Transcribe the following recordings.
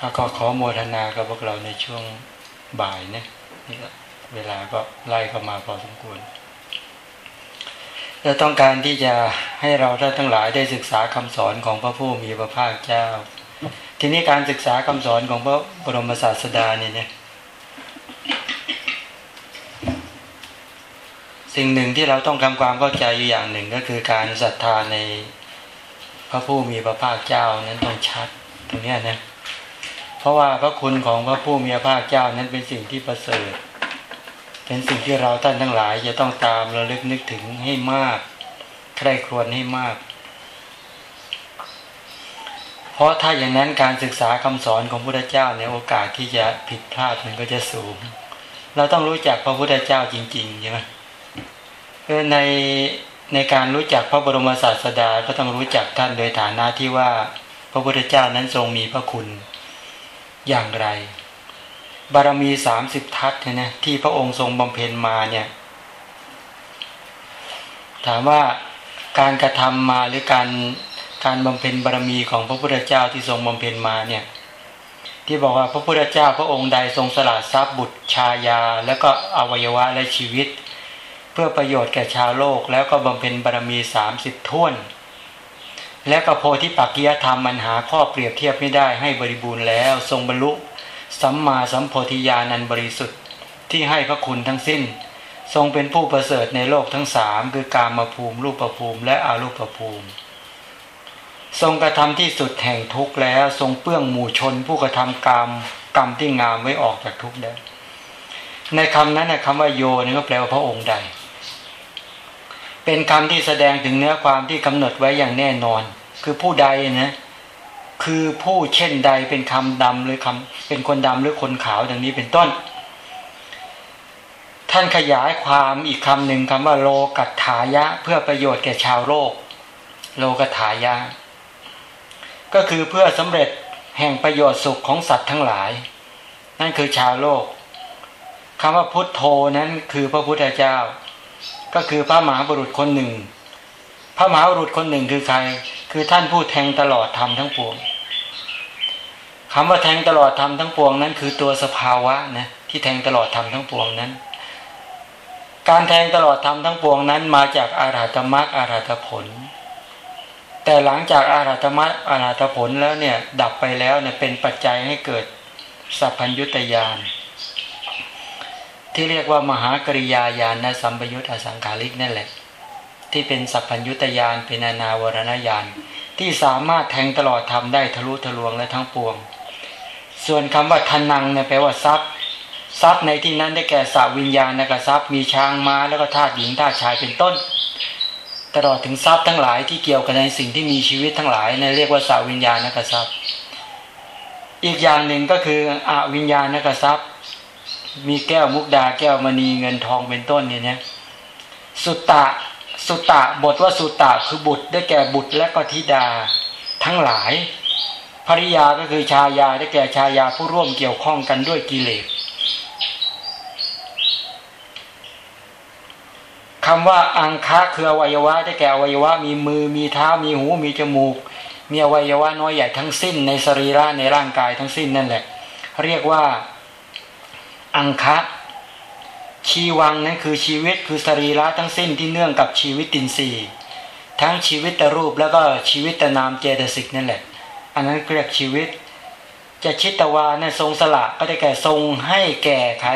แล้วก็ขอโมทนากับพวกเราในช่วงบ่ายเนี่ยนี่เวลาก็ไล่เข้ามาพอสมควรเราต้องการที่จะให้เราท่านทั้งหลายได้ศึกษาคำสอนของพระผู้มีพระภาคเจ้า ทีนี้การศึกษาคำสอนของพระบรมศาสดาเนี่ยเนี่ยสิ่งหนึ่งที่เราต้องทำความเข้าใจอยู่อย่างหนึ่งก็คือการศรัทธาในพระผู้มีพระภาคเจ้านั้นต้องชัดตรงนี้นะ ราะว่าพระคุณของพระผู้มีพระภาคเจ้านั้นเป็นสิ่งที่ประเสริฐ เป็นสิ่งที่เราท่านทั้งหลาย จะต้องตามระลึกนึกถึงให้มากใคร่ครวญให้มาก เพราะถ้าอย่างนั้นการศึกษาคำสอนของพระพุทธเจ้าในโอกาสที่จะผิดพลาดมันก็จะสูง เราต้องรู้จักพระพุทธเจ้าจริงๆใช่ไหมในในการรู้จักพระบรมศาสดาก็ต้องรู้จักท่านโดยฐานะที่ว่าพระพุทธเจ้านั้นทรงมีพระคุณ อย่างไร บารมีสามสิบทัศเนี่ยที่พระองค์ทรงบำเพ็ญมาเนี่ยถามว่าการกระทำมาหรือการการบำเพ็ญบารมีของพระพุทธเจ้าที่ทรงบำเพ็ญมาเนี่ยที่บอกว่าพระพุทธเจ้าพระองค์ใดทรงสละทรัพย์บุตรชายา แล้วก็อวัยวะและชีวิต เพื่อประโยชน์แก่ชาวโลกแล้วก็บำเพ็ญบารมีสามสิบท่วน และก็โพธิปักกิยธรรมมันหาข้อเปรียบเทียบไม่ได้ให้บริบูรณ์แล้ว ทรงบรรลุสัมมาสัมโพธิญาณันบริสุทธิ์ที่ให้พระคุณทั้งสิ้น ทรงเป็นผู้ประเสริฐในโลกทั้งสามคือกามภูมิ รูปภูมิ และอารูปภูมิ ทรงกระทำที่สุดแห่งทุกข์แล้ว ทรงเปื้องหมู่ชน ผู้กระทำกรรมกรรมที่งามไว้ออกจากทุกข์ได้ในคำนั้นนะคำว่าโยนี่ก็แปลว่าพระองค์ใด เป็นคำที่แสดงถึงเนื้อความที่กำหนดไว้อย่างแน่นอน คือผู้ใดนะคือผู้เช่นใดเป็นคำดำหรือคำเป็นคนดำหรือคนขาวดังนี้เป็นต้น ท่านขยายความอีกคำหนึ่งคำว่าโลกัตถายะ เพื่อประโยชน์แก่ชาวโลก โลกัตถายะ ก็คือเพื่อสำเร็จแห่งประโยชน์สุขของสัตว์ทั้งหลาย นั่นคือชาวโลกคำว่าพุทโธนั้นคือพระพุทธเจ้า ก็คือพระมหาบุรุษคนหนึ่ง พระมหาบุรุษคนหนึ่งคือใคร คือท่านผู้แทงตลอดธรรมทั้งปวงคำว่าแทงตลอดธรรมทั้งปวงนั้น คือตัวสภาวะนะที่แทงตลอดธรรมทั้งปวงนั้น การแทงตลอดธรรมทั้งปวงนั้น มาจากอาราธมรรคอาราธผล แต่หลังจากอาราธมรรคอาราธผลแล้วเนี่ยดับไปแล้วเนี่ยเป็นปัจจัยให้เกิดสัพพัญญุตยาน ที่เรียกว่ามหากริยาญาณสัมปยุตอสังขาริกนั่นแหละ ที่เป็นสัพพัญยุตยานเป็นอนาวรณญาณที่สามารถแทงตลอดทำได้ทะลุทะลวงและทั้งปวง ส่วนคำว่าทนังเนี่ยแปลว่าทรัพย์ ทรัพย์ในที่นั้นได้แก่สาวิญญาณกับทรัพย์มีช้างม้าแล้วก็ธาตุหญิงธาตุชายเป็นต้น ตลอดถึงทรัพย์ทั้งหลายที่เกี่ยวกับในสิ่งที่มีชีวิตทั้งหลายในเรียกว่าสาวิญญาณกับทรัพย์ อีกอย่างหนึ่งก็คืออวิญญาณกับทรัพย์ มีแก้วมุกดาแก้วมณีเงินทองเป็นต้นเนี่ยนะสุตตะสุตตะบทว่าสุตตะคือบุตรได้แก่บุตรและก็ธิดาทั้งหลายภริยาก็คือชายาได้แก่ชายาผู้ร่วมเกี่ยวข้องกันด้วยกิเลสคำว่าอังคะคืออวัยวะได้แก่อวัยวะมีมือมีเท้ามีหูมีจมูก มีอวัยวะน้อยใหญ่ทั้งสิ้นในสรีระในร่างกายทั้งสิ้นนั่นแหละ เรียกว่า อังคะชีวังนั้นคือชีวิตคือสรีระทั้งสิ้นที่เนื่องกับชีวิตตินรีทั้งชีวิตตรูปแล้วก็ชีวิตตนามเจตสิกนั่นแหละ อันนั้นเรียกชีวิต จะชิตวาเนี่ยทรงสละก็ได้แก่ทรงให้แก่ใคร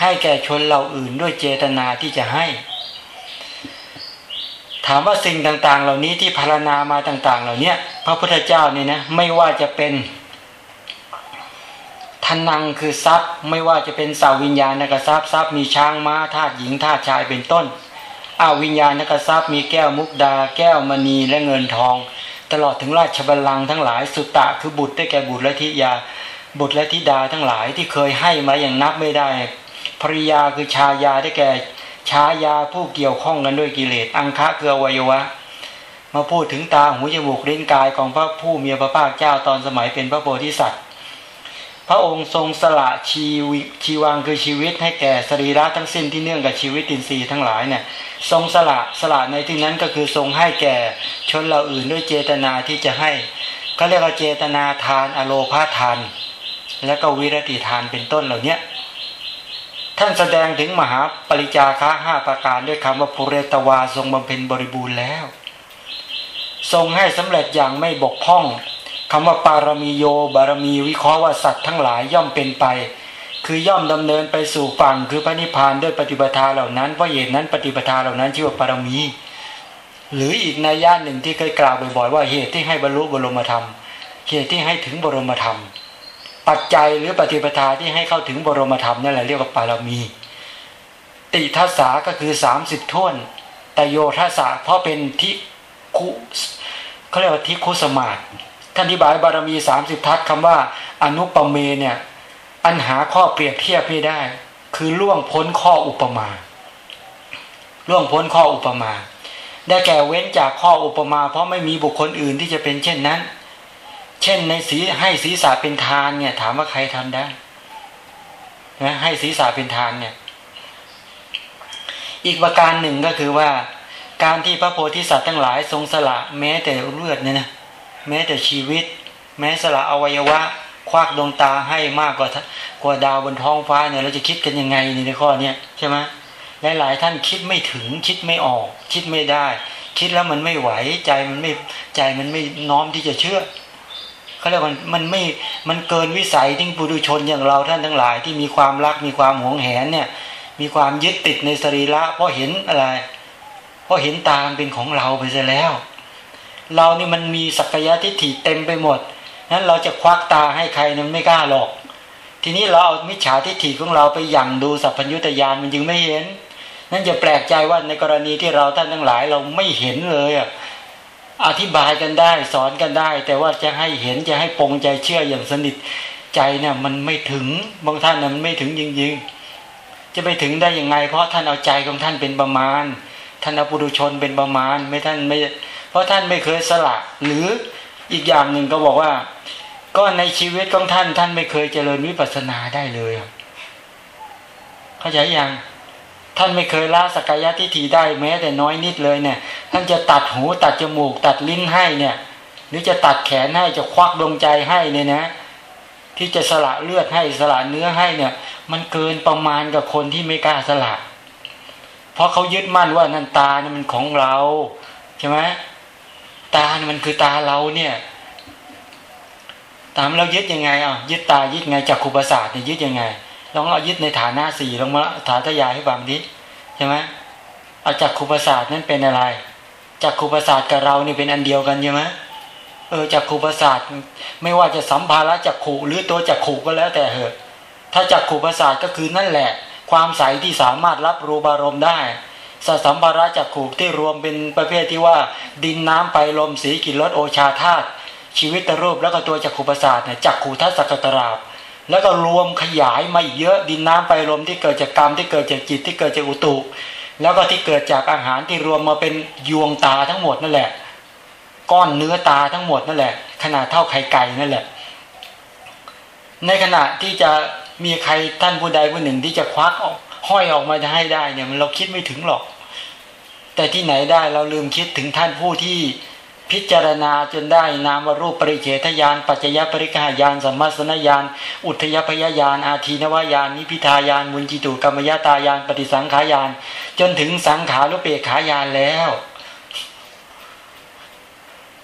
ให้แก่ชนเราอื่นด้วยเจตนาที่จะให้ ถามว่าสิ่งต่างๆ เหล่านี้ที่พารณามาต่าง ๆ เหล่านี้พระพุทธเจ้านี่นะไม่ว่าจะเป็น ทนังคือทรัพย์ไม่ว่าจะเป็นสาวิญญาณกทรัพย์ทรัพย์มีช้างม้าธาตุหญิงธาตุชายเป็นต้นอาวิญญาณกทรัพย์มีแก้วมุกดา แก้วมณีและเงินทอง ตลอดถึงราชบัลลังก์ทั้งหลายสุตตะคือบุตรได้แก่บุตรและธิยา บุตรและธิดาทั้งหลายที่เคยให้มาอย่างนับไม่ได้ภริยาคือชายาได้แก่ชายาผู้เกี่ยวข้องกันด้วยกิเลสอังคะคืออวัยวะ มาพูดถึงตาหูจมูกลิ้นกายของพระผู้มีพระภาคเจ้าตอนสมัยเป็นพระโพธิสัตว์ พระองค์ทรงสละชีวิชีวังคือชีวิตให้แก่สรีระทั้งสิ้นที่เนื่องกับชีวิตตินทรีย์ทั้งหลายเนี่ยทรงสละสละในที่นั้นก็คือทรงให้แก่ชนเราอื่นด้วยเจตนาที่จะให้ก็เรียกว่าเจตนาทานอโลพาทาน แล้วก็วิรติทานเป็นต้นเหล่านี้ท่านแสดงถึงมหาปริจาคะห้าประการด้วยคำว่าปุเรตวาทรงบำเพ็ญบริบูรณ์แล้ว ทรงให้สำเร็จอย่างไม่บกพร่อง คำว่าปารมีโยบารมีวิเคราะห์ว่าสัตว์ทั้งหลายย่อมเป็นไป คือย่อมดำเนินไปสู่ฝั่งคือพระนิพพานด้วยปฏิปทาเหล่านั้นเพราะเหตุนั้นปฏิปทาเหล่านั้นชื่อว่าปารมี หรืออีกในย่านหนึ่งที่เคยกล่าวบ่อยๆว่าเหตุที่ให้บรรลุบรมธรรม เหตุที่ให้ถึงบรมธรรม ปัจจัยหรือปฏิปทาที่ให้เข้าถึงบรมธรรมนั่นแหละเรียกว่าปารมี ติทัศาก็คือสามสิบท่วนแต่โยทัศาเพราะเป็นทิคุเขาเรียกว่าทิคุสมาต ท่านอธิบายบารมีสามสิบทัศคำว่า อนุปเมเนี่ยอันหาข้อเปรียบเทียบไม่ได้ คือล่วงพ้นข้ออุปมา ล่วงพ้นข้ออุปมา ได้แก่เว้นจากข้ออุปมา เพราะไม่มีบุคคลอื่นที่จะเป็นเช่นนั้น เช่นในสีให้ศีรษะเป็นทานเนี่ย ถามว่าใครทำได้นะให้ศีรษะเป็นทานเนี่ย อีกประการหนึ่งก็คือว่า การที่พระโพธิสัตว์ทั้งหลายทรงสละแม้แต่เลือดเนี่ยนะ แม้แต่ชีวิต แม้สละอวัยวะ ควักดวงตาให้มากกว่ากว่าดาวบนท้องฟ้าเนี่ยเราจะคิดกันยังไงในข้อเนี้ยใช่ไหมหลายๆท่านคิดไม่ถึงคิดไม่ออก คิดไม่ได้ คิดแล้วมันไม่ไหวใจมันไม่ใจมันไม่น้อมที่จะเชื่อเขาเรียกมันมันไม่มันเกินวิสัยที่ปุถุชนอย่างเราท่านทั้งหลายที่มีความรักมีความหวงแหนเนี่ยมีความยึดติดในสรีระเพราะเห็นอะไร เพราะเห็นตามเป็นของเราไปซะแล้ว เรานี่มันมีสักยะทิฏฐิเต็มไปหมดนั้นเราจะควักตาให้ใครนั้นไม่กล้าหรอก ทีนี้เราเอามิจฉาทิฏฐิของเราไปยั่งดูสัพพัญญุตยานมันจึงไม่เห็น นั่นจะแปลกใจว่าในกรณีที่เราท่านทั้งหลายเราไม่เห็นเลยอะอธิบายกันได้สอนกันได้ แต่ว่าจะให้เห็นจะให้ปรงใจเชื่ออย่างสนิทใจเนี่ยมันไม่ถึงบางท่านน่ะมันไม่ถึงจริงๆ จะไปถึงได้ยังไง เพราะท่านเอาใจของท่านเป็นประมาณ ท่านเอาปุถุชนเป็นประมาณ ไม่ท่านไม่ ราะท่านไม่เคยสละ หรืออีกอย่างหนึ่งก็บอกว่า ก็ในชีวิตของท่าน ท่านไม่เคยเจริญวิปัสสนาได้เลยเข้าใจยังท่านไม่เคยละสกายะทิฏฐิได้แม้แต่น้อยนิดเลยเนี่ย ท่านจะตัดหูตัดจมูก ตัดลิ้นให้เนี่ย หรือจะตัดแขนให้จะควักดวงใจให้เนี่ยนะ ที่จะสละเลือดให้สละเนื้อให้เนี่ย มันเกินประมาณกับคนที่ไม่กล้าสละ เพราะเขายึดมั่นว่านันตาเนี่ยมันของเราใช่ไหม ตามันคือตาเราเนี่ย ตามเรายึดยังไงอะยึดตายึดไงจากขุปศาสตร์เนี่ยยึดยังไงลองเอายึดในฐานะสี่ลงมาฐานทยายให้ฟังดิใช่ไหมเอาจากขุปศาสตร์นั้นเป็นอะไรจากขุปศาสตร์กับเรานี่เป็นอันเดียวกันใช่ไหมเออจากขุปศาสตร์ไม่ว่าจะสัมภาระจากขู่หรือตัวจากขู่ก็แล้วแต่เหอะ ถ้าจากขุปศาสตร์ก็คือนั่นแหละ ความใสที่สามารถรับรู้บารมได้ สสัมภาระจักขู่ที่รวมเป็นประเภทที่ว่า ดินน้ำไปลมสีกลิ่นรสโอชาธาตุชีวิตตรูปแล้วก็ตัวจักขุประสาทเนี่ยจักขู่ทัศกตราบแล้วก็รวมขยายมาอีกเยอะดินน้ำไปลมที่เกิดจากกรรมที่เกิดจากจิตที่เกิดจากอุตุ แล้วก็ที่เกิดจากอาหารที่รวมมาเป็นยวงตาทั้งหมดนั่นแหละ ก้อนเนื้อตาทั้งหมดนั่นแหละ ขนาดเท่าไข่ไก่นั่นแหละ ในขณะที่จะมีใครท่านผู้ใดผู้หนึ่งที่จะควักออกห้อยออกมาจะให้ได้เนี่ยมันเราคิดไม่ถึงหรอก แต่ที่ไหนได้เราลืมคิดถึงท่านผู้ที่พิจารณาจนได้นามวรูปปริเฉทยานปัจจยปริกหายานสัมมาสนญาณอุทยพยาญาณอาทีนวายานนิพิทายานมุนจิตุกรรมยตายานปฏิสังขายาน จนถึงสังขารุเปขายานแล้ว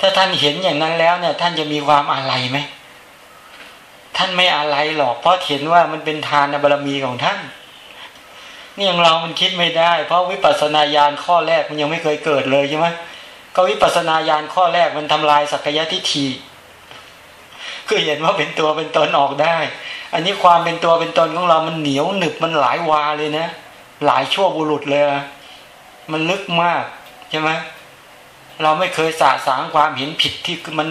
ถ้าท่านเห็นอย่างนั้นแล้วเนี่ย ท่านจะมีความอะไรไหมท่านไม่อะไรหรอกเพราะเห็นว่ามันเป็นทานบารมีของท่าน นี่อย่างเรามันคิดไม่ได้ เพราะวิปัสสนาญาณข้อแรกมันยังไม่เคยเกิดเลยใช่ไหมก็วิปัสสนาญาณข้อแรกมันทำลายสักยะทิฏฐิคือเห็นว่าเป็นตัวเป็นตนออกได้ อันนี้ความเป็นตัวเป็นตนของเรามันเหนียวหนึบมันหลายวาเลยนะ หลายชั่วบุรุษเลย มันลึกมากใช่ไหมเราไม่เคยสะสางความเห็นผิดที่มัน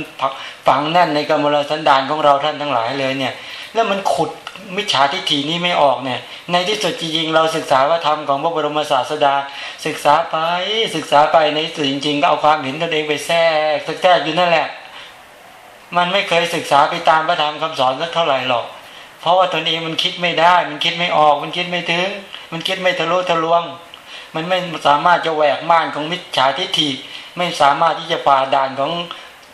ฝังแน่นในกรรมลสันดานของเราท่านทั้งหลายเลยเนี่ย แล้วมันขุดมิจฉาทิฏฐินี้ไม่ออกเนี่ย ในที่สุดจริงๆเราศึกษาว่าธรรมของพระบรมศาสดา ศึกษาไปศึกษาไปในสุดจริงๆก็เอาความเห็นตนเองไปแทรกแทรกอยู่นั่นแหละ มันไม่เคยศึกษาไปตามพระธรรมคำสอนสักเท่าไหร่หรอก เพราะว่าตนเองมันคิดไม่ได้ มันคิดไม่ออก มันคิดไม่ถึง มันคิดไม่ทะลุทะลวง มันไม่สามารถจะแหวกม่านของมิจฉาทิฏฐิไม่สามารถที่จะฝ่าด่านของ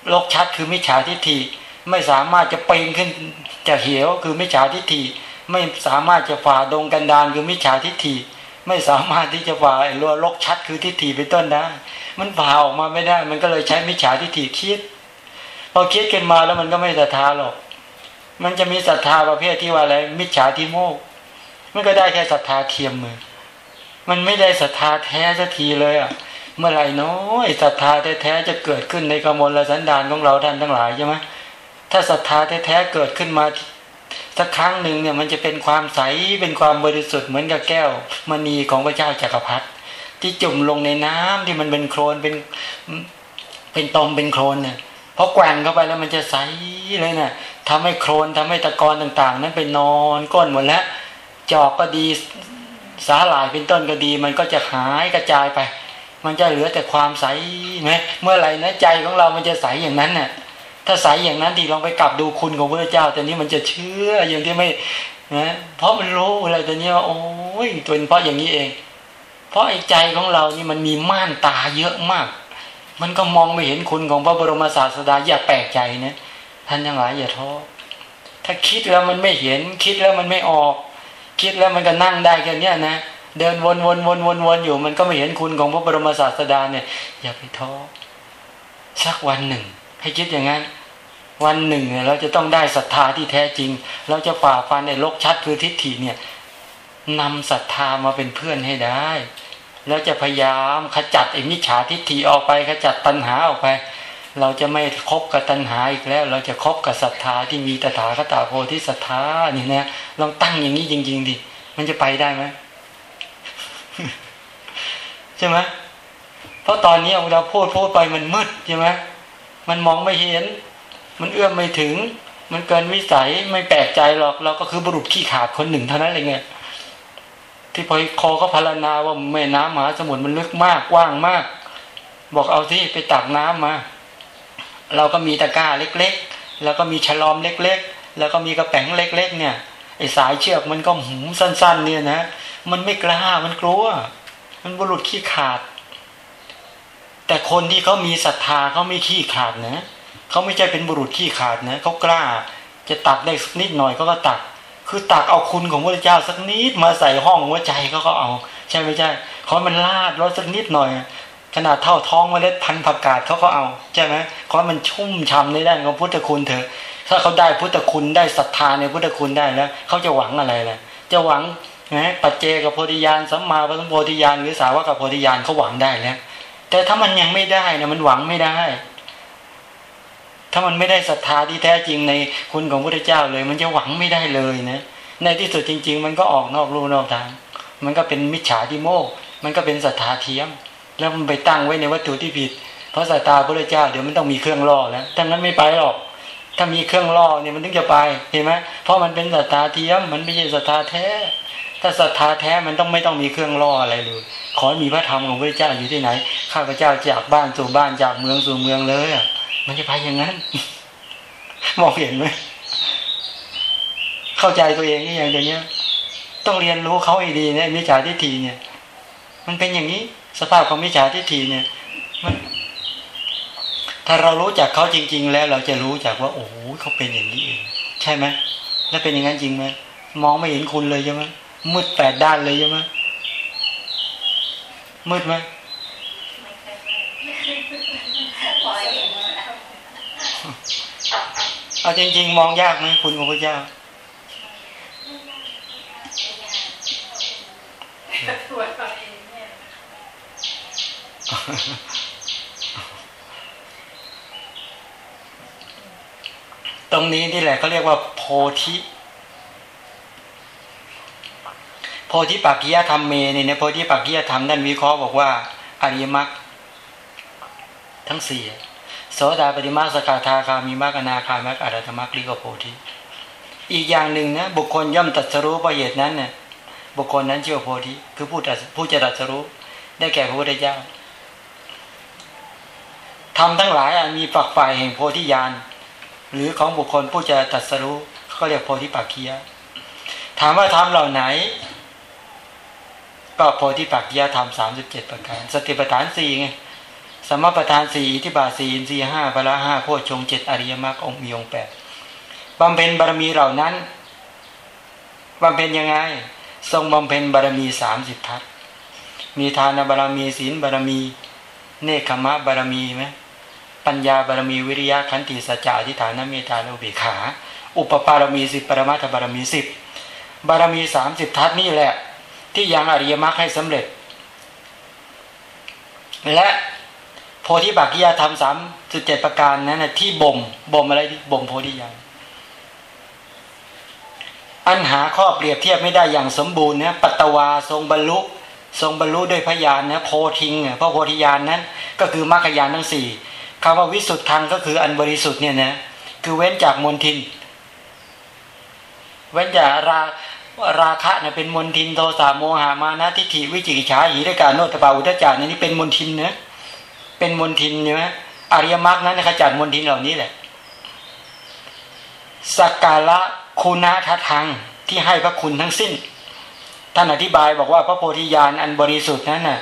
โลกชัดคือมิจฉาทิฏฐิไม่สามารถจะปีนขึ้น จะเหวคือมิจฉาทิฏฐิไม่สามารถจะฝ่าดงกันดานคือมิจฉาทิฏฐิไม่สามารถที่จะฝ่าไอ้รัวลกชัดคือทิฏฐิเป็นต้นได้ มันฝ่าออกมาไม่ได้ มันก็เลยใช้มิจฉาทิฏฐิคิด พอคิดกันมาแล้วมันก็ไม่ศรัทธาหรอก มันจะมีศรัทธาประเภทที่ว่าอะไร มิจฉาทิโมก มันก็ได้แค่ศรัทธาเทียมมือ มันไม่ได้ศรัทธาแท้สักทีเลยอะ เมื่อไหร่น้อยศรัทธาแท้ๆจะเกิดขึ้นในกมลสันดานของเราท่านทั้งหลายใช่ไหม ถ้าศรัทธาแท้ๆเกิดขึ้นมาสักครั้งหนึ่งเนี่ยมันจะเป็นความใสเป็นความบริสุทธิ์เหมือนกับแก้วมณีของพระเจ้าจักรพรรดิที่จุ่มลงในน้ำที่มันเป็นโคลนเป็นเป็นตมเป็นโคลนเนี่ยพอแกว่งเข้าไปแล้วมันจะใสเลยเนะ่ยทำให้โคลนทำให้ตะกอนต่าง ๆ นั้นไปนอนก้นหมดแล้ว จอกก็ดีสาหร่ายเป็นต้นก็ดี มันก็จะหายกระจายไป มันจะเหลือแต่ความใสไหมเมื่อไหร่นะใจของเรามันจะใสอย่างนั้นเน่ะ ถ้าใสอย่างนั้นดีลองไปกลับดูคุณของพระเจ้าแต่นี้มันจะเชื่ออย่างที่ไม่นะเพราะมันรู้อะไรตัวนี้ว่าโอ้ยตัวเพราะอย่างนี้เอง เพราะไอ้ใจของเรานี่มันมีม่านตาเยอะมาก มันก็มองไม่เห็นคุณของพระบรมศาสดาอย่าแปลกใจนะท่านยังหลายอย่าท้อถ้าคิดแล้วมันไม่เห็นคิดแล้วมันไม่ออก คิดแล้วมันก็นั่งได้แค่นี้นะเดินวนวนวนวนวนอยู่ มันก็ไม่เห็นคุณของพระบรมศาสดาเนี่ย อย่าไปท้อสักวันหนึ่ง ให้คิดอย่างนั้น วันหนึ่งเราจะต้องได้ศรัทธาที่แท้จริง เราจะฝ่าฟันในโลกชัดคือทิฏฐิเนี่ยนำศรัทธามาเป็นเพื่อนให้ได้ แล้วจะพยายามขจัดไอ้มิจฉาทิฏฐิออกไป ขจัดตัณหาออกไป เราจะไม่คบกับตัณหาอีกแล้ว เราจะคบกับศรัทธาที่มีตถาคตาโพธิศรัทธานี่นะลองตั้งอย่างนี้จริง ๆดิมันจะไปได้ไหมใช่ไหมเพราะตอนนี้เราพูดพูดไปมันมืดใช่ไหมมันมองไม่เห็น มันเอื้อมไม่ถึง มันเกินวิสัยไม่แปลกใจหรอก เราก็คือบุรุษขี้ขาดคนหนึ่งเท่านั้นเองไงที่พอคอก็พารณาว่าแม่น้ำมหาสมุทรมันลึกมากกว้างมาก บอกเอาที่ไปตักน้ำมา เราก็มีตะกร้าเล็ก ๆ แล้วก็มีฉลอมเล็ก ๆ แล้วก็มีกระแป๋งเล็ก ๆ เนี่ยไอ้สายเชือกมันก็หูสั้น ๆ เนี่ยนะ มันไม่กล้ามันกลัว มันบุรุษขี้ขาด แต่คนที่เขามีศรัทธาเขาไม่ขี้ขาดนะ เขาไม่ใช่เป็นบุรุษขี้ขาดนะเขากล้า จะตักได้สักนิดหน่อยเขาก็ตักคือตักเอาคุณของพระเจ้าสักนิดมาใส่ห้องหัวใจเขาก็เอา ใช่ไม่ใช่เขอมันลาดรสสักนิดหน่อย ขนาดเท่าท้องเมล็ดพันธุ์ผักกาดเขาก็เอาใช่ไหมขอมันชุ่มฉ่าในด้านของพุทธคุณเถอะ ถ้าเขาได้พุทธคุณได้ศรัทธาในพุทธคุณได้แล้วเขาจะหวังอะไรล่ะจะหวังนะปัจเจกับโพธิญาณสัมมาสัมโพธิญาณหรือสาวกกับโพธิญาณเขาหวังได้แล้วแต่ถ้ามันยังไม่ได้นะมันหวังไม่ได้ ถ้ามันไม่ได้ศรัทธาที่แท้จริงในคุณของพระเจ้าเลย มันจะหวังไม่ได้เลยนะในที่สุดจริง ๆ มันก็ออกนอกรูนอกทาง มันก็เป็นมิจฉาทิโมก มันก็เป็นศรัทธาเทียม แล้วมันไปตั้งไว้ในวัตถุที่ผิด เพราะศรัทธาพระเจ้าเดี๋ยวมันต้องมีเครื่องล่อแล้วถ้างั้นไม่ไปหรอก ถ้ามีเครื่องล่อเนี่ยมันถึงจะไปเห็นไหมเพราะมันเป็นศรัทธาเทียม มันไม่ใช่ศรัทธาแท้ ถ้าศรัทธาแท้มันต้องไม่ต้องมีเครื่องล่ออะไรเลยขอมีพระธรรมของพระเจ้าอยู่ที่ไหนข้าพเจ้าจากบ้านสู่บ้านจากเมืองสู่เมืองเลยอะ มันจะไปอย่างนั้น มองเห็นไหมเข้าใจตัวเองนี่อย่างเดียวนี้ต้องเรียนรู้เขาให้ดีเนะมิจฉาทิฏฐิเนี่ย มันเป็นอย่างนี้ สภาพของมิจฉาทิฏฐิเนี่ย มัน ถ้าเรารู้จักเขาจริง ๆ แล้วเราจะรู้จักว่า โอ้โหเขาเป็นอย่างนี้เองใช่ไหมแล้วเป็นอย่างนั้นจริงไหมมองไม่เห็นคุณเลยใช่ไหมมืดแปดด้านเลยใช่ไหมมืดไหม เอาจริง ๆ มองยากไหมคุณพระเจ้าตรงนี้ที่แหละเขาเรียกว่าโพธิโพธิปักกิยธรรมเมเนี่ยโพธิปักกิยธรรมนั่นวิเคราะห์บอกว่าอริยมรรคทั้งสี่ โสดาปฏิมาสกาธาคามีมากนาคามากอรัตมกลิโกโพธิอีกอย่างหนึ่งนะบุคคลย่อมตัดสรู้ประเหตุนั้นเนี่ยบุคคลนั้นชื่อโพธิคือผู้ตัดผู้จะตัดสรู้ได้แก่พระพุทธเจ้าทำทั้งหลายมีฝักฝ่ายแห่งโพธิญาณหรือของบุคคลผู้จะตัดสรู้เขาเรียกโพธิปักคียถามว่าทำเหล่าไหน ก็โพธิปักคียทำสามสิบเจ็ดประการ สติปัฏฐานสี่ไง สมประทานสี่ที่บาสี่อินทรีห้าพละห้าโพชงเจ็ดอริยมรรคองมีองแปดบำเพ็ญบารมีเหล่านั้นบำเพ็ญยังไง ทรงบำเพ็ญบารมีสามสิบทัศมีทานบารมีศีลบารมี เนคขมะบารมีไหมปัญญาบารมีวิริยะขันติสัจจะอธิฐานเมตตาโลเบิขา อุปปารมีสิบปรมาถบารมีสิบบารมีสามสิบทัศนี่แหละ ที่ยังอริยมรรคให้สำเร็จ และ พธิบักกิยธรรมสามสิบเจ็ดประการนั้นนะที่บ่มบ่มอะไรบ่มโพธิญาณอันหาข้อเปรียบเทียบไม่ได้อย่างสมบูรณ์นี่ปัตตวาทรงบรรลุ ทรงบรรลุด้วยพยานนะโพธิงเพราะโพธิญาณนั้น ก็คือมรรคญาณทั้งสี่คำว่าวิสุทธังก็คืออันบริสุทธิ์เนี่ยนะคือเว้นจากมนทิน เว้นจากราราคะเนี่ยเป็นมนทินโทสะโมหามานะทิฏฐิวิจิกิจฉาหิริการโนตปาอุทจารนี่เป็นมนทินเนะ เป็นมนทินใช่ไหมอริยมรรคนั้นขจัดมนทินเหล่านี้แหละสักการะคุณทัทังที่ให้พระคุณทั้งสิ้น ท่านอธิบายบอกว่าพระโพธิญาณอันบริสุทธิ์นั้นน่ะ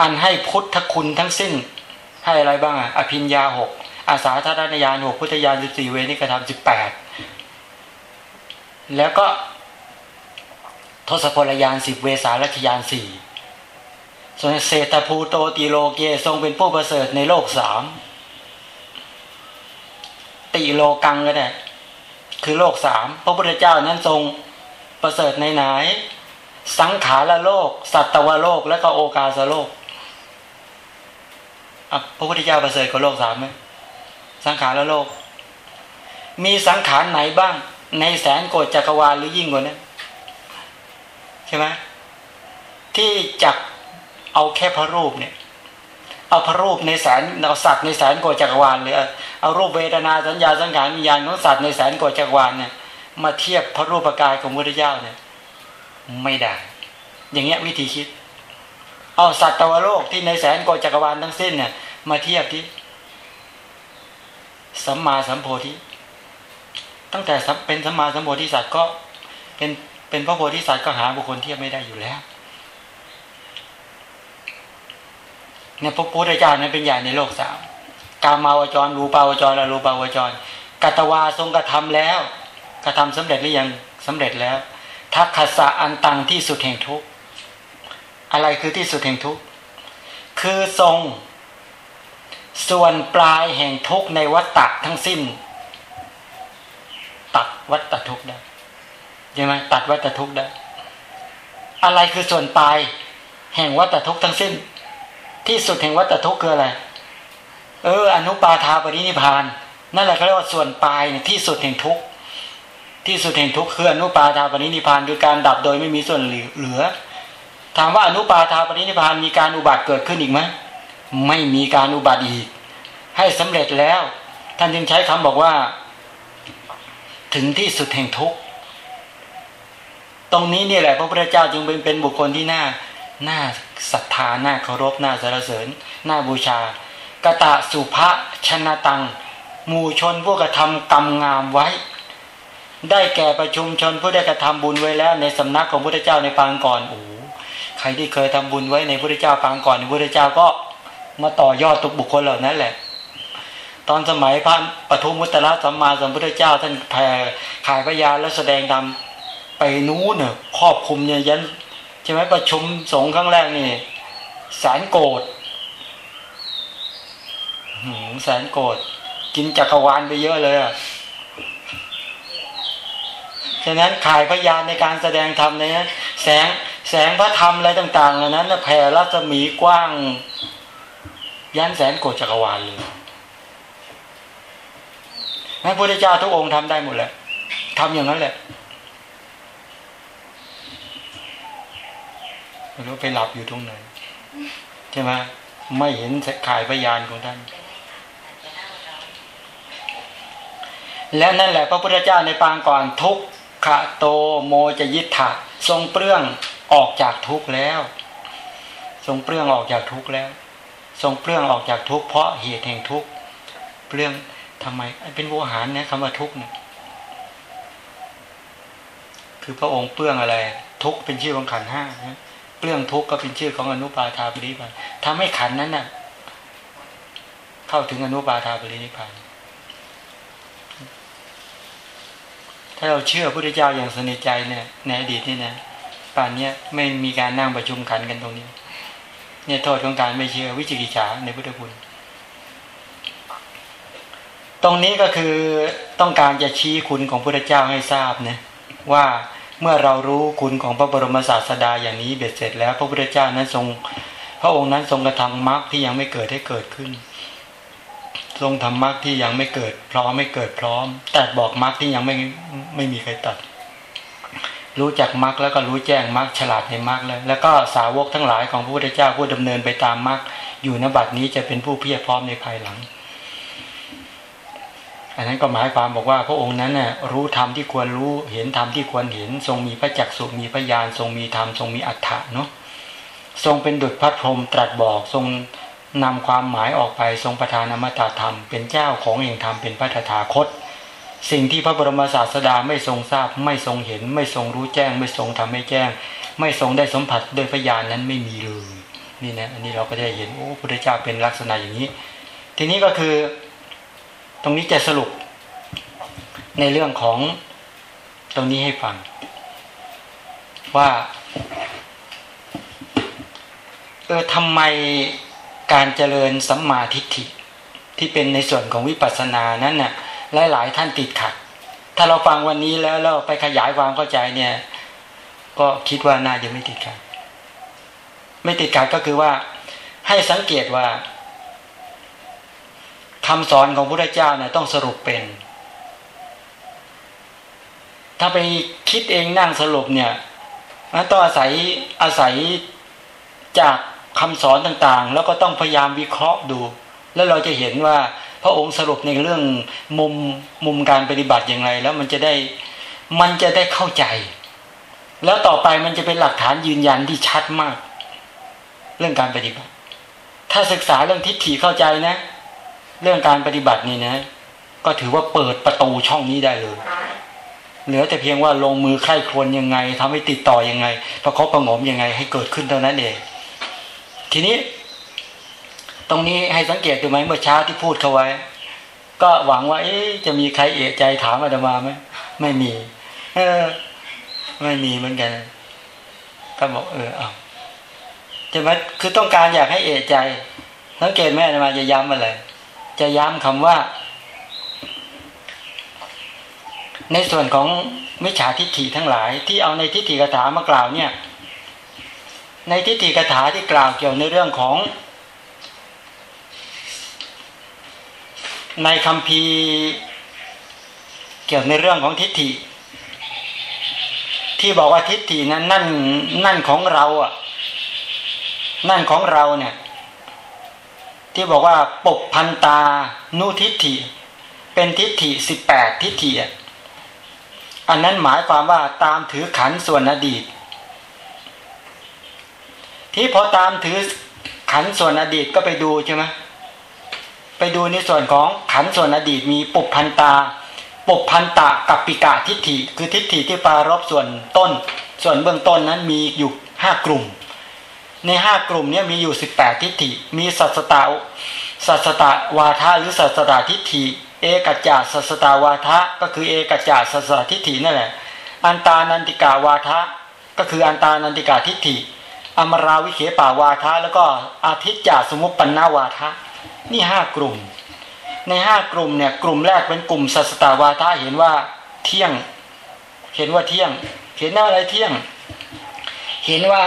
อันให้พุทธคุณทั้งสิ้น ให้อะไรบ้างอะอภิญญาหกอาสาธารณญาณหกพุทธญาณสิบสี่เวนิกธรรมสิบแปดแล้วก็ทศพลยานสิบเวสาลัชยานสี่ ส่วนเศรษฐภูโตติโลเกทรงเป็นผู้ประเสริฐในโลกสามติโลกังก็ได้ คือโลกสามพระพุทธเจ้านั้นทรงประเสริฐในไหน สังขารโลก สัตวโลกและก็โอกาสโลกพระพุทธเจ้าประเสริฐกว่าโลกสามไหมสังขารโลก มีสังขารไหนบ้าง ในแสนโกดจักรวาลหรือยิ่งกว่านั้นใช่ไหมที่จัก เอาแค่พระรูปเนี่ย เอาพระรูปในแสนเอาสัตว์ในแสนโกจักรวาลเลยเอารูปเวทนาสัญญาสังขารวิญญาณของสัตว์ในแสนโกจักรวาลเนี่ยมาเทียบพระรูปกายของพระพุทธเจ้าเนี่ย ไม่ได้ อย่างเงี้ยวิธีคิด เอาสัตว์ตวโลกที่ในแสนโกจักรวาลทั้งสิ้นเนี่ยมาเทียบที่สัมมาสัมโพธิตั้งแต่เป็นสัมมาสัมโพธิสัตว์ก็เป็นเป็นพระโพธิสัตว์ก็หาบุคคลเทียบไม่ได้อยู่แล้ว เนี่ยพระพุทธเจ้านั้นเป็นใหญ่ในโลกสามกามาวจรรูปาวจรและรูปาวจรกัตวาทรงกระทำแล้ว กระทำสำเร็จหรือยังสำเร็จแล้วทักขสะอันตังที่สุดแห่งทุกอะไรคือที่สุดแห่งทุกคือทรง ส่วนปลายแห่งทุกในวัฏฏะทั้งสิ้น ตัดวัฏฏะทุกได้ใช่ไหมตัดวัฏฏะทุกได้ อะไรคือส่วนปลาย แห่งวัฏฏะทุกทั้งสิ้น ที่สุดแห่งวัฏทุกข์คืออะไร เออ อนุปาทาปรินิพาน นั่นแหละเขาเรียกว่าส่วนปลายที่สุดแห่งทุกข์ที่สุดแห่งทุกข์คืออนุปาทาปรินิพานคือการดับโดยไม่มีส่วนเหลือ ถามว่าอนุปาทาปรินิพานมีการอุบัติเกิดขึ้นอีกไหมไม่มีการอุบัติอีก ให้สำเร็จแล้ว ท่านจึงใช้คำบอกว่า ถึงที่สุดแห่งทุกข์ตรงนี้นี่แหละพระพุทธเจ้าจึงเป็นเป็นบุคคลที่น่า น่าศรัทธาน่าเคารพน่าสรรเสริญน่าบูชากะตะสุภะชนะตังหมู่ชนผู้กระทำกรรมงามไว้ ได้แก่ประชุมชนผู้ได้กระทำบุญไว้แล้ว ในสำนักของพระเจ้าในปางก่อนโอ้ใครที่เคยทำบุญไว้ในพระเจ้าปางก่อนพระเจ้าก็มาต่อยอดตุกบุคคลเหล่านั้นแหละ ตอนสมัยพระปทุมุตตะสัมมาสัมพุทธเจ้า ท่านแผ่ขายพยาและแสดงธรรมไปนู้นเนอะครอบคุมเนียยัน ใช่ไหมประชุมสงฆ์ครั้งแรกนี่แสนโกรธแสนโกรธกินจักรวาลไปเยอะเลยอะ ฉะนั้นขายพยานในการแสดงธรรมเนี่ยแสงแสงพระธรรมอะไรต่างๆเหล่านั้นแผ่รัศมีกว้าง ยันแสนโกรธจักรวาลเลยพระพุทธเจ้าทุกองค์ทำได้หมดแหละทำอย่างนั้นแหละ ไม่รู้ไปหลับอยู่ตรงไหนใช่ไหมไม่เห็นขายพยานของท่าน และนั่นแหละ พระพุทธเจ้าในปางก่อนทุกขะโตโมจะยิทะทรงเปลื้องออกจากทุกแล้ว ทรงเปลื้องออกจากทุกแล้ว ทรงเปลื้องออกจากทุกเพราะเหตุแห่งทุกเปลื้องทำไมเป็นโวหารนะคำว่าทุกเนี่ยคือพระองค์เปลื้องอะไร ทุกเป็นชื่อของขันห้านะ เปลื้องทุกข์ก็เป็นชื่อของอนุปาทาปริบัติทำให้ขันนั้นน่ะ เข้าถึงอนุปาทาปรินิพานถ้าเราเชื่อพระพุทธเจ้าอย่างสนิทใจเนี่ยในอดีตนี่นะป่านนี้ไม่มีการนั่งประชุมขันกันตรงนี้ เนี่ยโทษของการไม่เชื่อวิจิกิจฉาในพุทธคุณตรงนี้ก็คือต้องการจะชี้คุณของพระเจ้าให้ทราบนะว่า เมื่อเรารู้คุณของพระบรมศาสดาอย่างนี้เบ็ดเสร็จแล้ว พระพุทธเจ้านั้นทรง พระองค์นั้นทรงกระทำมรรคที่ยังไม่เกิดให้เกิดขึ้น ทรงทำมรรคที่ยังไม่เกิด พร้อมไม่เกิดพร้อม แตัดบอกมรรคที่ยังไม่ไม่มีใครตัด รู้จักมรรคแล้วก็รู้แจ้งมรรคฉลาดในมรรคแล้วแล้วก็สาวกทั้งหลายของพระพุทธเจ้าผู้ดำเนินไปตามมรรคอยู่ณบัดนี้จะเป็นผู้เพียรพร้อมในภายหลัง อันนั้นก็หมายความบอกว่าพระองค์นั้นน่ะรู้ธรรมที่ควรรู้เห็นธรรมที่ควรเห็น ทรงมีพระจักสุมีพระญาณทรงมีธรรมทรงมีอัฏฐะเนาะทรงเป็นดุจพัดพรมตรัสบอกทรงนำความหมายออกไปทรงประทานอมตะธรรม เป็นเจ้าของเองธรรมเป็นพระธถาคต สิ่งที่พระบรมศาสดาไม่ทรงทราบ ไม่ทรงเห็น ไม่ทรงรู้แจ้ง ไม่ทรงทำให้แจ้ง ไม่ทรงได้สัมผัสโดยพยานนั้นไม่มีเลยนี่นะอันนี้เราก็ได้เห็นโอ้พระพุทธเจ้าเป็นลักษณะอย่างนี้ ทีนี้ก็คือ ตรงนี้จะสรุป ในเรื่องของตรงนี้ให้ฟัง ว่าเออทำไมการเจริญสัมมาทิฏฐิที่เป็นในส่วนของวิปัสสนานั้นน่ะหลาย ๆ ท่านติดขัด ถ้าเราฟังวันนี้แล้วเราไปขยายความเข้าใจเนี่ย ก็คิดว่าน่าจะไม่ติดขัด ไม่ติดขัดก็คือว่าให้สังเกตว่า คำสอนของพระเจ้าเนี่ยต้องสรุปเป็น ถ้าไปคิดเองนั่งสรุปเนี่ยมันต้องอาศัยอาศัยจากคำสอนต่างๆ แล้วก็ต้องพยายามวิเคราะห์ดู แล้วเราจะเห็นว่าพระองค์สรุปในเรื่องมุมมุมการปฏิบัติอย่างไร แล้วมันจะได้มันจะได้เข้าใจ แล้วต่อไปมันจะเป็นหลักฐานยืนยันที่ชัดมาก เรื่องการปฏิบัติ ถ้าศึกษาเรื่องทิฏฐิเข้าใจนะ เรื่องการปฏิบัตินี่นะ ก็ถือว่าเปิดประตูช่องนี้ได้เลย เหลือแต่เพียงว่าลงมือไข้ครวรยังไงทำให้ติดต่อยังไง ประคบประงมยังไง ให้เกิดขึ้นเท่านั้นเอง ทีนี้ ตรงนี้ให้สังเกตดูไหมเมื่อเช้าที่พูดเขาไว้ ก็หวังว่า เอ๊จะมีใครเอะใจถามอาตมาไหมไม่มี เออ ไม่มีเหมือนกันก็บอกเออเอาจะมาคือต้องการอยากให้เอะใจสังเกตแม่อาตมาจะย้ำอะไร จะย้ำคำว่า ในส่วนของมิจฉาทิฏฐิทั้งหลาย ที่เอาในทิฏฐิกถามากล่าวเนี่ย ในทิฏฐิกถาที่กล่าวเกี่ยวในเรื่องของ ในคำพีเกี่ยวในเรื่องของทิฏฐิ ที่บอกว่าทิฏฐินั้นนั่นนั่นของเราอะ นั่นของเราเนี่ย ที่บอกว่าปกพันตา นุทิฏฐิ เป็นทิฏฐิสิบแปดทิฏฐิอะอันนั้นหมายความว่าตามถือขันส่วนอดีต ที่พอตามถือขันส่วนอดีตก็ไปดูใช่ไหมไปดูในส่วนของขันส่วนอดีตมีปุพันตา ปุพันตะกับปิกาทิฏฐิ คือทิฏฐิที่ปารบส่วนต้น ส่วนเบื้องต้นนั้นมีอยู่ห้ากลุ่ม ในห้ากลุ่มนี้มีอยู่สิบแปดทิฏฐิ มีสัสตาสัสตาวาทาหรือสัสตาทิฏฐิ เอกจาสัสตาวาทะก็คือเอกจาสัสตทิฏฐินั่นแหละ อันตานันติกาวาทะก็คืออันตานันติกาทิฏฐิ อมราวิเขปาวาทะแล้วก็อาทิตจาสมุปปนาวาทะนี่ห้ากลุ่ม ในห้ากลุ่มเนี่ยกลุ่มแรกเป็นกลุ่มสัสตาวาทะเห็นว่าเที่ยง เห็นว่าเที่ยง เห็นว่าอะไรเที่ยง เห็นว่า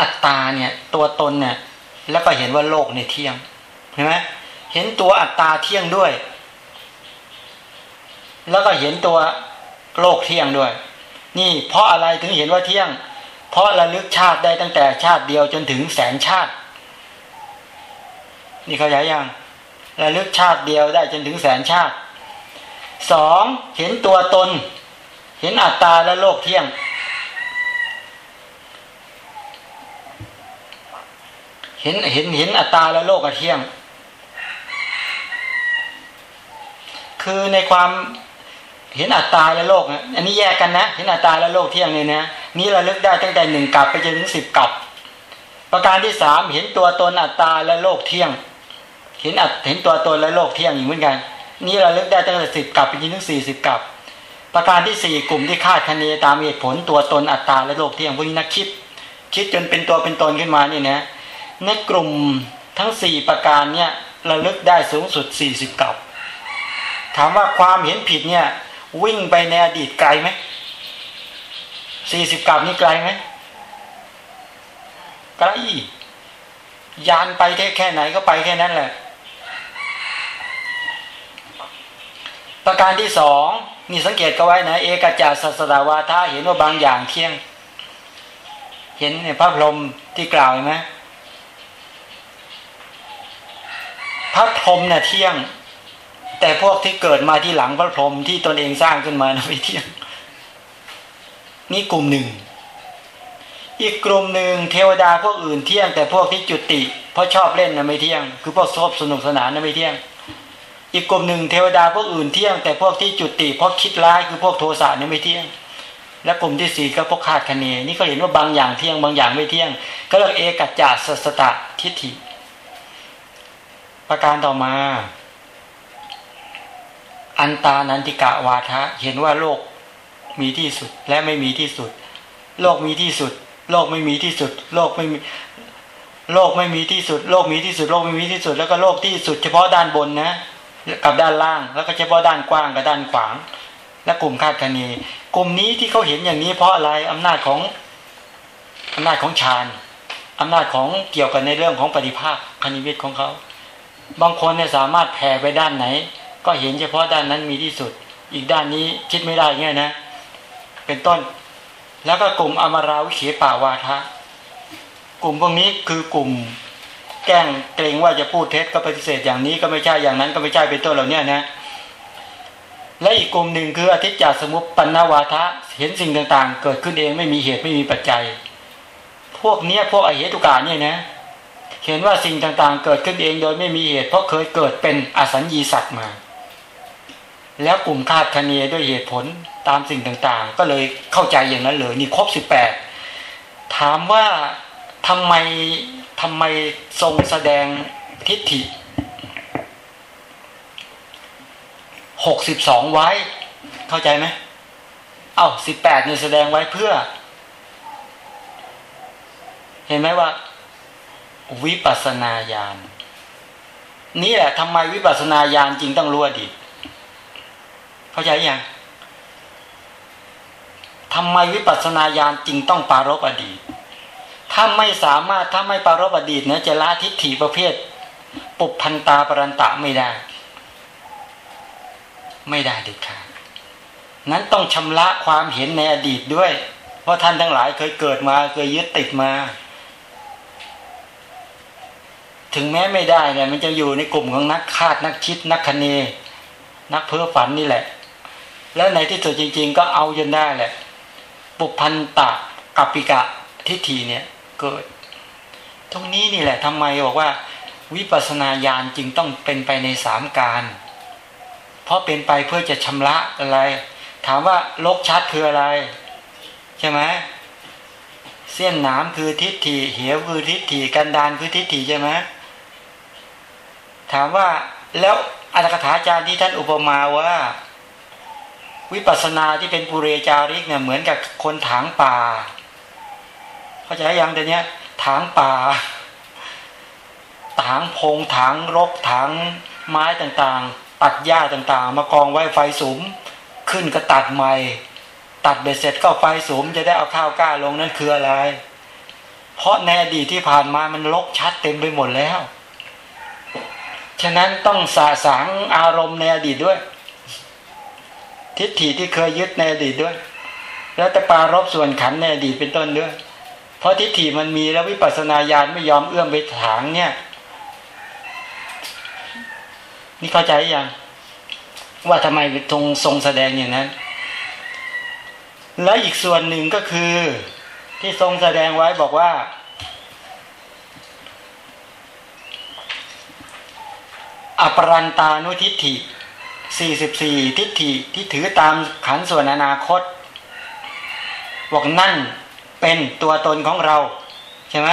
อัตตาเนี่ยตัวตนเนี่ยแล้วก็เห็นว่าโลกในเที่ยงเห็นไหมเห็นตัวอัตตาเที่ยงด้วย แล้วก็เห็นตัวโลกเที่ยงด้วย นี่เพราะอะไรถึงเห็นว่าเที่ยง เพราะระลึกชาติได้ตั้งแต่ชาติเดียวจนถึงแสนชาติ นี่เขาใจยังระลึกชาติเดียวได้จนถึงแสนชาติสองเห็นตัวตน เห็นอัตตาและโลกเที่ยง เห็นเห็นเห็นอัตตาและโลกเที่ยง คือในความเห็นอัตตาและโลกอันนี้แยกกันนะ เห็นอัตตาและโลกเที่ยงเนี่ยนะนี่เระลึกได้ตั้งแต่หนึ่งกับไปจนถึงสิบกับ ประการที่สามเห็นตัวตนอัตตาและโลกเที่ยง เห็นอัดเห็นตัวตนและโลกเที่ยงอยู่เหมือนกัน นี่เราเลือกได้ตั้งแต่สิบกับไปจนถึงสี่สิบกับ ประการที่สี่กลุ่มที่คาดคะเนตามเหตุผลตัวตนอัตตาและโลกเที่ยงพวกนี้นักคิด คิดจนเป็นตัวเป็นตนขึ้นมานี่นะ ในกลุ่มทั้งสี่ประการเนี่ยระลึกได้สูงสุดสี่สิบกับถามว่าความเห็นผิดเนี่ย วิ่งไปในอดีตไกลไหมสี่สิบกับนี่ไกลไหมไกลยานไปแค่ไหนก็ไปแค่นั้นแหละ ประการที่สองนี่สังเกตก็ไว้นะ เอกจารสัสดาวาทาเห็นว่าบางอย่างเที่ยง เห็นในพระพรหมที่กล่าวไหม พระพรหมเนี่ยเที่ยง แต่พวกที่เกิดมาที่หลังพระพรหมที่ตนเองสร้างขึ้นมานะไม่เที่ยง นี่กลุ่มหนึ่ง อีกกลุ่มหนึ่งเทวดาพวกอื่นเที่ยง แต่พวกที่จุติเพราะชอบเล่นนะไม่เที่ยง คือพวกชอบสนุกสนานนะไม่เที่ยง อีกกลุ่มหนึ่งเทวดาพวกอื่นเที่ยง แต่พวกที่จุติเพราะคิดร้ายคือพวกโทสะนี่ไม่เที่ยงและกลุ่มที่สี่ก็พวกคาดคะเนนี่ก็เห็นว่าบางอย่างเที่ยงบางอย่างไม่เที่ยง ก็เรียกเอกัจจสสตะทิฏฐิ ประการต่อมา อันตานันติกะวาทะ เห็นว่าโลกมีที่สุดและไม่มีที่สุด โลกมีที่สุด โลกไม่มีที่สุด โลกไม่มีโลกไม่มีที่สุด โลกมีที่สุด โลกไม่มีที่สุด แล้วก็โลกที่สุด เฉพาะด้านบนนะ กับด้านล่าง แล้วก็เฉพาะด้านกว้างกับด้านขวาง และกลุ่มคาดคะเนกลุ่มนี้ที่เขาเห็นอย่างนี้เพราะอะไรอำนาจของอำนาจของฌานอำนาจของเกี่ยวกับในเรื่องของปฏิภาคคณิวิตของเขา บางคนเนี่ยสามารถแผ่ไปด้านไหน ก็เห็นเฉพาะด้านนั้นมีที่สุด อีกด้านนี้คิดไม่ได้เงี้ยนะ เป็นต้น แล้วก็กลุ่มอมราวิเขปาวาทะกลุ่มพวกนี้คือกลุ่มแกล้งเกรงว่าจะพูดเท็จก็ปฏิเสธอย่างนี้ก็ไม่ใช่อย่างนั้นก็ไม่ใช่เป็นต้นเหล่านี้นะและอีกกลุ่มหนึ่งคืออธิจจสมุปปันนวาทะเห็นสิ่งต่างๆ เกิดขึ้นเองไม่มีเหตุไม่มีปัจจัย พวกเนี้ยพวกอเหตุกาเนี่ยนะ เห็นว่าสิ่งต่างๆ เกิดขึ้นเองโดยไม่มีเหตุ เพราะเคยเกิดเป็นอสัญญีสัตว์มา แล้วกลุ่มคาดคะเนด้วยเหตุผลตามสิ่งต่างๆ ก็เลยเข้าใจอย่างนั้นเลยนี่ครบสิบแปดถามว่าทำไมทำไมทรงแสดงทิฏฐิหกสิบสองไว้ เข้าใจไหมเอา้าสิบแปดเนี่ยแสดงไว้เพื่อ เห็นไหมว่า วิปัสนาญาณนี่แหละทำไมวิปัสนาญาณจริงต้องรู้อดีตเข้าใจยังทำไมวิปัสนาญาณจริงต้องปารบอดีต ถ้าไม่สามารถถ้าไม่ปารบอดีตเนี่ยจะละทิฏฐิประเภท ปุพันตาปรันตะไม่ได้ ไม่ได้เด็ดขาดนั้นต้องชำระความเห็นในอดีตด้วย เพราะท่านทั้งหลายเคยเกิดมาเคยยึดติดมา ถึงแม้ไม่ได้เนี่ย มันจะอยู่ในกลุ่มของนักคาดนักคิด นักคเน นักเพ้อฝันนี่แหละ แล้วในที่สุดจริง ๆ ก็เอาจนได้แหละ ปุพันตะกัปปิกะทิฏฐิเนี่ยเกิด ตรงนี้นี่แหละทำไมบอกว่า วิปัสสนาญาณจึงต้องเป็นไปในสามการ เพราะเป็นไปเพื่อจะชำระอะไร ถามว่าโลกชัดคืออะไร ใช่ไหมเส้นหนามคือทิฏฐิเหวคือทิฏฐิกันดานคือทิฏฐิใช่ไหม ถามว่าแล้วอัตถกถาจารย์ที่ท่านอุปมาว่า วิปัสนาที่เป็นปุเรจาริกเนี่ยเหมือนกับคนถางป่า เข้าใจยังแต่เนี้ยถางป่า ถางพงถางรกถางไม้ต่างๆ ตัดหญ้าต่างๆ มากองไว้ไฟสูงขึ้นก็ตัดใหม่ ตัดเบ็ดเสร็จก็ไฟสูงจะได้เอาข้าวกล้าลงนั่นคืออะไร เพราะในอดีตที่ผ่านมามันลกชัดเต็มไปหมดแล้ว ฉะนั้นต้องสาสางอารมณ์ในอดีตด้วย ทิฏฐิที่เคยยึดในอดีตด้วย แล้วแต่ปารบส่วนขันในอดีตเป็นต้นด้วย เพราะทิฏฐิมันมีแล้ววิปัสสนาญาณไม่ยอมเอื้อมไปถางเนี่ย นี่เข้าใจยังว่าทำไมทรงทรงแสดงอย่างนั้น แล้วอีกส่วนหนึ่งก็คือ ที่ทรงแสดงไว้บอกว่า อปรันตานุทิฏฐิสี่สิบสี่ทิฏฐิที่ถือตามขันส่วนอนาคตบอกนั่นเป็นตัวตนของเรา ใช่ไหม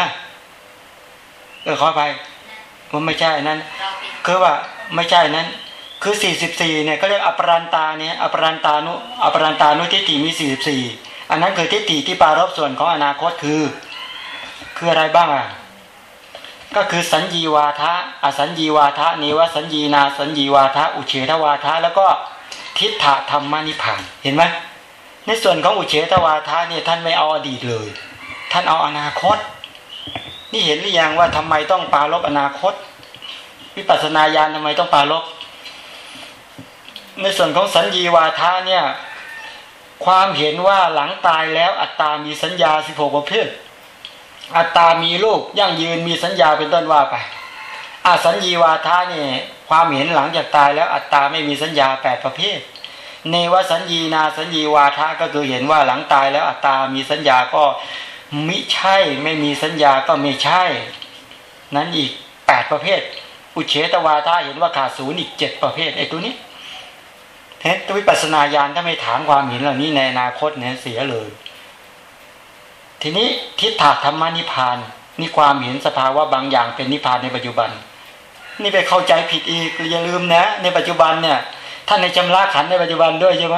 เออขอไปว่าไม่ใช่นั้น คือว่าไม่ใช่นั้น คือสี่สิบสี่เนี่ยก็เรียกอปรันตาเนี่ยอปรันตานุอปรันตานุทิฏฐิมีสี่สิบสี่อันนั้นคือทิฏฐิที่ปารบส่วนของอนาคตคือ คืออะไรบ้างอะ ก็คือสัญญีวาทะอสัญญีวาทะนิวสัญญีนาสัญญีวาทะอุเฉทวาทะแล้วก็ทิฏฐธรรมนิพพานเห็นไหมในส่วนของอุเฉทวาทะเนี่ยท่านไม่เอาอดีตเลย ท่านเอาอนาคต นี่เห็นหรือยังว่าทำไมต้องปาลบอนาคต วิปัสสนาญาณทำไมต้องปาลบในส่วนของสัญญีวาทะเนี่ยความเห็นว่าหลังตายแล้วอัตตามีสัญญาสิบหกประเภท อัตตามีลูกยั่งยืนมีสัญญาเป็นต้นว่าไปอาสัญญีวาทะเนี่ยความเห็นหลังจากตายแล้วอัตตาไม่มีสัญญาแปดประเภทเนวสัญญีนาสัญญีวาทะก็คือเห็นว่าหลังตายแล้วอัตตามีสัญญาก็มิใช่ไม่มีสัญญาก็ไม่ใช่ นั้นอีกแปดประเภท อุเฉตวาทะเห็นว่าขาดศูนย์อีกเจ็ดประเภทไอ้ตัวนี้เห็นตัววิปัสนาญาณถ้าไม่ถามความเห็นเหล่านี้ในอนาคตเนี่ยเสียเลย ทีนี้ทิฏฐธรรมนิพานนี่ความเห็นสภาวะบางอย่างเป็นนิพพานในปัจจุบัน นี่ไปเข้าใจผิดอีกอย่าลืมนะ ในปัจจุบันเนี่ยท่านในจำราขันในปัจจุบันด้วยใช่ไหม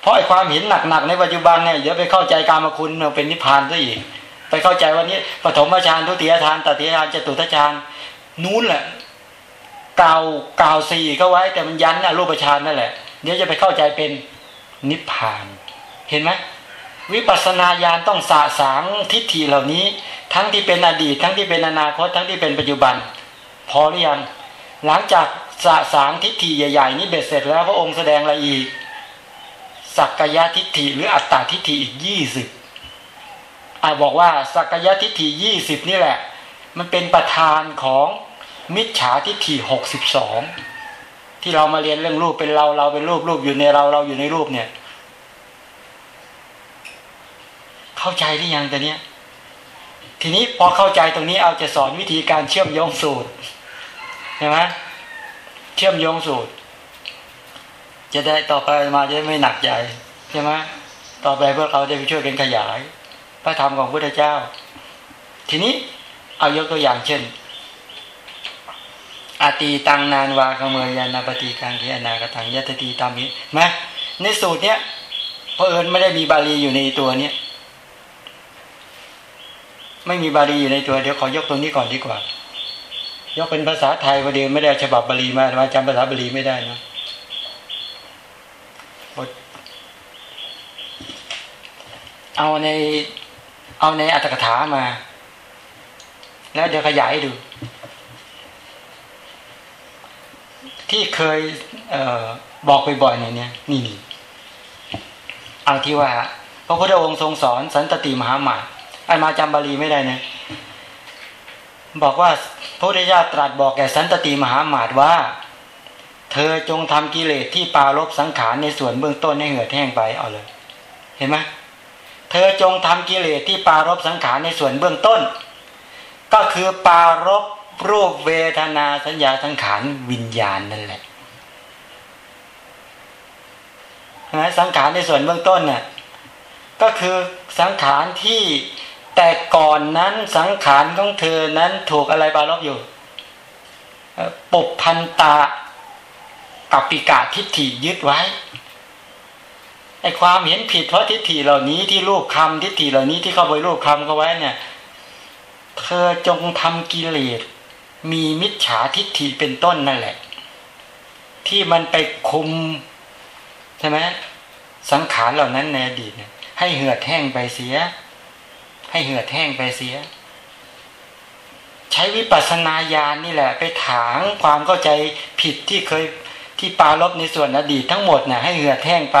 เพราะไอ้ความเห็นหนักๆในปัจจุบันเนี่ยเดี๋ยวไปเข้าใจกามคุณเป็นนิพพานซะอีก ไปเข้าใจว่านี้ปฐมฌานทุติยฌานตติยฌานจตุตฌานนู้นแหละกล่าวกล่าวสี่ก็ไว้แต่มันยันอรูปฌานนั่นแหละ เดี๋ยวจะไปเข้าใจเป็นนิพพาน เห็นไหม วิปัสสนาญาณต้องสะสางทิฏฐิเหล่านี้ ทั้งที่เป็นอดีต ทั้งที่เป็นอนาคตทั้งที่เป็นปัจจุบัน พอหรือยังหลังจากสะสางทิฏฐิใหญ่ ๆ นี้เบ็ดเสร็จแล้วพระองค์แสดงอะไรอีกสักกายทิฏฐิหรืออัตตาทิฏฐิอีกยี่สิบอาบอกว่าสักกายทิฏฐิยี่สิบนี่แหละ มันเป็นประธานของมิจฉาทิฏฐิหกสิบสองที่เรามาเรียนเรื่องรูปเป็นเราเราเป็นรูปรูปอยู่ในเราเราอยู่ในรูปเนี่ย เข้าใจหรือยังแต่เนี้ยทีนี้พอเข้าใจตรงนี้เอาจะสอนวิธีการเชื่อมโยงสูตรใช่ไหมเชื่อมโยงสูตร จะได้ต่อไปมาจะไม่หนักใจใช่ไหมต่อไปพวกเราจะไปช่วยกันขยาย พระธรรมของพระพุทธเจ้า ทีนี้เอายกตัวอย่างเช่นอาตีตังนานวาขเมยานาปฏิกังเทนากตังยัตตีตามิไหมในสูตรเนี้ยเพอเอิญไม่ได้มีบาลีอยู่ในตัวเนี้ย ไม่มีบาลีอยู่ในตัวเดี๋ยวขอยกตรงนี้ก่อนดีกว่า ยกเป็นภาษาไทยประเดี๋ยวไม่ได้ฉบับบาลีมามาจำภาษาบาลีไม่ได้นะเอาในเอาในอัตถกถามา แล้วเดี๋ยวขยายดู ที่เคยเออบอกบ่อยๆเนี่ยนี่นี่เอาที่ว่า พระพุทธองค์ทรงสอนสันตติมหาหมา ไอมาจำบาลีไม่ได้นะบอกว่าพระพุทธเจ้าตรัสบอกแก่สันตติมหาหมาดว่า เธอจงทำกิเลสที่ปาลบสังขารในส่วนเบื้องต้นให้เหือดแห้งไปเอาเลย เห็นไหมเธอจงทำกิเลสที่ปารบสังขารในส่วนเบื้องต้น ก็คือปารบรูปเวทนาสัญญาสังขารวิญญาณนั่นแหละนะสังขารในส่วนเบื้องต้นเนี่ยก็คือสังขารที่ แต่ก่อนนั้นสังขารของเธอนั้นถูกอะไรบารบอยู่ปุพันตากับปิกาทิฏฐิยึดไว้ไอความเห็นผิดเพราะทิฏฐิเหล่านี้ที่ลูกคำทิฏฐิเหล่านี้ที่เข้าไปลูกคำเขาไว้เนี่ย เธอจงทำกิเลสมีมิจฉาทิฏฐิเป็นต้นนั่นแหละ ที่มันไปคุมใช่ไหมสังขารเหล่านั้นในอดีตให้เหือดแห้งไปเสีย ให้เหือดแห้งไปเสีย ใช้วิปัสสนาญาณนี่แหละ ไปถางความเข้าใจผิดที่เคยที่ปาลบในส่วนอดีตทั้งหมดนะ่ะให้เหือดแห้งไป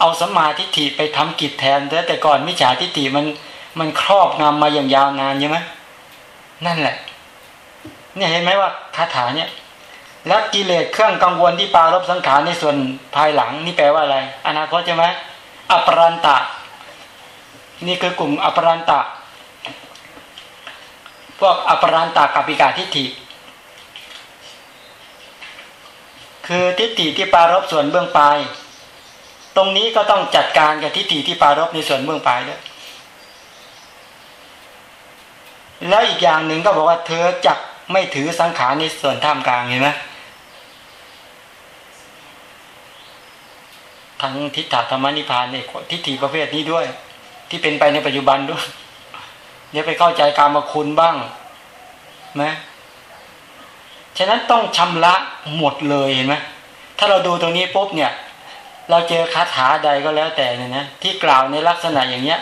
เอาสมาธิฐิไปทำกิจแทนแต่ก่อนมิจฉาทิฏฐิมันมันครอบงำมาอย่างยาวนานใช่ไหมนั่นแหละ เนี่ยเห็นไหมว่าคาถาเนี่ย แล้วกิเลสเครื่องกังวลที่ปารบสังขารในส่วนภายหลัง นี่แปลว่าอะไร อนาคตใช่ไหมอปรันตะ นี่คือกลุ่มอปรันตะ พวกอปรันตะกับปิกาทิฏฐิ คือทิฏฐิที่ปารบส่วนเบื้องปลาย ตรงนี้ก็ต้องจัดการกับทิฏฐิที่ปารบในส่วนเบื้องปลายด้วยแล้วอีกอย่างหนึ่งก็บอกว่าเธอจักไม่ถือสังขารในส่วนท่ามกลางเห็นไหมทั้งทิฏฐธรรมนิพพานในทิฏฐิประเภทนี้ด้วย ที่เป็นไปในปัจจุบันด้วยเดี๋ยวไปเข้าใจการมาคุณบ้างนะฉะนั้นต้องชำระหมดเลยเห็นไหมถ้าเราดูตรงนี้ปุ๊บเนี่ย เราเจอคาถาใดก็แล้วแต่เนี่ยนะที่กล่าวในลักษณะอย่างเนี้ย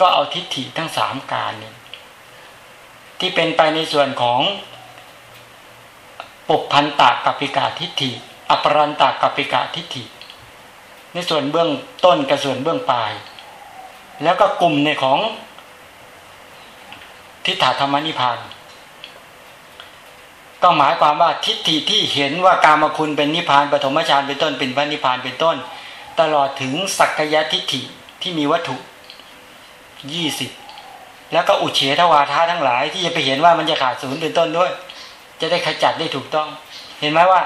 ก็เอาทิฏฐิทั้งสามการเนี่ยที่เป็นไปในส่วนของปุพันตากัปปิกาทิฏฐิอปรันตากัปปิกาทิฏฐิในส่วนเบื้องต้นกับส่วนเบื้องปลาย แล้วก็กลุ่มในของทิฏฐธรรมนิพพาน ก็หมายความว่าทิฏฐิที่เห็นว่าการมคุณเป็นนิพพานปฐมฌานเป็นต้นเป็นพระนิพพานเป็นต้น ตลอดถึงสักยะทิฏฐิที่มีวัตถุยี่สิบแล้วก็อุเฉทวาทาทั้งหลาย ที่จะไปเห็นว่ามันจะขาดศูนย์เป็นต้นด้วย จะได้ขจัดได้ถูกต้อง เห็นไหมว่า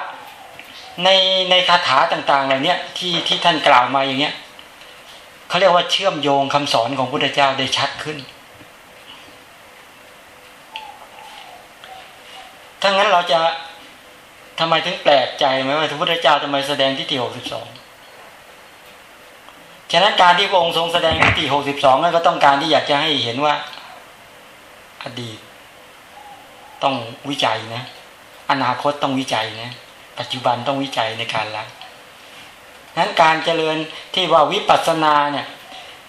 ในในคาถาต่างๆเหล่านี้ที่ที่ท่านกล่าวมาอย่างเนี้ย เขาเรียกว่าเชื่อมโยงคำสอนของพุทธเจ้าได้ชัดขึ้น ถ้างั้นเราจะทำไมถึงแปลกใจไหมว่าพระพุทธเจ้าทำไมแสดงทิฏฐิหกสิบสองฉะนั้นการที่พระองค์ทรงแสดงทิฏฐิหกสิบสองนั่นก็ต้องการที่อยากจะให้เห็นว่า อดีต ต้องวิจัยนะ อนาคตต้องวิจัยนะ ปัจจุบันต้องวิจัยในการละ นั้นการเจริญที่ว่าวิปัสสนาเนี่ย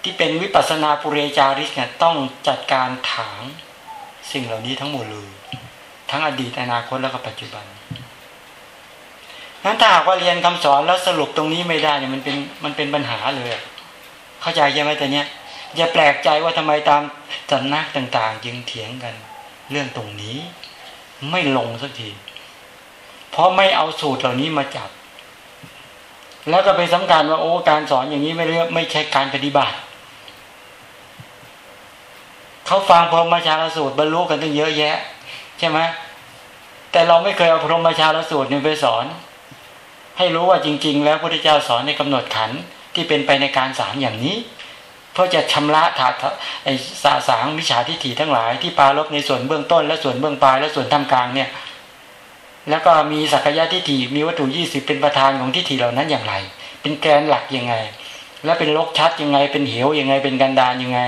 ที่เป็นวิปัสสนาปุเรจาริกเนี่ยต้องจัดการถางสิ่งเหล่านี้ทั้งหมดเลยทั้งอดีตอนาคตแล้วก็ปัจจุบันนั้นถ้าหากว่าเรียนคำสอนแล้วสรุปตรงนี้ไม่ได้เนี่ยมันเป็นมันเป็นปัญหาเลย เข้าใจใช่ไหมแต่เนี้ยอย่าแปลกใจว่าทำไมตามสำนักต่าง ๆ จึงเถียงกัน เรื่องตรงนี้ ไม่ลงสักทีเพราะไม่เอาสูตรเหล่านี้มาจับ แล้วก็ไปสำคัญว่าโอ้การสอนอย่างนี้ไม่เรียกไม่ใช่การปฏิบัติเขาฟังพรหมชาลสูตรบรรลุกันตั้งเยอะแยะ ใช่ไหมแต่เราไม่เคยเอาพรหมชาลสูตรนี่ไปสอน ให้รู้ว่าจริง ๆ แล้วพระพุทธเจ้าสอนในกำหนดขันที่เป็นไปในการสามอย่างนี้เพื่อจะชำระถาไอ้สาสางมิจฉาทิฏฐิทั้งหลายที่ปาลบในส่วนเบื้องต้นและส่วนเบื้องปลายและส่วนท่ามกลางเนี่ย แล้วก็มีสักยะทิฏฐิมีวัตถุยี่สิบเป็นประธานของทิฏฐิเหล่านั้นอย่างไร เป็นแกนหลักยังไง และเป็นลกชัดยังไง เป็นเหวยังไง เป็นกันดานยังไง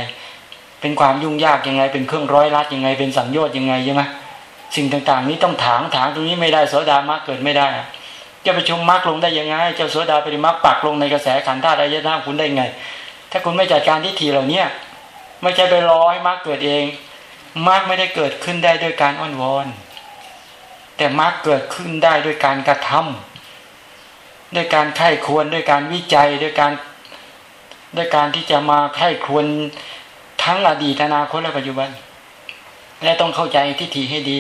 เป็นความยุ่งยากยังไง เป็นเครื่องร้อยรัดยังไง เป็นสังโยชน์ยังไงใช่ไหมสิ่งต่างๆ นี้ต้องถางถางตรงนี้ไม่ได้โสดามรรคเกิดไม่ได้จะประชุมมรรคลงได้ยังไงจะโสดาปริมรรคปักลงในกระแสขันธ์ธาตุอายตนะคุณได้ไง ถ้าคุณไม่จัดการทิฏฐิเหล่านี้ไม่ใช่ไปรอให้มรรคเกิดเองมรรคไม่ได้เกิดขึ้นได้ด้วยการอ้อนวอน แต่มรรคเกิดขึ้นได้ด้วยการกระทำด้วยการไข้ควรด้วยการวิจัยด้วยการด้วยการที่จะมาไข้ควรทั้งอดีตอนาคตและปัจจุบัน และต้องเข้าใจทิฏฐิให้ดี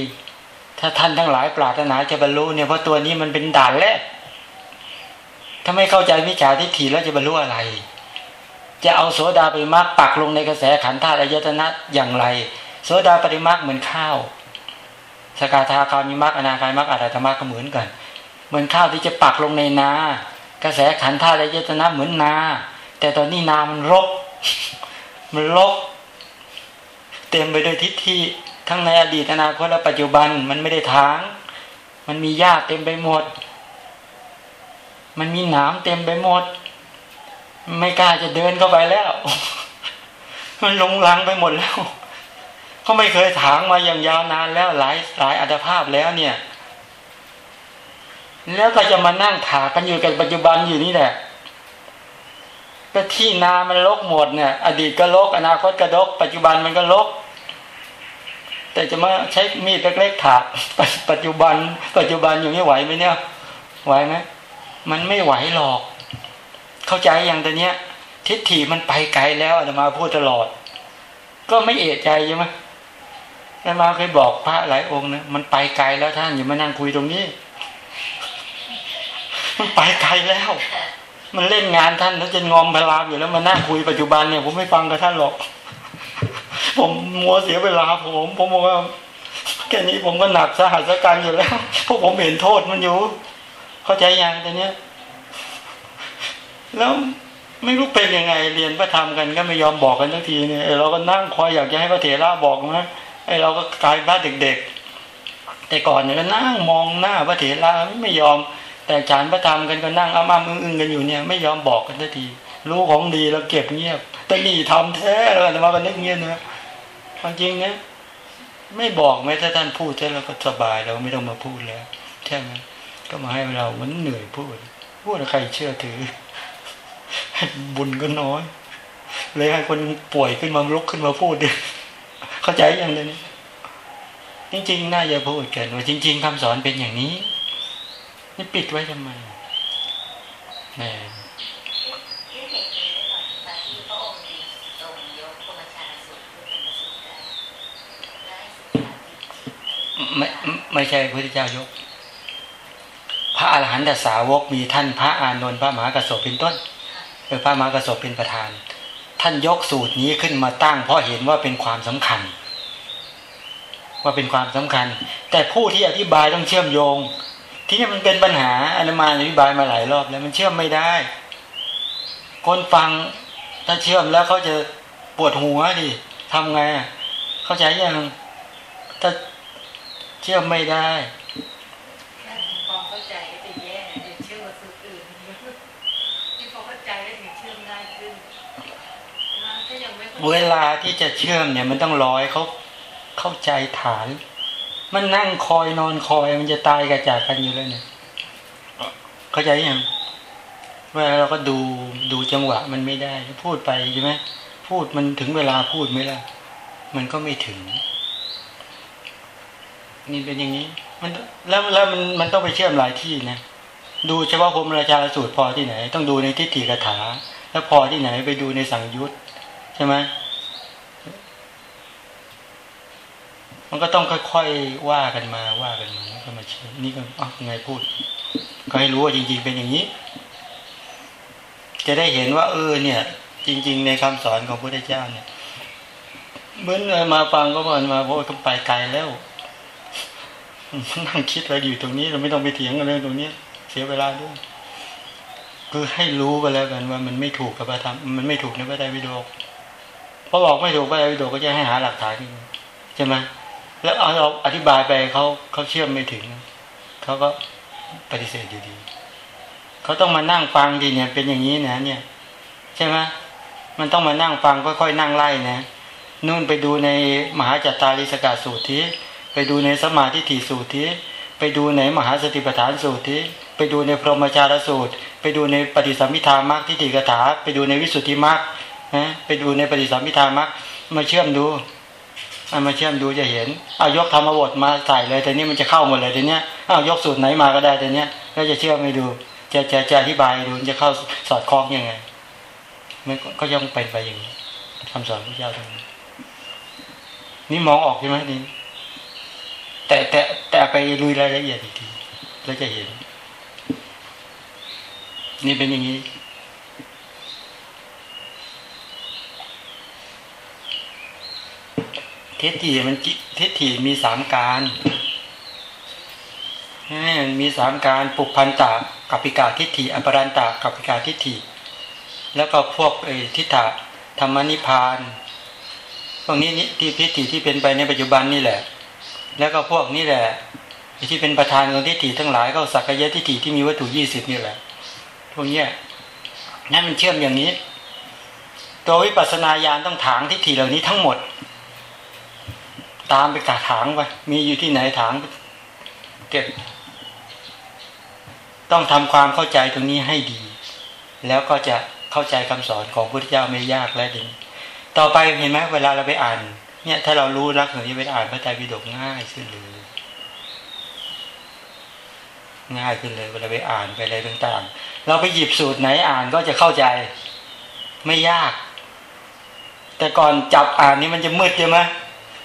ถ้าท่านทั้งหลายปรารถนาจะบรรลุเนี่ยเพราะตัวนี้มันเป็นด่านแรกถ้าไม่เข้าใจวิชาทิฏฐิแล้วจะบรรลุอะไร จะเอาโสดาปริมาปักลงในกระแสขันธ์ธาตุอายตนะอย่างไร โสดาปริมาเหมือนข้าว สกาธาคามีมรรคอนาคายมรรคอารัตมรรคก็เหมือนกัน เหมือนข้าวที่จะปักลงในนา กระแสขันธ์ธาตุอายตนะเหมือนนา แต่ตอนนี้นามันรก มันรก เต็มไปด้วยทิฏฐิทั้งในอดีตอนาคตและปัจจุบันมันไม่ได้ทาง มันมีหญ้าเต็มไปหมด มันมีหนามเต็มไปหมด ไม่กล้าจะเดินเข้าไปแล้ว มันลงลังไปหมดแล้ว เขาไม่เคยถางมาอย่างยาวนานแล้วหลายหลายอัตภาพแล้วเนี่ย แล้วก็จะมานั่งถากันอยู่กับปัจจุบันอยู่นี่แหละก็ที่นามันลกหมดเนี่ย อดีตก็ลกอนาคตก็ลกปัจจุบันมันก็ลก แต่จะมาใช้มีดเล็กๆถากปัจจุบัน ปัจจุบันอยู่นี้ไหวไหมเนี่ย ไหวไหมมันไม่ไหวหรอก เข้าใจอย่างแต่เนี้ย ทิฏฐิมันไปไกลแล้วอาตมาพูดตลอด ก็ไม่เอะใจใช่ไหม อาตมาเคยบอกพระหลายองค์นะมันไปไกลแล้วท่านอย่ามานั่งคุยตรงนี้ มันไปไกลแล้ว มันเล่นงานท่านแล้วจะงอมพลามอยู่แล้วมานั่งคุยปัจจุบันเนี่ยผมไม่ฟังกับท่านหรอก ผมมัวเสียเวลาผม ผมบอกว่าแค่นี้ผมก็หนักสหัสการอยู่แล้วพราะผมเห็นโทษมันอยู่ เข้าใจยังแต่เนี้ยแล้วไม่รู้เป็นยังไงเรียนพระธรรมกันก็ไม่ยอมบอกกันทักทีเนี่ยเราก็นั่งคอยอยากจะให้พระเถระบอกนะ ไอ้เราก็กลายบ้านเด็กๆ แต่ก่อนเนี่ยก็นั่งมองหน้าพระเถระไม่ยอม แต่ฉานพระธรรมกันก็นั่งอ้ามาอึ้งๆกันอยู่เนี่ยไม่ยอมบอกกันทันทีรู้ของดีแล้วเก็บเงียบ แต่นี่ทำแท้แล้วมาบันนึกเงี้ยนะความจริงเนี่ยไม่บอกแม้ถ้าท่านพูดแค่เราก็สบายเราไม่ต้องมาพูดแล้วใช่ไหมก็มาให้เรามันเหนื่อยพูด พูดใครเชื่อถือ บุญก็น้อย เลยให้คนป่วยขึ้นมาลุกขึ้นมาพูดดิ เข้าใจอย่างนี้จริงๆน่าจะพูดกันว่าจริง ๆคำสอนเป็นอย่างนี้ นี่ปิดไว้ทำไมแหมไม่ไม่ใช่พระพุทธเจ้ายก พระอาหารหันตสาวกมีท่านพระอานนท์พระมหากระสบเป็นต้นหรือพระมหากระสบเป็นประธาน ท่านยกสูตรนี้ขึ้นมาตั้งเพราะเห็นว่าเป็นความสำคัญ ว่าเป็นความสำคัญ แต่ผู้ที่อธิบายต้องเชื่อมโยง ที่นี่มันเป็นปัญหาอนุมาอธิบายมาหลายรอบแล้วมันเชื่อมไม่ได้ คนฟังถ้าเชื่อมแล้วเขาจะปวดหัวดิทำไงเข้าใจยังถ้าเชื่อมไม่ได้ความเข้าใจก็จะแย่เชื่อมาสุดอื่นที่พอเข้าใจแล้วถึงเชื่อมง่ายขึ้นเวลาที่จะเชื่อมเนี่ยมันต้องร้อยเขา เข้าใจฐาน มันนั่งคอยนอนคอย มันจะตายกระจากกันอยู่แล้วเนี่ย เข้าใจยังเวลาเราก็ดูดูจังหวะมันไม่ได้พูดไปใช่ไหมพูดมันถึงเวลาพูดไหมล่ะ มันก็ไม่ถึง นี่เป็นอย่างนี้ มันแล้วแล้วมันมันต้องไปเชื่อมหลายที่นะดูเฉพาะพรมราชาสูตรพอที่ไหน ต้องดูในทิฏฐิกถา แล้วพอที่ไหนไปดูในสังยุตใช่ไหม มันก็ต้องค่อยๆว่ากันมาว่ากันมาก็มาเชื่อนี่ก็อ๋อไงพูด ก็ให้รู้ว่าจริง ๆ เป็นอย่างนี้ จะได้เห็นว่า เออ เนี่ย จริง ๆ ในคำสอนของพระพุทธเจ้าเนี่ยเมื่อมาฟังก็มันมาโอ้ก็ไปไกลแล้วนั่งคิดอะไรอยู่ตรงนี้ เราไม่ต้องไปเถียงกันเรื่องตรงนี้เสียเวลาด้วยคือให้รู้กันแล้วกันว่ามันไม่ถูกกับพระธรรมมันไม่ถูกในพระไตรปิฎกพอบอกไม่ถูกพระไตรปิฎกก็จะให้หาหลักฐานใช่ไหม แล้วเอาเราอธิบายไปเขาเขาเชื่อมไม่ถึงเขาก็ปฏิเสธอยู่ดีเขาต้องมานั่งฟังดีเนี่ย เป็นอย่างนี้นะ เนี่ยใช่ไหมมันต้องมานั่งฟังค่อยๆนั่งไล่นะนู่นไปดูในมหาจัตตาริสกาสูตรที่ไปดูในสมาธิถี่สูตรที่ไปดูในมหาสติปัฏฐานสูตรที่ไปดูในพรหมจารสูตร ไปดูในปฏิสัมพิธามรรคที่ติกถา ไปดูในวิสุทธิมรรคนะไปดูในปฏิสัมพิธามรรคมาเชื่อมดู มาเชื่อมดูจะเห็นเอายกธรรมบทมาใส่เลยแต่นี้มันจะเข้าหมดเลยแต่เนี้ยเอายกสูตรไหนมาก็ได้แต่เนี้ยก็จะเชื่อมไม่ดู จะจะจะอธิบายดูจะเข้าสอดคล้องยังไงมันก็ย่อมเป็นไปอย่างนี้คำสอนพระเจ้าตรงนี้นี่มองออกใช่ไหมนี่แต่แต่แต่ไปลุยรายละเอียดอีกทีแล้วจะเห็น นี่เป็นอย่างนี้ ทฏฐิมันเทฏฐิมีสามการมีสามการปุพันตากับปิกาทิฏฐิอปรันตากับปิกาทิฏฐิ แล้วก็พวกทิฏฐะธรรมนิพานพวกนี้นี่ที่ทิฏฐิที่เป็นไปในปัจจุบันนี่แหละ แล้วก็พวกนี้แหละที่เป็นประธานของทิฏฐิทั้งหลายก็สักกายทิฏฐิที่มีวัตถุยี่สิบนี่แหละพวกนี้นั่นมันเชื่อมอย่างนี้ ตัววิปัสสนาญาณต้องถางทิฏฐิเหล่านี้ทั้งหมด ตามไปกาถางไปมีอยู่ที่ไหนถางเก็บ ต้องทำความเข้าใจตรงนี้ให้ดี แล้วก็จะเข้าใจคำสอนของพุทธเจ้าไม่ยากและดีต่อไปเห็นไหมเวลาเราไปอ่าน เนี่ยถ้าเรารู้รักษณะนี้ไปอ่านพระไตรปิฎกง่ายขึ้นเลยง่ายขึ้นเลยเวลาไปอ่านไปอะไรต่างๆ เราไปหยิบสูตรไหนอ่านก็จะเข้าใจ ไม่ยาก แต่ก่อนจับอ่านนี่มันจะมืดใช่ไหม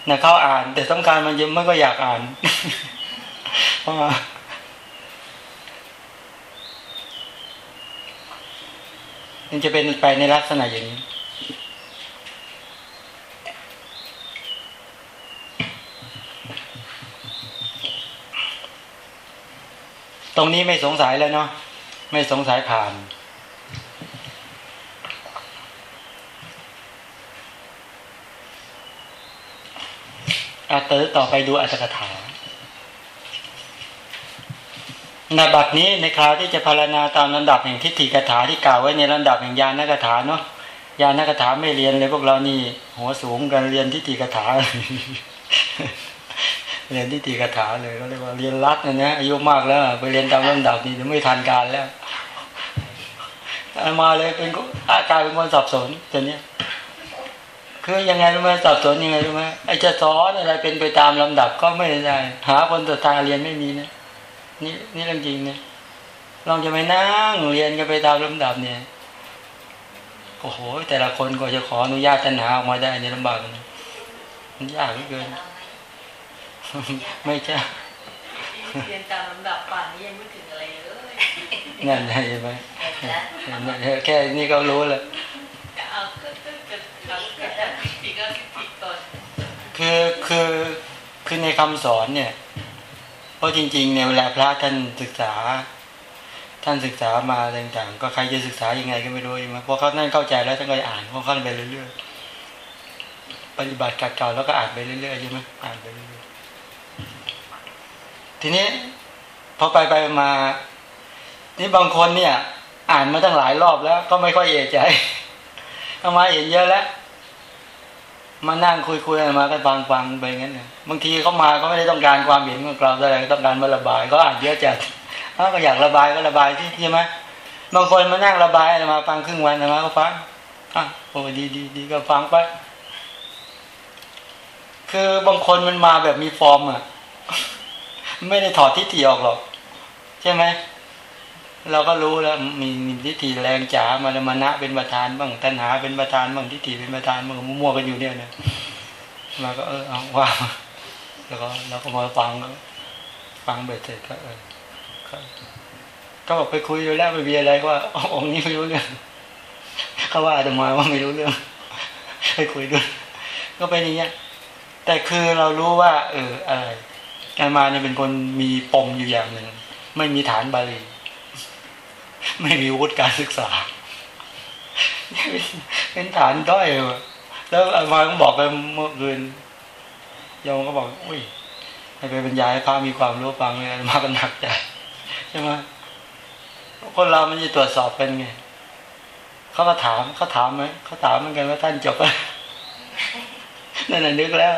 นะเข้าอ่าน แต่ต้องการมันจะไม่ก็อยากอ่านเพราะมันจะเป็นไปในลักษณะอย่างนี้ตรงนี้ไม่สงสัยแล้วเนาะไม่สงสัยผ่าน อาเตอต่อไปดูอัตถกถาในบัดนี้ในคราวที่จะพารณาตามลำดับแห่งทิฏฐิกถาที่กล่าวไว้ในลำดับแห่งญาณกถาเนาะญาณกถาไม่เรียนเลยพวกเรานี่หัวสูงกันเรียนทิฏฐิกถาเรียนทิฏฐิกถาเลยก็เรียกว่าเรียนรัดนะนะอายุมากแล้ว ไปเรียนตามลำดับนี่ไม่ทันการแล้วมาเลยเป็นอาการเป็นคนสับสนตัวเนี้ย คือยังไงรู้ไหมสับสนยังไงรู้ไหมไอจะสอนอะไรเป็นไปตามลำดับก็ไม่ได้ หาคนตัวตาเรียนไม่มีนะนี่นี่เรื่องจริงเนี่ยลองจะไปนั่งเรียนกันไปตามลำดับเนี่ยโอ้โห แต่ละคนก็จะขออนุญาตตัณหาออกมาได้ในลำบากนะมันยากเหลือเกิน ไม่ใช่เรียนตามลำดับป่านนี้ยังไม่ถึงอะไรเลยนั่นใช่ไหมเห็นแล้วแค่นี้ก็รู้แล้ว คือคือคือในคำสอนเนี่ย เพราะจริงๆเนี่ยเวลาพระท่านศึกษา ท่านศึกษามาต่างๆ ก็ใครจะศึกษายังไงก็ไม่รู้ใช่ไหมเพราะเขานั่นเข้าใจแล้วท่านก็อ่านเขาเข้าไปเรื่อยๆปฏิบัติกัดเก่าแล้วก็อ่านไปเรื่อยๆใช่ไหมอ่านไปเรื่อยๆทีนี้พอไปไปมานี่บางคนเนี่ย อ่านมาตั้งหลายรอบแล้ว ก็ไม่ค่อยเอะใจ เอามาเห็นเยอะแล้วมานั่งคุยคุยๆมาก็ฟังฟังไปงั้นเนี่ยบางทีเขามาก็ไม่ได้ต้องการความเห็นของเราแต่ต้องการมาระบายก็อ่านเยอะจัดเขาก็อยากระบายก็ระบายที่ใช่ไหมบางคนมานั่งระบายมาฟังครึ่งวันมาก็ฟังอะโอ้ดีดีดีก็ฟังไปคือบางคนมันมาแบบมีฟอร์มอะไม่ได้ถอดทิฏฐิออกหรอก ใช่ไหม เราก็รู้แล้วมีทิฏฐิแรงจ๋ามาแล้วมานะเป็นประธานบ้างตัณหาเป็นประธานบ้างทิฏฐิเป็นประธานบ้างมั่วๆกันอยู่เนี่ยนะมาก็เออเอาว่าแล้วก็เราก็มาฟังฟังเบ็ดเสร็จก็เออก็บอกไปคุยแล้วไปเบียอะไรก็ว่าองค์นี้ไม่รู้เรื่องเขาว่าอาตมาว่าไม่รู้เรื่องไปคุยด้วยก็เป็นอย่างเงี้ย แต่คือเรารู้ว่า เอออะไรอาตมาเนี่ยเป็นคนมีปมอยู่อย่างหนึ่งไม่มีฐานบาลี ไม่มีวุฒิการศึกษา เป็นฐานด้อยแล้วอามาก็บอกไปเมื่อคืนโยมก็บอก อุ้ยให้ไปบรรยายให้พระมีความรู้ฟังเลยมาก็หนักใจใช่ไหมคนเรามันจะตรวจสอบเป็นไงเขาก็ถามเขาถามไหมเขาถามเหมือนกันว่าท่านจบแล้วนั่นน่ะนึกแล้ว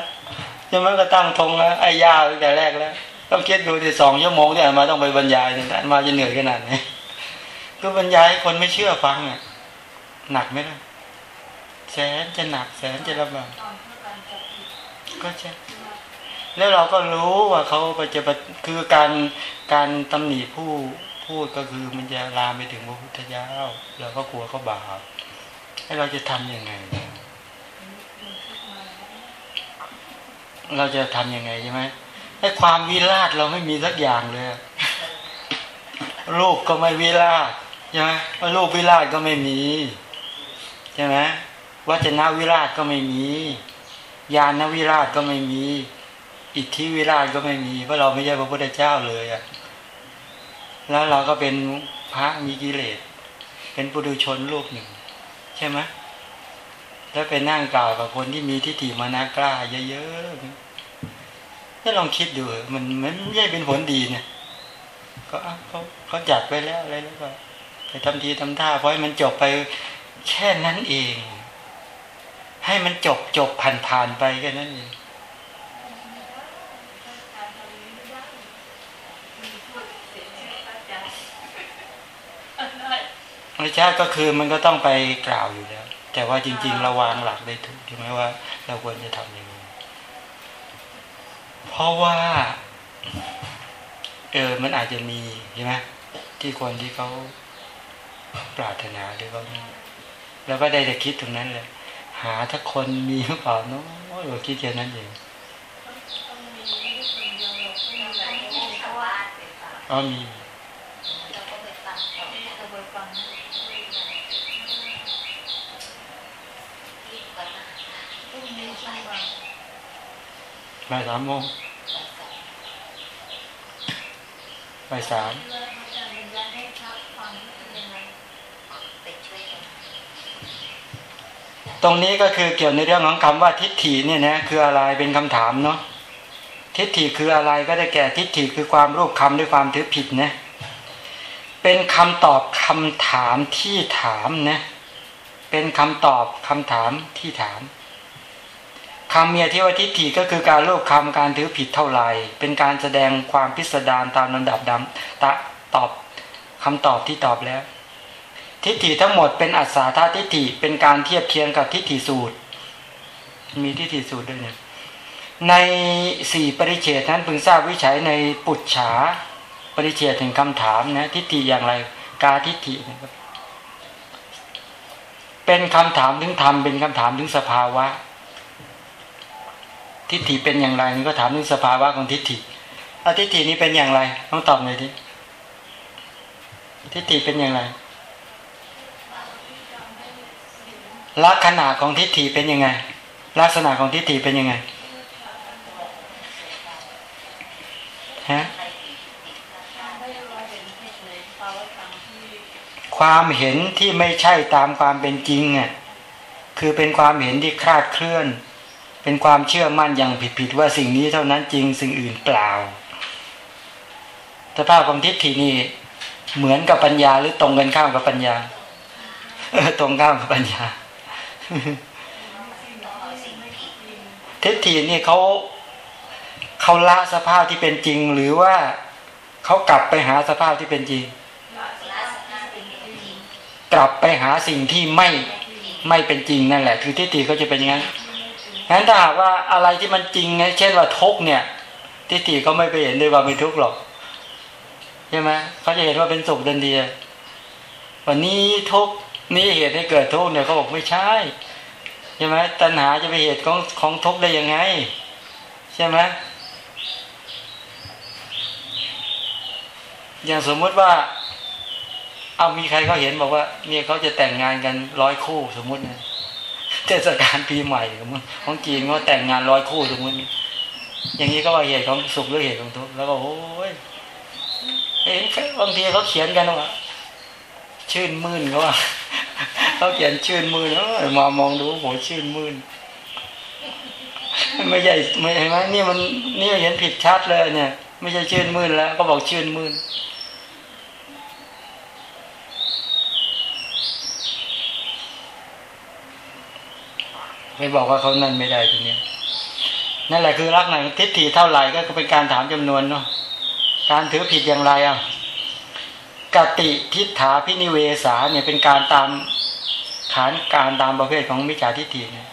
ใช่ไหมก็ตั้งธงแล้วไอ้ยาตั้งแต่แรกแล้วต้องคิดดูที่สองชั่วโมงที่อามาต้องไปบรรยายเนี่ยอามาจะเหนื่อยขนาดไหน ก็บรรยายให้คนไม่เชื่อฟังอะหนักไหมล่ะแสนจะหนักแสนจะลำบากก็ใช่แล้วเราก็รู้ว่าเขาจะคือการการตำหนิผู้พูดก็คือมันจะลามไปถึงพระพุทธเจ้าเราก็กลัวเขาบาปให้เราจะทำยังไง เราจะทำยังไงใช่ไหมให้ความวิราชเราไม่มีสักอย่างเลยอะรูปก็ไม่วิราช ใช่ไหมรูปวิราชก็ไม่มีใช่ไหมวัจนวิราชก็ไม่มีญาณวิราชก็ไม่มี อิทธิวิราชก็ไม่มีเพราะเราไม่ใช่พระพุทธเจ้าเลยอะแล้วเราก็เป็นพระมีกิเลส เป็นปุถุชนรูปหนึ่ง ใช่ไหมแล้วไปนั่งกล่าวกับคนที่มีทิฏฐิมานะกล้าเยอะๆถ้าลองคิดดูมันมันไม่ใช่เป็นผลดีเนี่ยก็เขาเขาจัดไปแล้วอะไรแล้วก็ ทำทีทำท่าเพราะให้มันจบไปแค่นั้นเอง ให้มันจบจบผ่านผ่านไปแค่นั้นเองการทำนี้ไม่ได้มีพูดเสียชื่อพระอาจารย์ได้ไม่ใช่ก็คือมันก็ต้องไปกล่าวอยู่แล้ว แต่ว่าจริงๆเราวางหลักได้ถูกใช่ไหมว่าเราควรจะทำยังไงเพราะว่าเออมันอาจจะมีใช่ไหมที่คนที่เขา ปรารถนาหรือเขานี่แล้วก็ได้แต่คิดตรงนั้นเลย หาถ้าคนมีหรือเปล่าเนาะเราคิดแค่นั้นเองต้องมีลูกคนเดียวเราไม่มีอะไรไม่มีชาวบ้านไปฟังอ๋อมีเราก็ไปฟังเขาจะไปฟังที่ก่อนนะพรุ่งนี้ช่วงบ่ายบ่ายสามโมงบ่ายสาม ที่ว่าพระอาจารย์บรรยายให้พระฟังเป็นยังไง ไปช่วยกัน ต รงนี้ก็คือเกี่ยวในเรื่องของคำว่าทิฏฐิเนี่ยนะคืออะไรเป็นคำถามเนาะทิฏฐิคืออะไรก็ได้แก่ทิฏฐิคือความรูปคำด้วยความถือผิดนะเป็นคำตอบคำถามที่ถามนะเป็นคำตอบคำถามที่ถามคำเมียที่ว่าทิฏฐิก็คือการรูปคำการถือผิดเท่าไหร่ เป็นการแสดงความพิสดารตามลำดับดำตะตอบคำตอบที่ตอบแล้ว ทิฏฐิทั้งหมดเป็นอัศาธาทิฏฐิเป็นการเทียบเคียงกับทิฏฐิสูตร มีทิฏฐิสูตรด้วยเนี่ยในสี่ปริเฉดนั้นพึงทราบวิจัยในปุจฉาปริเฉดถึงคำถามนะทิฏฐิอย่างไร กาทิฏฐินะครับเป็นคำถามถึงธรรมเป็นคำถามถึงสภาวะ ทิฏฐิเป็นอย่างไรนี่ก็ถามถึงสภาวะของทิฏฐิอาทิฏฐินี้เป็นอย่างไรต้องตอบหน่อยดิทิฏฐิเป็นอย่างไร ลักษณะของทิฏฐิเป็นยังไง ลักษณะของทิฏฐิเป็นยังไงฮะความเห็นที่ไม่ใช่ตามความเป็นจริงอะคือเป็นความเห็นที่คลาดเคลื่อน เป็นความเชื่อมั่นอย่างผิดๆว่าสิ่งนี้เท่านั้นจริงสิ่งอื่นเปล่าสภาพของทิฏฐินี่เหมือนกับปัญญาหรือตรงกันข้ามกับปัญญาตรงข้ามกับปัญญา ทิฏฐินี่เขาเขาละสภาพที่เป็นจริง หรือว่าเขากลับไปหาสภาพที่เป็นจริง กลับไปหาสิ่งที่ไม่ไม่เป็นจริงนั่นแหละ คือทิฏฐิเขาจะเป็นอย่างนั้นงั้นถ้าหากว่าอะไรที่มันจริงเช่นว่าทุกเนี่ย ทิฏฐิเขาไม่ไปเห็นด้วยว่าเป็นทุกข์หรอกใช่ไหมเขาจะเห็นว่าเป็นสุขดันเดียวันนี้ทุก นี่เหตุให้เกิดทุกข์เนี่ยเขาบอกไม่ใช่ใช่ไหมตัณหาจะไปเหตุของของทุกข์ได้ยังไง ใช่ไหมอย่างสมมติว่า เอามีใครเขาเห็นบอกว่า เนี่ยเขาจะแต่งงานกันร้อยคู่สมมตินะเทศกาลปีใหม่ของจีนเขาแต่งงานร้อยคู่สมมติอย่างนี้ก็ว่าเหตุของสุขหรือเหตุของทุกข์แล้วก็โอ้ยเห็นบางทีเขาเขียนกันว่า ชื่นมื่นเขาว่าเขาเขียนชื่นมื่นเออมามองดูโหชื่นมื่นไม่ใช่ไม่เห็นไหมนี่มันนี่เห็นผิดชัดเลยเนี่ย ไม่ใช่ชื่นมื่นแล้ว ก็บอกชื่นมื่นไม่บอกว่าเขานั่นไม่ได้ทีเนี้ยนั่นแหละคือรักไหนทิฏฐิเท่าไหร่ก็เป็นการถามจำนวนเนาะการถือผิดอย่างไรอะ กติทิฏฐาพินิเวสาเนี่ยเป็นการตามขานการตามประเภทของมิจฉาทิฏฐิเนี่ย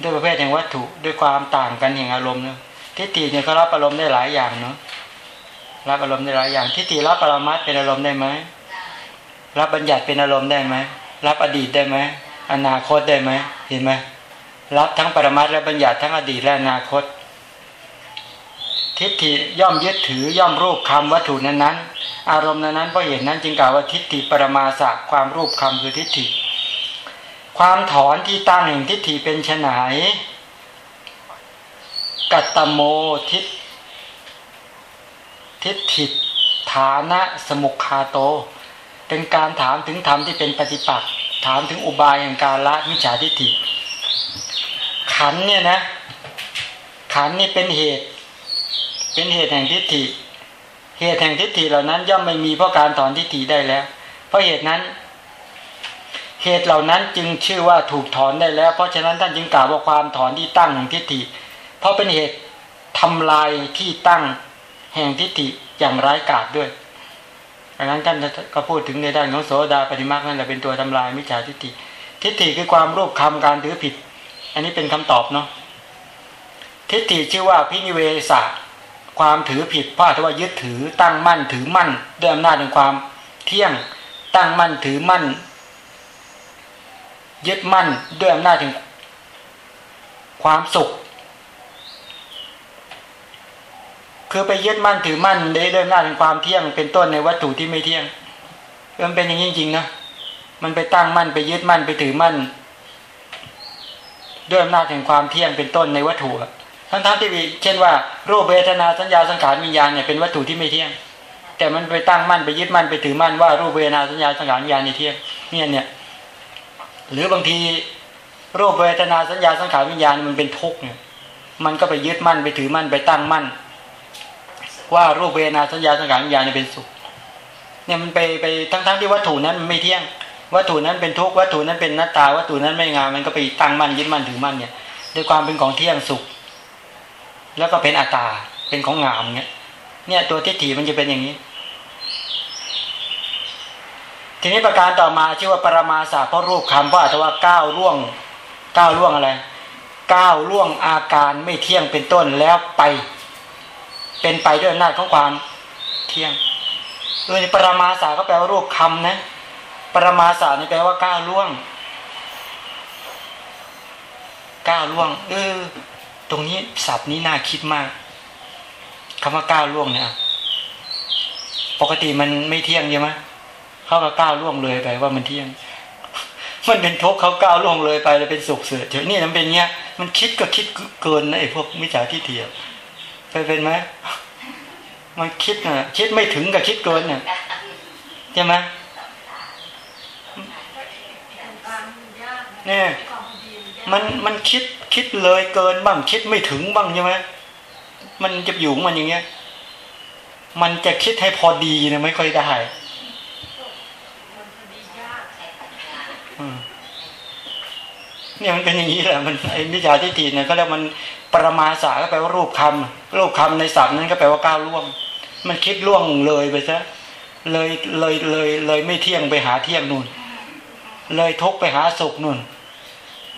ด้วยประเภทแห่งวัตถุด้วยความต่างกันแห่งอารมณ์เนาะทิฏฐิเนี่ยเขารับอารมณ์ได้หลายอย่างเนาะรับอารมณ์ได้หลายอย่างทิฏฐิรับปรมัตเป็นอารมณ์ได้ไหมรับบัญญัติเป็นอารมณ์ได้ไหมรับอดีตได้ไหมอนาคตได้ไหมเห็นไหมรับทั้งปรมัตและบัญญัติทั้งอดีตและอนาคต ทิฏฐิย่อมยึดถือย่อมรูปคำวัตถุนั้นๆ อารมณ์นั้นๆเพราะเห็นนั้นจึงกล่าวว่าทิฏฐิปรมาสะความรูปคำคือทิฏฐิ ความถอนที่ตั้งแห่งทิฏฐิเป็นไฉนกัตตโมทิฏทิฏฐิฐานะสมุคาโต เป็นการถามถึงธรรมที่เป็นปฏิปักษ์ถามถึงอุบายแห่งการละมิจฉาทิฏฐิขันเนี่ยนะขันนี่เป็นเหตุ เป็นเหตุแห่งทิฏฐิ เหตุแห่งทิฏฐิเหล่านั้นย่อมไม่มีเพราะการถอนทิฏฐิได้แล้ว เพราะเหตุนั้น เหตุเหล่านั้นจึงชื่อว่าถูกถอนได้แล้ว เพราะฉะนั้นท่านจึงกล่าวว่าความถอนที่ตั้งแห่งทิฏฐิ เพราะเป็นเหตุทำลายที่ตั้งแห่งทิฏฐิอย่างร้ายกาจด้วยดังนั้นท่านก็พูดถึงในด้านของโสดาปฏิมาคนั่นแหละเป็นตัวทำลายมิจฉาทิฏฐิ ทิฏฐิคือความรูปคำการถือผิด อันนี้เป็นคำตอบเนาะทิฏฐิชื่อว่าพินิเวสะ ความถือผิดพราะว่ายึดถือตั้งมั่นถือมั่นด้วยอำนาจแห่งความ เที่ยงตั้งมั่นถือมั่น ยึดมั่นด้วยอำนาจแห่งความสุข คือไปยึดมั่นถือมั่นได้ด้วยอำนาจแห่งความเที่ยง เป็นต้นในวัตถุที่ไม่เที่ยงมันเป็นอย่างนี้จริงๆนะมันไปตั้งมั่นไปยึดมั่นไปถือมั่นด้วยอำนาจแห่งความเที่ยงเป็นต้นในวัตถุ ทั้งทั้งที่เช่นว่ารูปเวทนาสัญญาสังขารวิญญาณเนี่ยเป็นวัตถุที่ไม่เที่ยง แต่มันไปตั้งมั่นไปยึดมั่นไปถือมั่นว่ารูปเวทนาสัญญาสังขารวิญญาณนี่เที่ยงเนี่ยเนี่ยหรือบางทีรูปเวทนาสัญญาสังขารวิญญาณมันเป็นทุกข์เนี่ยมันก็ไปยึดมั่นไปถือมั่นไปตั้งมั่น ว่ารูปเวทนาสัญญาสังขารวิญญาณเนี่ยเป็นสุข เนี่ยมันไปไปทั้งทั้งที่วัตถุนั้นมันไม่เที่ยง วัตถุนั้นเป็นทุกข์วัตถุนั้นเป็นหน้าตาวัตถุนั้นไม่งามมันก็ไปตั้งมั่นยึดมั่นถือมั่นเนี่ยด้วยความเป็นของเที่ยงสุข แล้วก็เป็นอัตตา เป็นของงามเนี่ยเนี่ยตัวทิฏฐิมันจะเป็นอย่างนี้ ทีนี้ประการต่อมาชื่อว่าปรมาสาเพราะรูปคำเพราะอาจจะว่าก้าวล่วงก้าวล่วงอะไรก้าวล่วงอาการไม่เที่ยงเป็นต้นแล้วไป เป็นไปด้วยอำนาจของความเที่ยงเออปรมาสาก็แปลว่ารูปคำนะ ปรมาสานี่แปลว่าก้าวล่วงก้าวล่วงเออ ตรงนี้ศัพท์นี้น่าคิดมากคำว่าก้าวล่วงเนี่ย ปกติมันไม่เที่ยงใช่ไหมเขาก็ก้าวล่วงเลยไปว่ามันเที่ยง มันเป็นทุกข์เขาก้าวล่วงเลยไปแล้วเป็นสุขเสือเดี๋ยวนี้มันเป็นเงี้ย มันคิดก็คิดเกินนะไอ้พวกมิจฉาทิฏฐิอะไปเป็นไหมมันคิดน่ะคิดไม่ถึงกับคิดเกินน่ะใช่ไหมการยากเนี่ยควา มันมันคิดคิดเลยเกินบ้างคิดไม่ถึงบ้างใช่ไหมมันจะอยู่ของมันอย่างเงี้ย มันจะคิดให้พอดีนะไม่ค่อยได้อืมเนี่ยมันเป็นอย่างนี้แหละมันไอ้มิจฉาทิฏฐิเนี่ยก็เรียกมันปรมาสาก็แปลว่ารูปคำรูปคำในศัพท์นั้นก็แปลว่าก้าวล่วง มันคิดล่วงเลยไปซะเลยเลยเลยเลยไม่เที่ยงไปหาเที่ยงนู่น เลยทุกไปหาสุขนู่น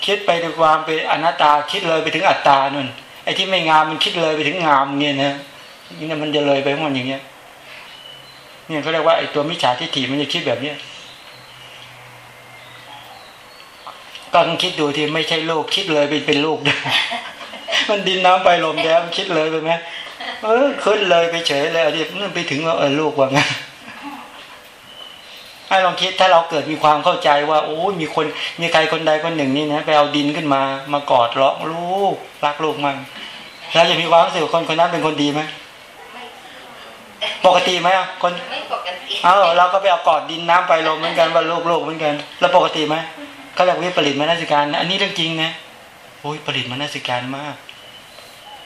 คิดไปด้วยความเป็นอนัตตาคิดเลยไปถึงอัตตานู่นไอ้ที่ไม่งามมันคิดเลยไปถึงงามเงี้ยนะนี่มันจะเลยไปของมันอย่างเงี้ยเนี่ยเขาเรียกว่าไอ้ตัวมิจฉาทิฏฐิมันจะคิดแบบเนี้ยก็ต้องคิดดูที่ไม่ใช่ลูกคิดเลยเป็นเป็นลูกด้มันดินน้ำไปลมแดดมันคิดเลยไปไหมเออขึ้นเลยไปเฉยเลยที่นั่นไปถึงว่าเออลูกว่าไง ให้ลองคิดถ้าเราเกิดมีความเข้าใจว่าโอ้ยมีคนมีใครคนใดคนหนึ่งนี่นะไปเอาดินขึ้นมามากอดร้องลูกรักลูกมั่งเราจะมีความรู้สึกว่าคนคนนั้นเป็นคนดีไหมไม่ปกติไหมอะคนไม่ปกติเอ้าเราก็ไปเอากอดดินน้ำไปลมเหมือนกันว่าลูกลูกเหมือนกัน แล้วปกติไหมเขาเรียกวิปริตมนสิการนะอันนี้เรื่องจริงนะโอ้ยผลิตมนสิการมาก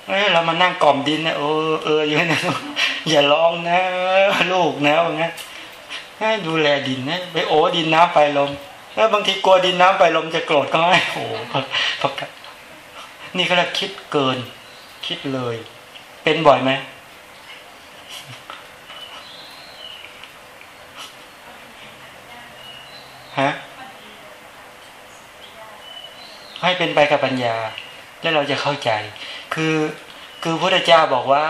เอ้ยเรามานั่งกล่อมดินนะเออเอออย่างนั้นนะอย่าร้องนะลูกนะว่างั้นให้ ดูแลดินนะไปโอ้ดินน้ำไปลม แล้วบางทีกลัวดินน้ำไปลมจะโกรธก็ให้โอ้โหพักนี่เขาเรียกคิดเกิน คิดเลย เป็นบ่อยไหมฮะให้เป็นไปกับปัญญา แล้วเราจะเข้าใจ คือคือพระพุทธเจ้าบอกว่า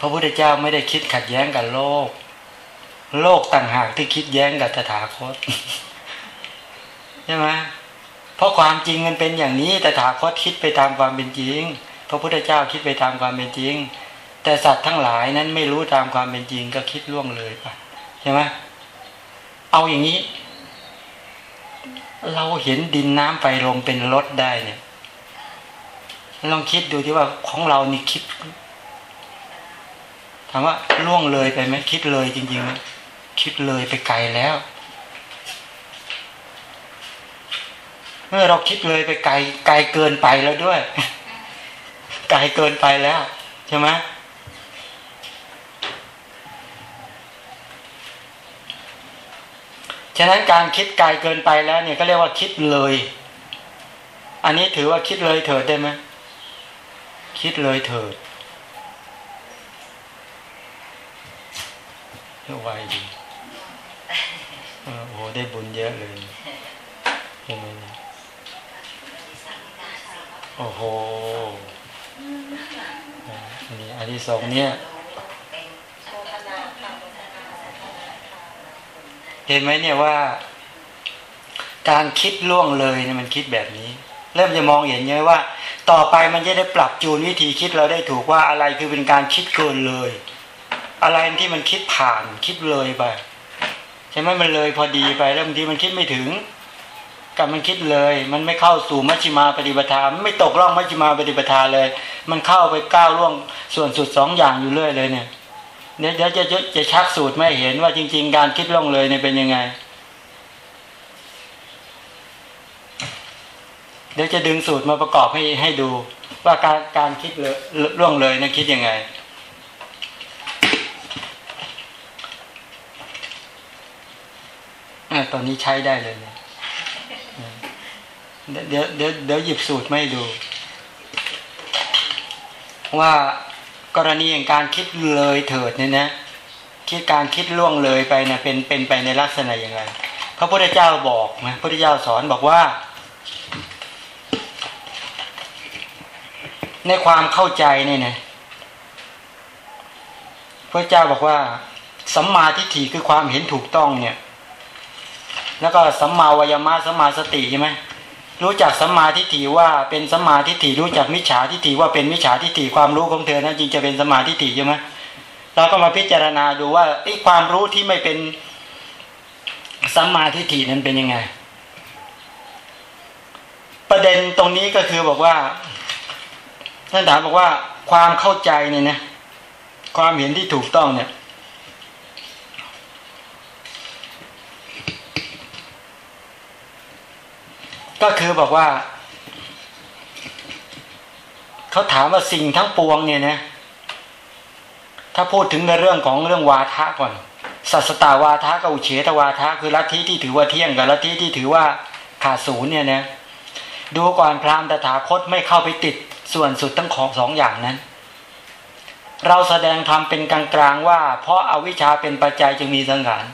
พระพุทธเจ้าไม่ได้คิดขัดแย้งกับโลก โลกต่างหากที่คิดแย้งกับตถาคตใช่ไหมเพราะความจริงมันเป็นอย่างนี้ตถาคตคิดไปตามความเป็นจริง พระพุทธเจ้าคิดไปตามความเป็นจริง แต่สัตว์ทั้งหลายนั้นไม่รู้ตามความเป็นจริงก็คิดล่วงเลยไปใช่ไหมเอาอย่างนี้ เราเห็นดินน้ำไฟลมเป็นรถได้เนี่ยลองคิดดูที่ว่าของเรานี่คิดถามว่าล่วงเลยไปไหมคิดเลยจริงๆไหม คิดเลยไปไกลแล้ว เมื่อเราคิดเลยไปไกล ไกลเกินไปแล้วด้วย ไกลเกินไปแล้ว ใช่ไหมฉะนั้นการคิดไกลเกินไปแล้วเนี่ยก็เรียกว่าคิดเลย อันนี้ถือว่าคิดเลยเถิดได้ไหมคิดเลยเถิดเรียกไวดี โอ้โหได้บุญเยอะเลยเห็นไหมเนี่ยโอ้โหอันนี้อันที่สองเนี่ยเห็นไหมเนี่ยว่า การคิดล่วงเลยเนี่ยมันคิดแบบนี้ เริ่มจะมองเห็นไงว่า ต่อไปมันจะได้ปรับจูนวิธีคิดเราได้ถูกว่าอะไรคือเป็นการคิดเกินเลย อะไรที่มันคิดผ่านคิดเลยไป ช่ไหมมันเลยพอดีไปแล้วบางทีมันคิดไม่ถึงกับมันคิดเลย มันไม่เข้าสู่มัชฌิมาปฏิปทาไม่ตกล่องมัชฌิมาปฏิปทาเลย มันเข้าไปก้าวล่วงส่วนสุดสองอย่างอยู่เรื่อยเลยเนี่ยเดี๋ยวจะจะจะชักสูตรไม่เห็นว่าจริง ๆ การคิดล่องเลยเนี่ยเป็นยังไง เดี๋ยวจะดึงสูตรมาประกอบให้ให้ดู ว่าการการคิดเลยล่วงเลยเนี่ยคิดยังไง อะ ตอนนี้ใช้ได้เลยเนี่ยเดี๋ยวเดี๋ยวเดี๋ยวหยิบสูตรไม่ดู ว่ากรณีอย่างการคิดเลยเถิดเนี่ยนะคิดการคิดล่วงเลยไปนะเป็นเป็นไปในลักษณะอย่างไรพระพุทธเจ้าบอกนะพระพุทธเจ้าสอนบอกว่า ในความเข้าใจเนี่ยนะพระเจ้าบอกว่าสัมมาทิฏฐิคือความเห็นถูกต้องเนี่ย แล้วก็สัมมาวายามะสัมมาสติใช่ไหมรู้จักสัมมาทิฏฐิว่าเป็นสัมมาทิฏฐิรู้จักมิจฉาทิฏฐิว่าเป็นมิจฉาทิฏฐิความรู้ของเธอนะจริงจะเป็นสัมมาทิฏฐิใช่ไหมเราก็มาพิจารณาดูว่าไอ้ความรู้ที่ไม่เป็นสัมมาทิฏฐินั้นเป็นยังไง ประเด็นตรงนี้ก็คือบอกว่าท่านถามบอกว่าความเข้าใจเนี่ยนะความเห็นที่ถูกต้องเนี่ย ก็คือบอกว่าเขาถามว่าสิ่งทั้งปวงเนี่ยนะถ้าพูดถึงในเรื่องของเรื่องวาทะก่อนสัสตาวาทะกับอุเฉทวาทะคือลัทธิที่ถือว่าเที่ยงกับลัทธิที่ถือว่าขาดศูนย์เนี่ยนะดูก่อนพราหมณ์ตถาคตไม่เข้าไปติดส่วนสุดทั้งของสองอย่างนั้น เราแสดงธรรมเป็นกลางๆว่า เพราะอาวิชชาเป็นปัจจัยจึงมีสังขาร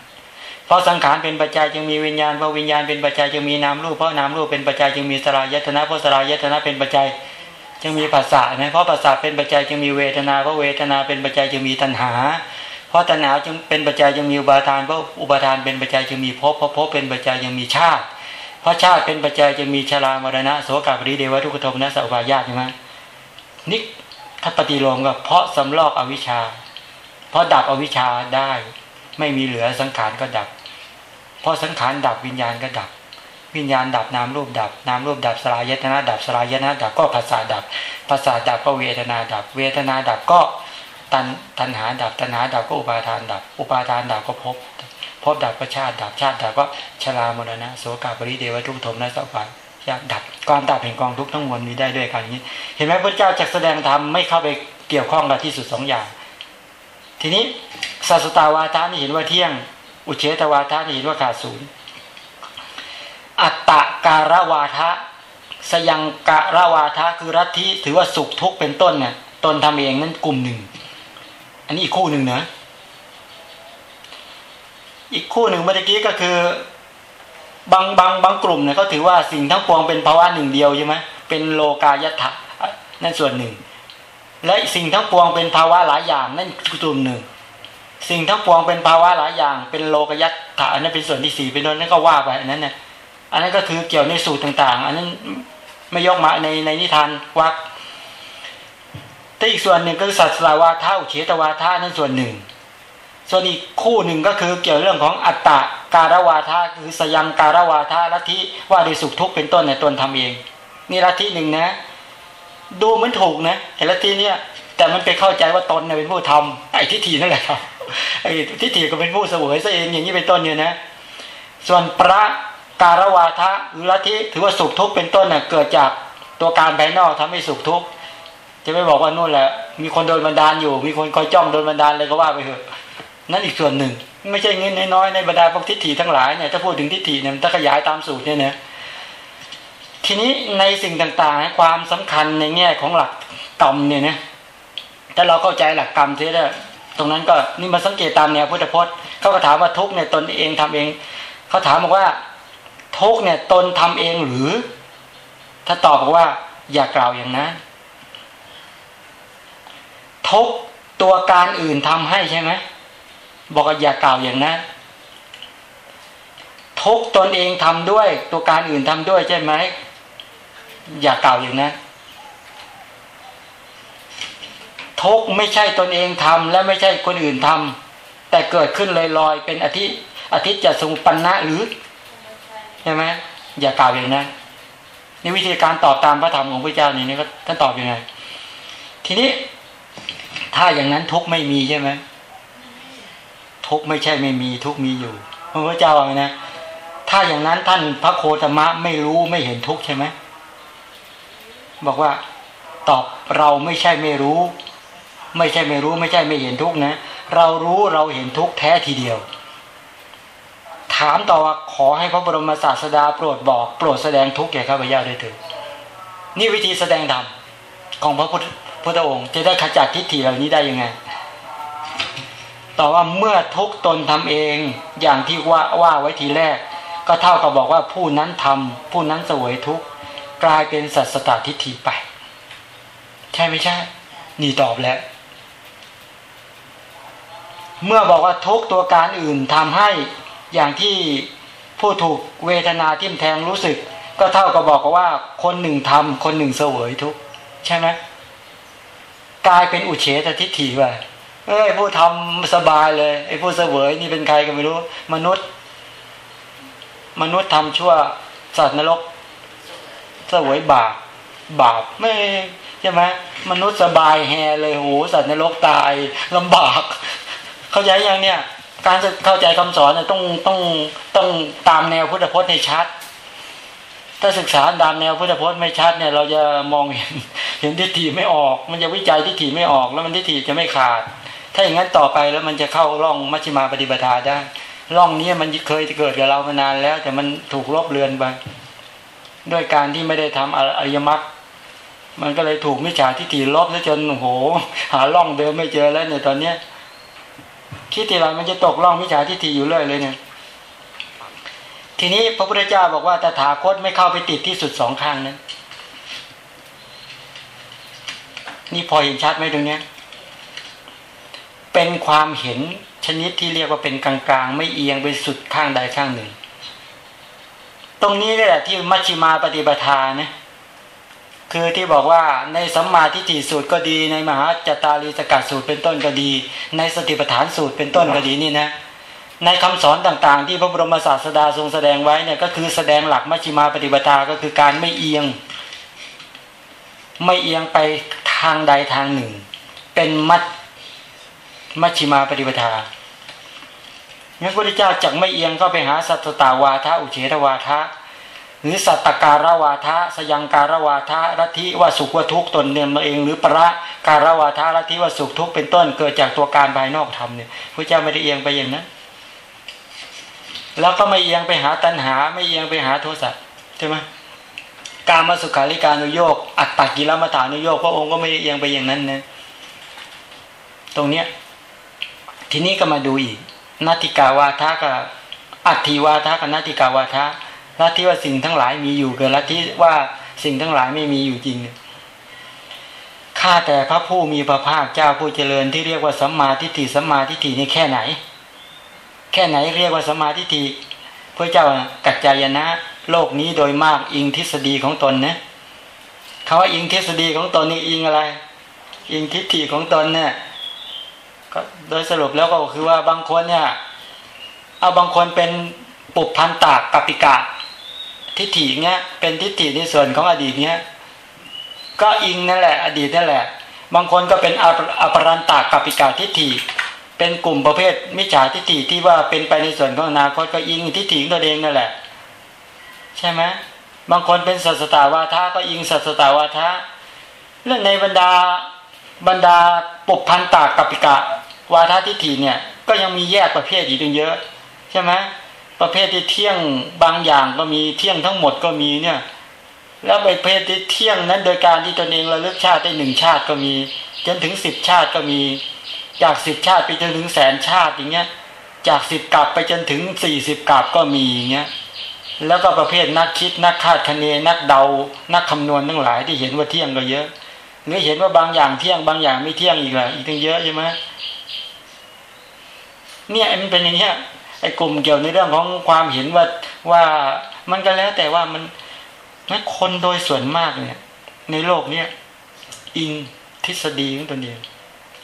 เพราะสังขารเป็นปัจจัยจึงมีวิญญาณเพราะวิญญาณเป็นปัจจัยจึงมีนามรูปเพราะนามรูปเป็นปัจจัยจึงมีสลายตนะเพราะสลายตนะเป็นปัจจัยจึงมีภาษานะเพราะภาษาเป็นปัจจัยจึงมีเวทนาเพราะเวทนาเป็นปัจจัยจึงมีตัณหา เพราะตัณหาจึงเป็นปัจจัยจึงมีอุปาทานเพราะอุปาทานเป็นปัจจัยจึงมีภพเพราะภพเป็นปัจจัยจึงมีชาติ เพราะชาติเป็นปัจจัยจึงมีชรามรณะโสกาปริเดวะทุกขโทมนัสสอุปายาตใช่ไหมนี่ถ้าปฏิโลมก็เพราะสำลอกอวิชชา เพราะดับอวิชชาได้ ไม่มีเหลือสังขารก็ดับ พราะสังขารดับวิญญาณก็ดับ วิญญาณดับนามรูปดับนามรูปดับสลายตนะดับสลายตนะดับก็ภาษาดับภาษาดับก็เวทนาดับ เวทนาดับก็ตันตัณหาดับตัณหาดับก็อุปาทานดับ อุปาทานดับก็พภพบดับก็ชาติดับชาติดับก็ชรามรณะโสกาปริเดวะทุกขโทมนัสสวรรค์ยากดับความดับแห่งกองทุกทั้งมวลนี้ได้ด้วยกันอย่างนี้ เห็นไหมพระเจ้าจักแสดงธรรมไม่เข้าไปเกี่ยวข้องกับที่สุดสองอย่าง ทีนี้สัสตาวาทานี่เห็นว่าเที่ยง อุเฉตวาทานี่เห็นว่าขาดศูนย์อัตตะการวาทะสยังการวาทะคือรัตทิถือว่าสุขทุกข์เป็นต้นเนี่ยตนทำเองนั้นกลุ่มหนึ่ง อันนี้อีกคู่หนึ่งนะอีกคู่หนึ่งเมื่อกี้ก็คือบางบางบางกลุ่มเนี่ยเขาถือว่าสิ่งทั้งปวงเป็นภาวะหนึ่งเดียวใช่ไหมเป็นโลกายถะนั่นส่วนหนึ่ง และสิ่งทั้งปวงเป็นภาวะหลายอย่างนั่นกลุ่มหนึ่ง สิ่งทั้งปวงเป็นภาวะหลายอย่าง เป็นโลกยัตถะอันนั้นเป็นส่วนที่สี่เป็นนั่นก็ว่าไปอันนั้นเนี่ยอันนั้นก็คือเกี่ยวในสูตรต่าง ๆ อันนั้นไม่ยกมาในในนิทานวักแต่อีกส่วนหนึ่งก็คือสัตสาวาท่าเฉตวาท่านั่นส่วนหนึ่ง ส่วนอีกคู่หนึ่งก็คือเกี่ยวเรื่องของอัตตะการวาทาคือสยังการวาทาลัทธิว่าโดยสุขทุกข์เป็นต้นในตนทำเองนี่ลัทธิหนึ่งนะ ดูเหมือนถูกนะไอ้ลัทธิเนี้ย แต่มันไปเข้าใจว่าตนเป็นผู้ทำไอ้ทิฏฐินั่นแหละครับไอ้ทิฏฐิก็เป็นผู้เสวยซะเองอย่างนี้เป็นต้นเนี่ยนะ ส่วนพระการวาทะหรือลัทธิถือว่าสุขทุกข์เป็นต้นเน่ยเกิดจากตัวการภายนอกทำให้สุขทุกข์จะไม่บอกว่านู่นแหละ มีคนโดนบันดาลอยู่ มีคนคอยจ้องโดนบันดาลเลยก็ว่าไปเถอะนั่นอีกส่วนหนึ่ง ไม่ใช่เงินน้อยในบรรดาพวกทิฏฐิทั้งหลายเนี่ยถ้าพูดถึงทิฏฐิเนี่ยมันต้องขยายตามสูตรเนี่ยนะทีนี้ในสิ่งต่างๆ ความสำคัญในแง่ของหลักกรรมเนี่ยนะ ถ้าเราเข้าใจหลักกรรมทีนี้ตรงนั้นก็นี่มาสังเกตตามแนวพุทธพจน์เขาก็ถามว่าทุกเนี่ยตนเองทำเองเขาถามบอกว่าทุกเนี่ยตนทำเองหรือ ถ้าตอบบอกว่า อย่ากล่าวอย่างนั้นทุกตัวการอื่นทำให้ใช่ไหมบอกว่าอย่ากล่าวอย่างนั้นทุกตนเองทำด้วย ตัวการอื่นทำด้วยใช่ไหมอย่ากล่าวอย่างนั้น ทุกไม่ใช่ตนเองทำและไม่ใช่คนอื่นทำแต่เกิดขึ้นลอยๆเป็นอธิอธิจะสงปันนะหรือใช่ไหมอย่ากล่าวอย่างนั้นนี่วิธีการตอบตามพระธรรมของพระเจ้านี่นี่ก็ท่านตอบอยังไง ทีนี้ ถ้าอย่างนั้นทุกไม่มีใช่ไหมทุกไม่ใช่ไม่มีทุกมีอยู่พระพุทธเจ้าว่าไงนะ ถ้าอย่างนั้นท่านพระโคตมะไม่รู้ไม่เห็นทุกใช่ไหมบอกว่าตอบเราไม่ใช่ไม่รู้ ไม่ใช่ไม่รู้ไม่ใช่ไม่เห็นทุกนะ เรารู้เราเห็นทุกแท้ทีเดียว ถามต่อว่าขอให้พระบรมศาสดาโปรดบอกโปรดแสดงทุกแก่ข้าพเจ้าด้วยเถิดนี่วิธีแสดงธรรมของพระพุทธพุทธองค์ จะได้ขจัดทิฏฐิเหล่านี้ได้ยังไง ต่อว่าเมื่อทุกตนทำเองอย่างที่ว่าว่าไว้ทีแรก ก็เท่ากับบอกว่าผู้นั้นทำผู้นั้นเสวยทุกกลายเป็นสัตสตตทิฏฐิไป ใช่ไม่ใช่ นี่ตอบแล้ว เมื่อบอกว่าทุกตัวการอื่นทำให้อย่างที่ผู้ถูกเวทนาทิ่มแทงรู้สึก ก็เท่ากับบอกว่าคนหนึ่งทำคนหนึ่งเสวยทุกใช่ไหมกลายเป็นอุเฉตทิฏฐิไปเอ้ยผู้ทำสบายเลยไอ้ผู้เสวยนี่เป็นใครก็ไม่รู้ มนุษย์ มนุษย์ทำชั่วสัตว์นรกเสวยบาปบาปไม่ใช่ไหมมนุษย์สบายแฮเลยโหสัตว์นรกตายลำบาก เข้าใจยังเนี่ย การจะเข้าใจคำสอนเนี่ยต้องต้องต้องตามแนวพุทธพจน์ให้ชัด ถ้าศึกษาตามแนวพุทธพจน์ไม่ชัดเนี่ยเราจะมองเห็นเห็นทิฏฐิไม่ออก มันจะวิจัยทิฏฐิไม่ออก แล้วมันทิฏฐิจะไม่ขาด ถ้าอย่างนั้นต่อไปแล้วมันจะเข้าร่องมัชฌิมาปฏิปทาได้ร่องนี้มันเคยเกิดกับเรามานานแล้ว แต่มันถูกลบเลือนไปด้วยการที่ไม่ได้ทำอริยมรรคมันก็เลยถูกมิจฉาทิฏฐิลบซะจนโอ้โห หาร่องเดิมไม่เจอแล้วเนี่ยตอนเนี้ย คิดทีไรมันจะตกล่องมิจฉาทิฏฐิอยู่เรื่อยเลยเนี่ยทีนี้พระพุทธเจ้าบอกว่าตถาคตไม่เข้าไปติดที่สุดสองข้างนั้น นี่พอเห็นชัดไหมตรงเนี้ย เป็นความเห็นชนิดที่เรียกว่าเป็นกลางๆ ไม่เอียงไปสุดข้างใดข้างหนึ่ง ตรงนี้นี่แหละที่มัชฌิมาปฏิปทานะ คือที่บอกว่าในสัมมาทิฏฐิสูตรก็ดี ในมหาจตารีสกัดสูตรเป็นต้นก็ดี ในสติปัฏฐานสูตรเป็นต้นก็ดีนี่นะในคำสอนต่างๆ ที่พระบรมศาสดาทรงแสดงไว้เนี่ยก็คือแสดงหลักมัชฌิมาปฏิปทาก็คือการไม่เอียง ไม่เอียงไปทางใดทางหนึ่ง เป็นมัชมัชฌิมาปฏิปทางั้นพระพุทธเจ้าจักไม่เอียงก็ไปหาสัตตาวาทะอุเฉทวาทะ หรือสัตการวาทะสยังการวาทะรัติว่าสุขว่าทุกตนเนี่ยมาเอง หรือประการวาทะรัติว่าสุขทุกเป็นต้นเกิดจากตัวการภายนอกธรรมเนี่ยพระเจ้าไม่ได้เอียงไปอย่างนั้น แล้วก็ไม่เอียงไปหาตัณหา ไม่เอียงไปหาโทสะใช่ไหมการมาสุขาริการนุโยกอัตตกิลมัฐานุโยกพระองค์ก็ไม่เอียงไปอย่างนั้นนะตรงเนี้ยทีนี้ก็มาดูอีกนาติกาวาทะกับอัตถิวาทะกับนาติกาวาทะ ลัทธิว่าสิ่งทั้งหลายมีอยู่กับลัทธิว่าสิ่งทั้งหลายไม่มีอยู่จริงข้าแต่พระผู้มีพระภาคเจ้าผู้เจริญที่เรียกว่าสัมมาทิฏฐิสัมมาทิฏฐินี่แค่ไหน แค่ไหนเรียกว่าสัมมาทิฏฐิพระเจ้ากัจจายนะโลกนี้โดยมากอิงทฤษฎีของตนนะคำว่าอิงทฤษฎีของตนนี่อิงอะไร อิงทิฏฐิของตนเนี่ยก็โดยสรุปแล้วก็คือว่าบางคนเนี่ย เอาบางคนเป็นปุพันตากกัปิกะ ทิฏฐิเงี้ยเป็นทิฏฐิในส่วนของอดีตเงี้ยก็อิงนั่นแหละ อดีตนั่นแหละ บางคนก็เป็นอปรันตากับปิกาทิฏฐิเป็นกลุ่มประเภทมิจฉาทิฏฐิที่ว่าเป็นไปในส่วนของอนาคตก็อิงทิฏฐิตัวเองนั่นแหละ ใช่ไหมบางคนเป็นสัสตาวาทะก็อิงสัสตาวาทะเรื่องในบรรดาบรรดาปุพันตากับปิกาวาททิฏฐิเนี่ย ก็ยังมีแยกประเภทอีกตั้งเยอะ ใช่ไหม ประเภทที่เที่ยงบางอย่างก็มีเที่ยงทั้งหมดก็มีเนี่ย แล้วประเภทที่เที่ยงนั้นโดยการที่ตนเองระลึกชาติได้หนึ่งชาติก็มี จนถึงสิบชาติก็มี จากสิบชาติไปจนถึงแสนชาติอย่างเงี้ย จากสิบกลับไปจนถึงสี่สิบกลับก็มีอย่างเงี้ยแล้วก็ประเภทนักคิดนักคาดคะเนนักเดา นักคำนวณทั้งหลายที่เห็นว่าเที่ยงก็เยอะหรือเห็นว่าบางอย่างเที่ยงบางอย่างไม่เที่ยงอีกละอีกตั้งเยอะใช่ไหมเนี่ยมันเป็นอย่างเงี้ย ไอ้กลุ่มเกี่ยวในเรื่องของความเห็นว่าว่ามันก็แล้วแต่ว่ามันนั้นคนโดยส่วนมากเนี่ย ในโลกเนี้ยอิงทฤษฎีของตนเอง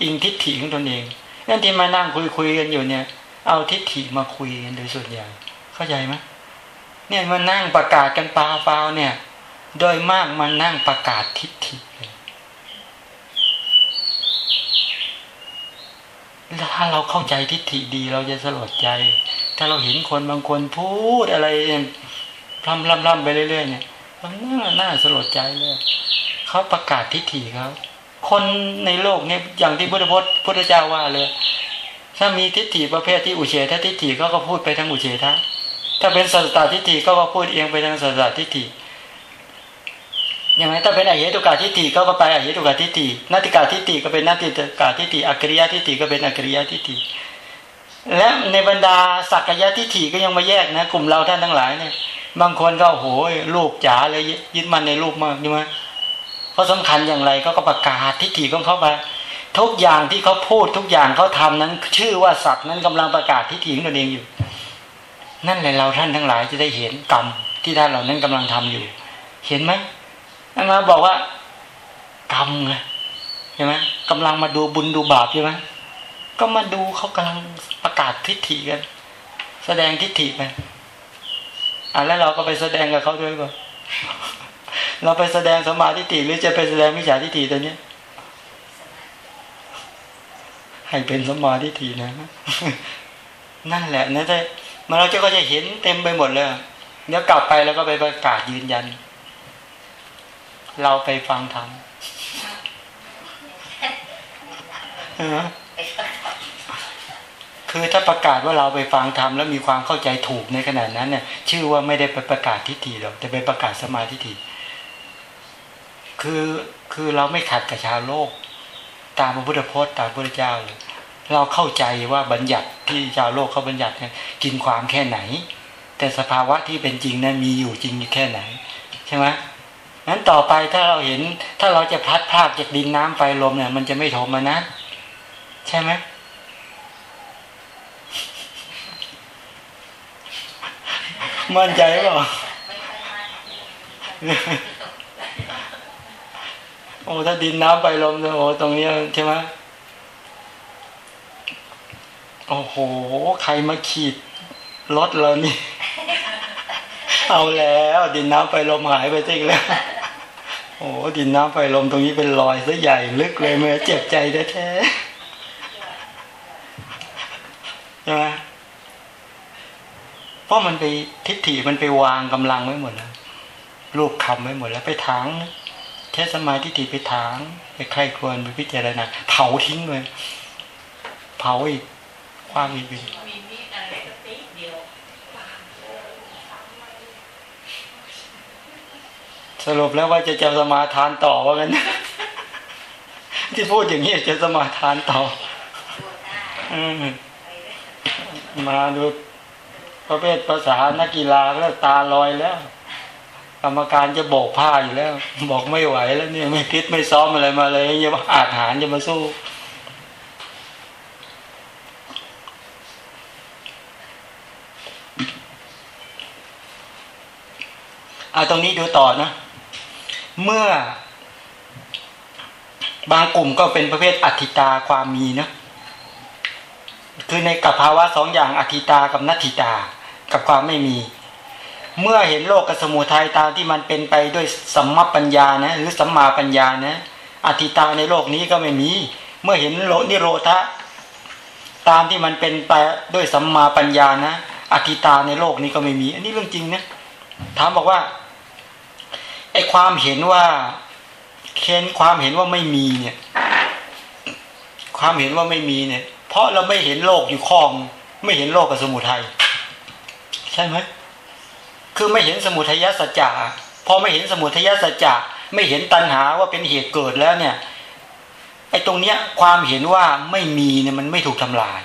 อิงทิฏฐิของตนเองนั่นที่มานั่งคุยคุยกันอยู่เนี่ย เอาทิฏฐิมาคุยกันโดยส่วนใหญ่เข้าใจไหมเนี่ยมานั่งประกาศกันปาเปล่าเนี่ย โดยมากมานั่งประกาศทิฏฐิ ถ้าเราเข้าใจทิฏฐิดีเราจะสลดใจ ถ้าเราเห็นคนบางคนพูดอะไรพร่ำล่ำล่ำไปเรื่อยๆเนี่ยมันน่าน่าสลดใจเลยเขาประกาศทิฏฐิเขาคนในโลกเนี่ยอย่างที่พุทธพจน์พุทธเจ้าว่าเลย ถ้ามีทิฏฐิประเภทที่อุเฉททิฏฐิเขาก็พูดไปทั้งอุเฉทะถ้าเป็นสัจตทิฏฐิก็พูดเองไปทางสัจตทิฏฐิ ยังไงถ้าเป็นอเหตุกาทิฏฐิก็ไปอเหตุกาทิฏฐินาติกาทิฏฐิก็เป็นนาติกาทิฏฐิอักริยทิฏฐิก็เป็นอักริยทิฏฐิและในบรรดาสักกายทิฏฐิก็ยังมาแยกนะ กลุ่มเราท่านทั้งหลายเนี่ย บางคนก็โอ้โหลูกจ๋าเลยยึดมันในรูปมากใช่ไหมเพราะสำคัญอย่างไรก็ก็ประกาศทิฏฐิของเขาไปทุกอย่างที่เขาพูดทุกอย่างเขาทำนั้น ชื่อว่าสัตว์นั้นกำลังประกาศทิฏฐิของตนเองอยู่ นั่นแหละเราท่านทั้งหลายจะได้เห็นกรรมที่ท่านเหล่านั้นกำลังทำอยู่ เห็นไหม อันมาบอกว่ากรรมไงใช่ไหมกำลังมาดูบุญดูบาปใช่ไหมก็มาดูเขากำลังประกาศทิฏฐิกัน แสดงทิฏฐิไปอะแล้วเราก็ไปแสดงกับเขาด้วยป่ะเราไปแสดงสมาธิฏฐิหรือจะไปแสดงวิชาทิฏฐิตัวเนี้ยให้เป็นสมาธิฏฐินะนั่นแหละนะแต่มันเราจะก็จะเห็นเต็มไปหมดเลยเดี๋ยวกลับไปแล้วก็ไปประกาศยืนยัน เราไปฟังธรรมใช่ไหมคือถ้าประกาศว่าเราไปฟังธรรมแล้วมีความเข้าใจถูกในขณะนั้นเนี่ย ชื่อว่าไม่ได้ไปประกาศทิฏฐิหรอกแต่ไปประกาศสมาธิฏฐิคือคือเราไม่ขัดกับชาวโลก ตามพระพุทธพจน์ตามพระพุทธเจ้าเลยเราเข้าใจว่าบัญญัติที่ชาวโลกเขาบัญญัติเนี่ยกินความแค่ไหน แต่สภาวะที่เป็นจริงนั้นมีอยู่จริงแค่ไหน ใช่ไหม นั้นต่อไปถ้าเราเห็น ถ้าเราจะพัดพากจากดินน้ำไฟลมเนี่ย มันจะไม่โทมมานะ ใช่ไหมมั่นใจเปล่าไม่าโอ้ถ้าดินน้ำไฟลมเนี่ยโอ้ตรงนี้ใช่ไหมโอ้โห ใครมาขีดรถเรานี่ เอาแล้ว ดินน้ำไฟลมหายไปจริงแล้วโอ้ดินน้ำไฟลมตรงนี้เป็นรอยซะใหญ่ลึกเลยเมื่อเจ็บใจแท้ๆใช่ไหมเพราะมันไปทิฏฐิมันไปวางกำลังไว้หมดแล้วรูปคำไว้หมดแล้วไปถางแค่สมาธิฏฐิไปถางไปใครควรไปพิจารณาเผาทิ้งเลย เผาอีกความอีกอีก มีมีดอะไรก็ตีเดียว สรุปแล้วว่าจะจะสมาทานต่อว่างั้นที่พูดอย่างนี้จะสมาทานต่อดูหน้าอืมไปเลยมาดูประเภทภาษานักกีฬาแล้วตาลอยแล้ว กรรมการจะโบกผ้าอยู่แล้ว บอกไม่ไหวแล้วเนี่ยไม่คิดไม่ซ้อมอะไรมาเลยยังมาอาจหารจะมาสู้เอาตรงนี้ดูต่อนะ เมื่อบางกลุ่มก็เป็นประเภทอัติตาความมีนะคือในกับภาวะสองอย่างอธิตากับนัตถิตา กับความไม่มี เมื่อเห็นโลกกับสมุทัยตามที่มันเป็นไปด้วยสัมมาปัญญานะ หรือสัมมาปัญญานะอธิตาในโลกนี้ก็ไม่มี เมื่อเห็นโลนิโรธะตามที่มันเป็นไปด้วยสัมมาปัญญานะอธิตาในโลกนี้ก็ไม่มี อันนี้เรื่องจริงนะถามบอกว่า ไอความเห็นว่าเค้นความเห็นว่าไม่มีเนี่ย ความเห็นว่าไม่มีเนี่ย เพราะเราไม่เห็นโลกอยู่ข้อง ไม่เห็นโลกกับสมุทัยใช่ไหมคือไม่เห็นสมุทัยสัจจะพอไม่เห็นสมุทัยสัจจะไม่เห็นตัณหาว่าเป็นเหตุเกิดแล้วเนี่ยไอ้ตรงเนี้ยความเห็นว่าไม่มีเนี่ยมันไม่ถูกทำลาย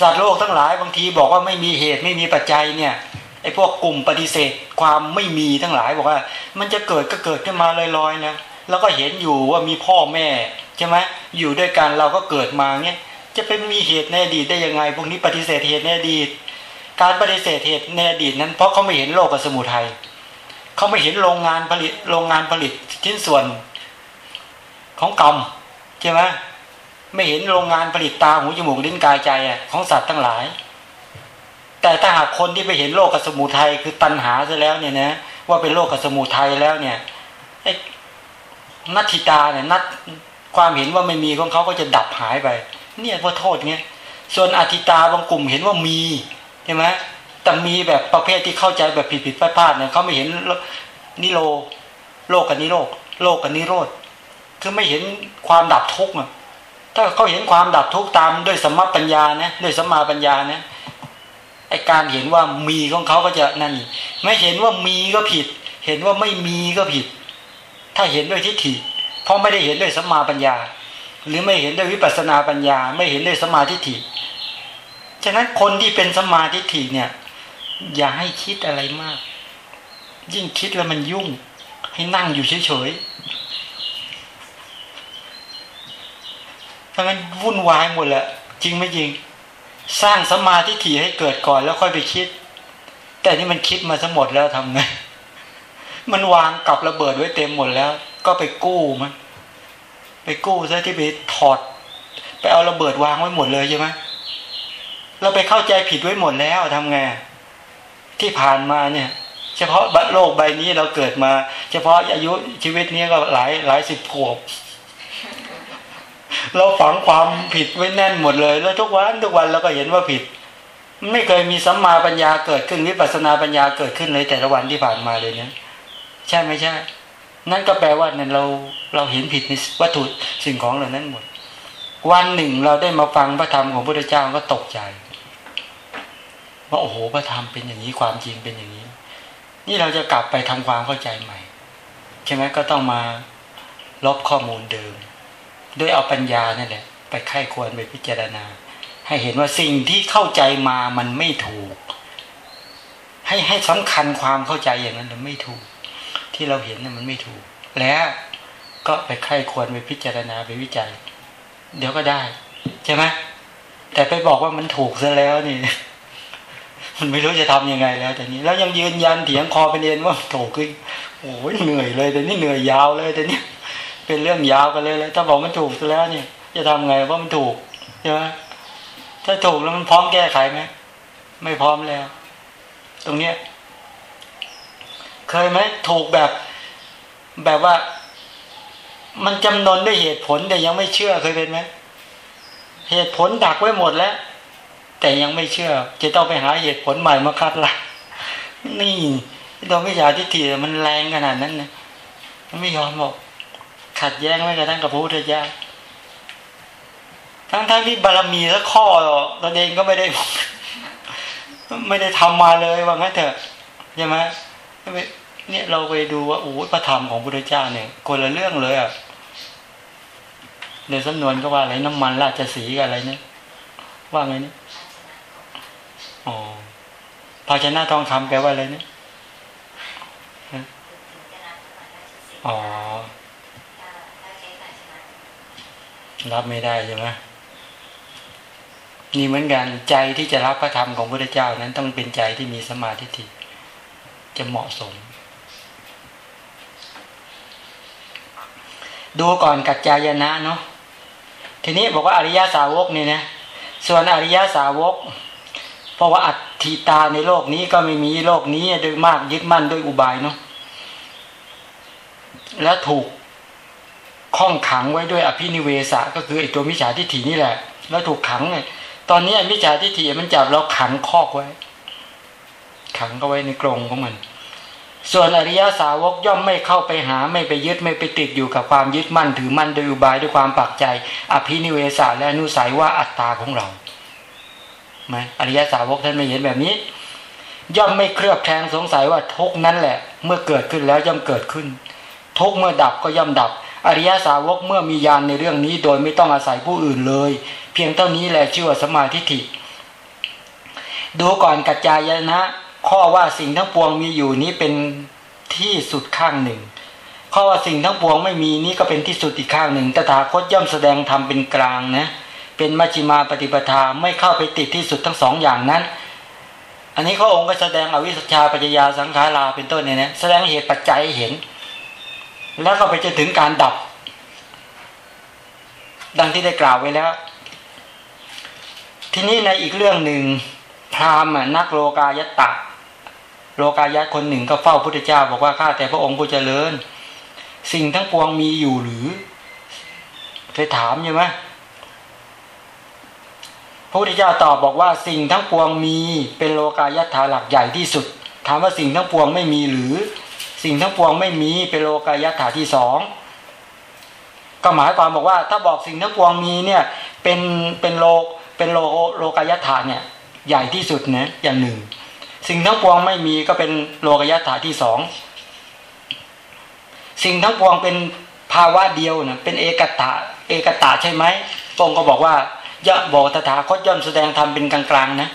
สัตว์โลกทั้งหลายบางทีบอกว่าไม่มีเหตุไม่มีปัจจัยเนี่ย ไอ้พวกกลุ่มปฏิเสธความไม่มีทั้งหลายบอกว่า มันจะเกิดก็เกิดขึ้นมาลอยๆนะแล้วก็เห็นอยู่ว่ามีพ่อแม่ใช่ไหมอยู่ด้วยกันเราก็เกิดมาเนี่ยจะเป็นมีเหตุในอดีตได้ยังไง พวกนี้ปฏิเสธเหตุในอดีต การปฏิเสธเหตุในอดีตนั้น เพราะเขาไม่เห็นโลกกับสมุทัยเขาไม่เห็นโรงงานผลิตโรงงานผลิตชิ้นส่วนของกรรมใช่ไหมไม่เห็นโรงงานผลิตตาหูจมูกลิ้นกายใจอะของสัตว์ทั้งหลาย แต่ถ้าหากคนที่ไปเห็นโลกกับสมุทัยคือตัณหาซะแล้วเนี่ยนะว่าเป็นโลกกับสมุทัยแล้วเนี่ยไอ้นัตถิตาเนี่ยนัตความเห็นว่าไม่มีของเขาก็จะดับหายไป เนี่ยเพราะโทษเนี้ยส่วนอธิตาบางกลุ่มเห็นว่ามีใช่ไหมแต่มีแบบประเภทที่เข้าใจแบบผิดผิดพลาดๆเนี่ยเขาไม่เห็นนิโรโลกกับนิโรธโลกกับนิโรธคือไม่เห็นความดับทุกข์ถ้าเขาเห็นความดับทุกข์ตามด้วยสัมมาปัญญานะด้วยสัมมาปัญญานะ ไอการเห็นว่ามีของเขาก็จะนั่น ไม่เห็นว่ามีก็ผิด เห็นว่าไม่มีก็ผิด ถ้าเห็นด้วยทิฏฐิ เพราะไม่ได้เห็นด้วยสัมมาปัญญา หรือไม่เห็นด้วยวิปัสสนาปัญญา ไม่เห็นด้วยสัมมาธิฏฐิ ฉะนั้นคนที่เป็นสัมมาธิฏฐิเนี่ย อย่าให้คิดอะไรมาก ยิ่งคิดแล้วมันยุ่ง ให้นั่งอยู่เฉยๆถ้างั้นวุ่นวายหมดแหละจริงไม่จริง สร้างสมาธิถี่ให้เกิดก่อนแล้วค่อยไปคิด แต่นี่มันคิดมาทั้งหมดแล้วทำไงมันวางกับระเบิดไว้เต็มหมดแล้ว ก็ไปกู้มัน ไปกู้ซะที่ไปถอด ไปเอาระเบิดวางไว้หมดเลยใช่ไหมเราไปเข้าใจผิดไว้หมดแล้วทำไงที่ผ่านมาเนี่ย เฉพาะโลกใบนี้เราเกิดมา เฉพาะอายุชีวิตนี้ก็หลายหลายสิบขวบ เราฝังความผิดไว้แน่นหมดเลย แล้วทุกวันทุกวันเราก็เห็นว่าผิด ไม่เคยมีสัมมาปัญญาเกิดขึ้นวิปัสนาปัญญาเกิดขึ้นเลยแต่ละวันที่ผ่านมาเลยเนี่ยใช่ไม่ใช่ นั่นก็แปลว่าเนี่ยเราเราเห็นผิดในวัตถุสิ่งของเหล่านั้นหมด วันหนึ่งเราได้มาฟังพระธรรมของพระพุทธเจ้าก็ตกใจว่าโอ้โหพระธรรมเป็นอย่างนี้ความจริงเป็นอย่างนี้ นี่เราจะกลับไปทำความเข้าใจใหม่ใช่ไหมก็ต้องมาลบข้อมูลเดิม ด้วยเอาปัญญานั่นแหละไปไข้ควรไปพิจารณา ให้เห็นว่าสิ่งที่เข้าใจมามันไม่ถูก ให้ให้สำคัญความเข้าใจอย่างนั้นมันไม่ถูก ที่เราเห็นนั้นมันไม่ถูก แล้วก็ไปไข้ควรไปพิจารณาไปวิจัย เดี๋ยวก็ได้ใช่ไหมแต่ไปบอกว่ามันถูกซะแล้วนี่มันไม่รู้จะทํำยังไงแล้วแต่นี้แล้วยังยืนยันเถียงคอเป็นเอ็นว่าถูกขึ้นโอ้ยเหนื่อยเลยแต่นี่เหนื่อยยาวเลยแต่นี้ เป็นเรื่องยาวกันเลยเลย ถ้าบอกมันถูกซะแล้วเนี่ย จะทำไงว่ามันถูกใช่ไหมถ้าถูกแล้วมันพร้อมแก้ไขไหมไม่พร้อมแล้ว ตรงเนี้ย เคยไหมถูกแบบแบบว่า มันจำนนด้วยเหตุผลแต่ยังไม่เชื่อเคยเป็นไหมเหตุผลดักไว้หมดแล้ว แต่ยังไม่เชื่อ จะต้องไปหาเหตุผลใหม่มาคัดละนี่ตัวมิจฉาทิฏฐิมันแรงขนาดนั้นนะมันไม่ยอมบอก ขัดแย้งไม่กระทั่งกับพระพุทธเจ้าทั้งทั้งที่บารมีและข้อตัวเองก็ไม่ได้ ไม่ได้ทำมาเลยว่างั้นเถอะใช่ไหมเนี่ยเราไปดูว่าโอ้พระธรรมของพระพุทธเจ้าเนี่ยคนละเรื่องเลยอะในสำนวนก็ว่าอะไรน้ำมันราชสีกับอะไรเนี่ยว่าไงเนี่ยอ๋อภาชนะทองคำแปลว่าอะไรเนี่ยอ๋อ รับไม่ได้ใช่ไหมนี่เหมือนกันใจที่จะรับพระธรรมของพระเจ้านั้นต้องเป็นใจที่มีสมาธิจะเหมาะสม ดูก่อนกัจจายนะเนาะทีนี้บอกว่าอริยสาวกนี่นะส่วนอริยสาวก เพราะว่าอัตถิตาในโลกนี้ก็ไม่มีโลกนี้โดยมากยึดมั่นด้วยอุบายเนาะแล้วถูก ข้องขังไว้ด้วยอภินิเวสะก็คือไอตัวมิจฉาทิฏฐินี่แหละ แล้วถูกขังไงตอนนี้มิจฉาทิฏฐิมันจับเราขังคอกไว้ ขังก็ไว้ในกรงของมัน ส่วนอริยสาวกย่อมไม่เข้าไปหาไม่ไปยึดไม่ไปติดอยู่กับความยึดมั่นถือมั่นโดยอุบายด้วยความปักใจ อภินิเวสะและอนุสัยว่าอัตตาของเราไหมอริยสาวกท่านไม่เห็นแบบนี้ ย่อมไม่เครือบแคลงสงสัยว่าทุกนั้นแหละ เมื่อเกิดขึ้นแล้วย่อมเกิดขึ้น ทุกเมื่อดับก็ย่อมดับ อริยสาวกเมื่อมีญาณในเรื่องนี้โดยไม่ต้องอาศัยผู้อื่นเลย เพียงเท่านี้แหละชื่อว่าสมาธิิดูก่อนกัจจายนะ ข้อว่าสิ่งทั้งปวงมีอยู่นี้เป็นที่สุดข้างหนึ่ง ข้อว่าสิ่งทั้งปวงไม่มีนี้ก็เป็นที่สุดอีกข้างหนึ่งตถาคตย่อมแสดงธรรมเป็นกลางนะ เป็นมัชฌิมาปฏิปทาไม่เข้าไปติดที่สุดทั้งสองอย่างนั้น อันนี้ข้อองค์ก็แสดงอวิชชาปัจจยาสังขาราเป็นต้นเนี่ยนะแสดงเหตุปัจจัยเห็น แล้วก็ไปจนถึงการดับ ดังที่ได้กล่าวไว้แล้ว ทีนี้ในอีกเรื่องหนึ่งพราหมณ์นักโลกายตะ โลกายะคนหนึ่งก็เฝ้าพุทธเจ้า บอกว่าข้าแต่พระองค์ผู้เจริญ สิ่งทั้งปวงมีอยู่หรือเคยถามใช่ไหมพระพุทธเจ้าตอบบอกว่าสิ่งทั้งปวงมีเป็นโลกายถาหลักใหญ่ที่สุด ถามว่าสิ่งทั้งปวงไม่มีหรือ สิ่งทั้งปวงไม่มีเป็นโลกายถาที่สองก็หมายความบอกว่า ถ้าบอกสิ่งทั้งปวงมีเนี่ยเป็นเป็นโลเป็นโลโลกายถาเนี่ยใหญ่ที่สุดนะอย่างหนึ่ง สิ่งทั้งปวงไม่มีก็เป็นโลกายถาที่สองสิ่งทั้งปวงเป็นภาวะเดียวนะเป็นเอกตะเอกตะใช่ไหมพระองก็บอกว่ายะบอกตถาคตย่อมแสดงธรรมเป็นกลางๆนะ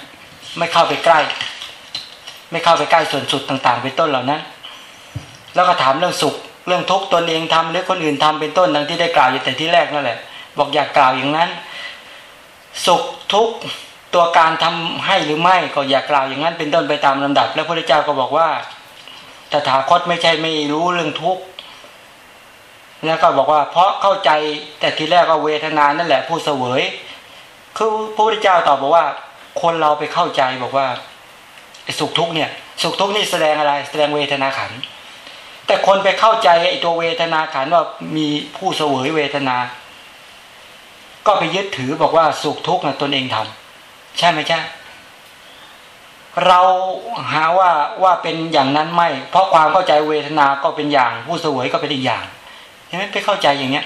ไม่เข้าไปใกล้ ไม่เข้าไปใกล้ส่วนสุดต่าง ๆ เป็นต้นเหล่านั้น แล้วก็ถามเรื่องสุข เรื่องทุกข์ตนเองทำหรือคนอื่นทำเป็นต้นดังที่ได้กล่าวอยู่แต่ที่แรกนั่นแหละ บอกอยากกล่าวอย่างนั้น สุขทุกข์ตัวการทำให้หรือไม่ก็อยากกล่าวอย่างนั้นเป็นต้นไปตามลำดับ แล้วพระเจ้าก็บอกว่าตถาคตไม่ใช่ไม่รู้เรื่องทุกข์แล้วก็บอกว่าเพราะเข้าใจแต่ทีแรกก็เวทนานั่นแหละ ผู้เสวย คือพระพุทธเจ้าตอบบอกว่า คนเราไปเข้าใจบอกว่าสุขทุกข์เนี่ย สุขทุกข์นี่แสดงอะไร แสดงเวทนาขัน แต่คนไปเข้าใจไอ้ตัวเวทนาขันว่ามีผู้เสวยเวทนา ก็ไปยึดถือบอกว่าสุขทุกข์นะตนเองทำใช่ไหมใช่เราหาว่าว่าเป็นอย่างนั้นไม่ เพราะความเข้าใจเวทนาก็เป็นอย่าง ผู้เสวยก็เป็นอีกอย่างใช่ไหมไปเข้าใจอย่างเนี้ย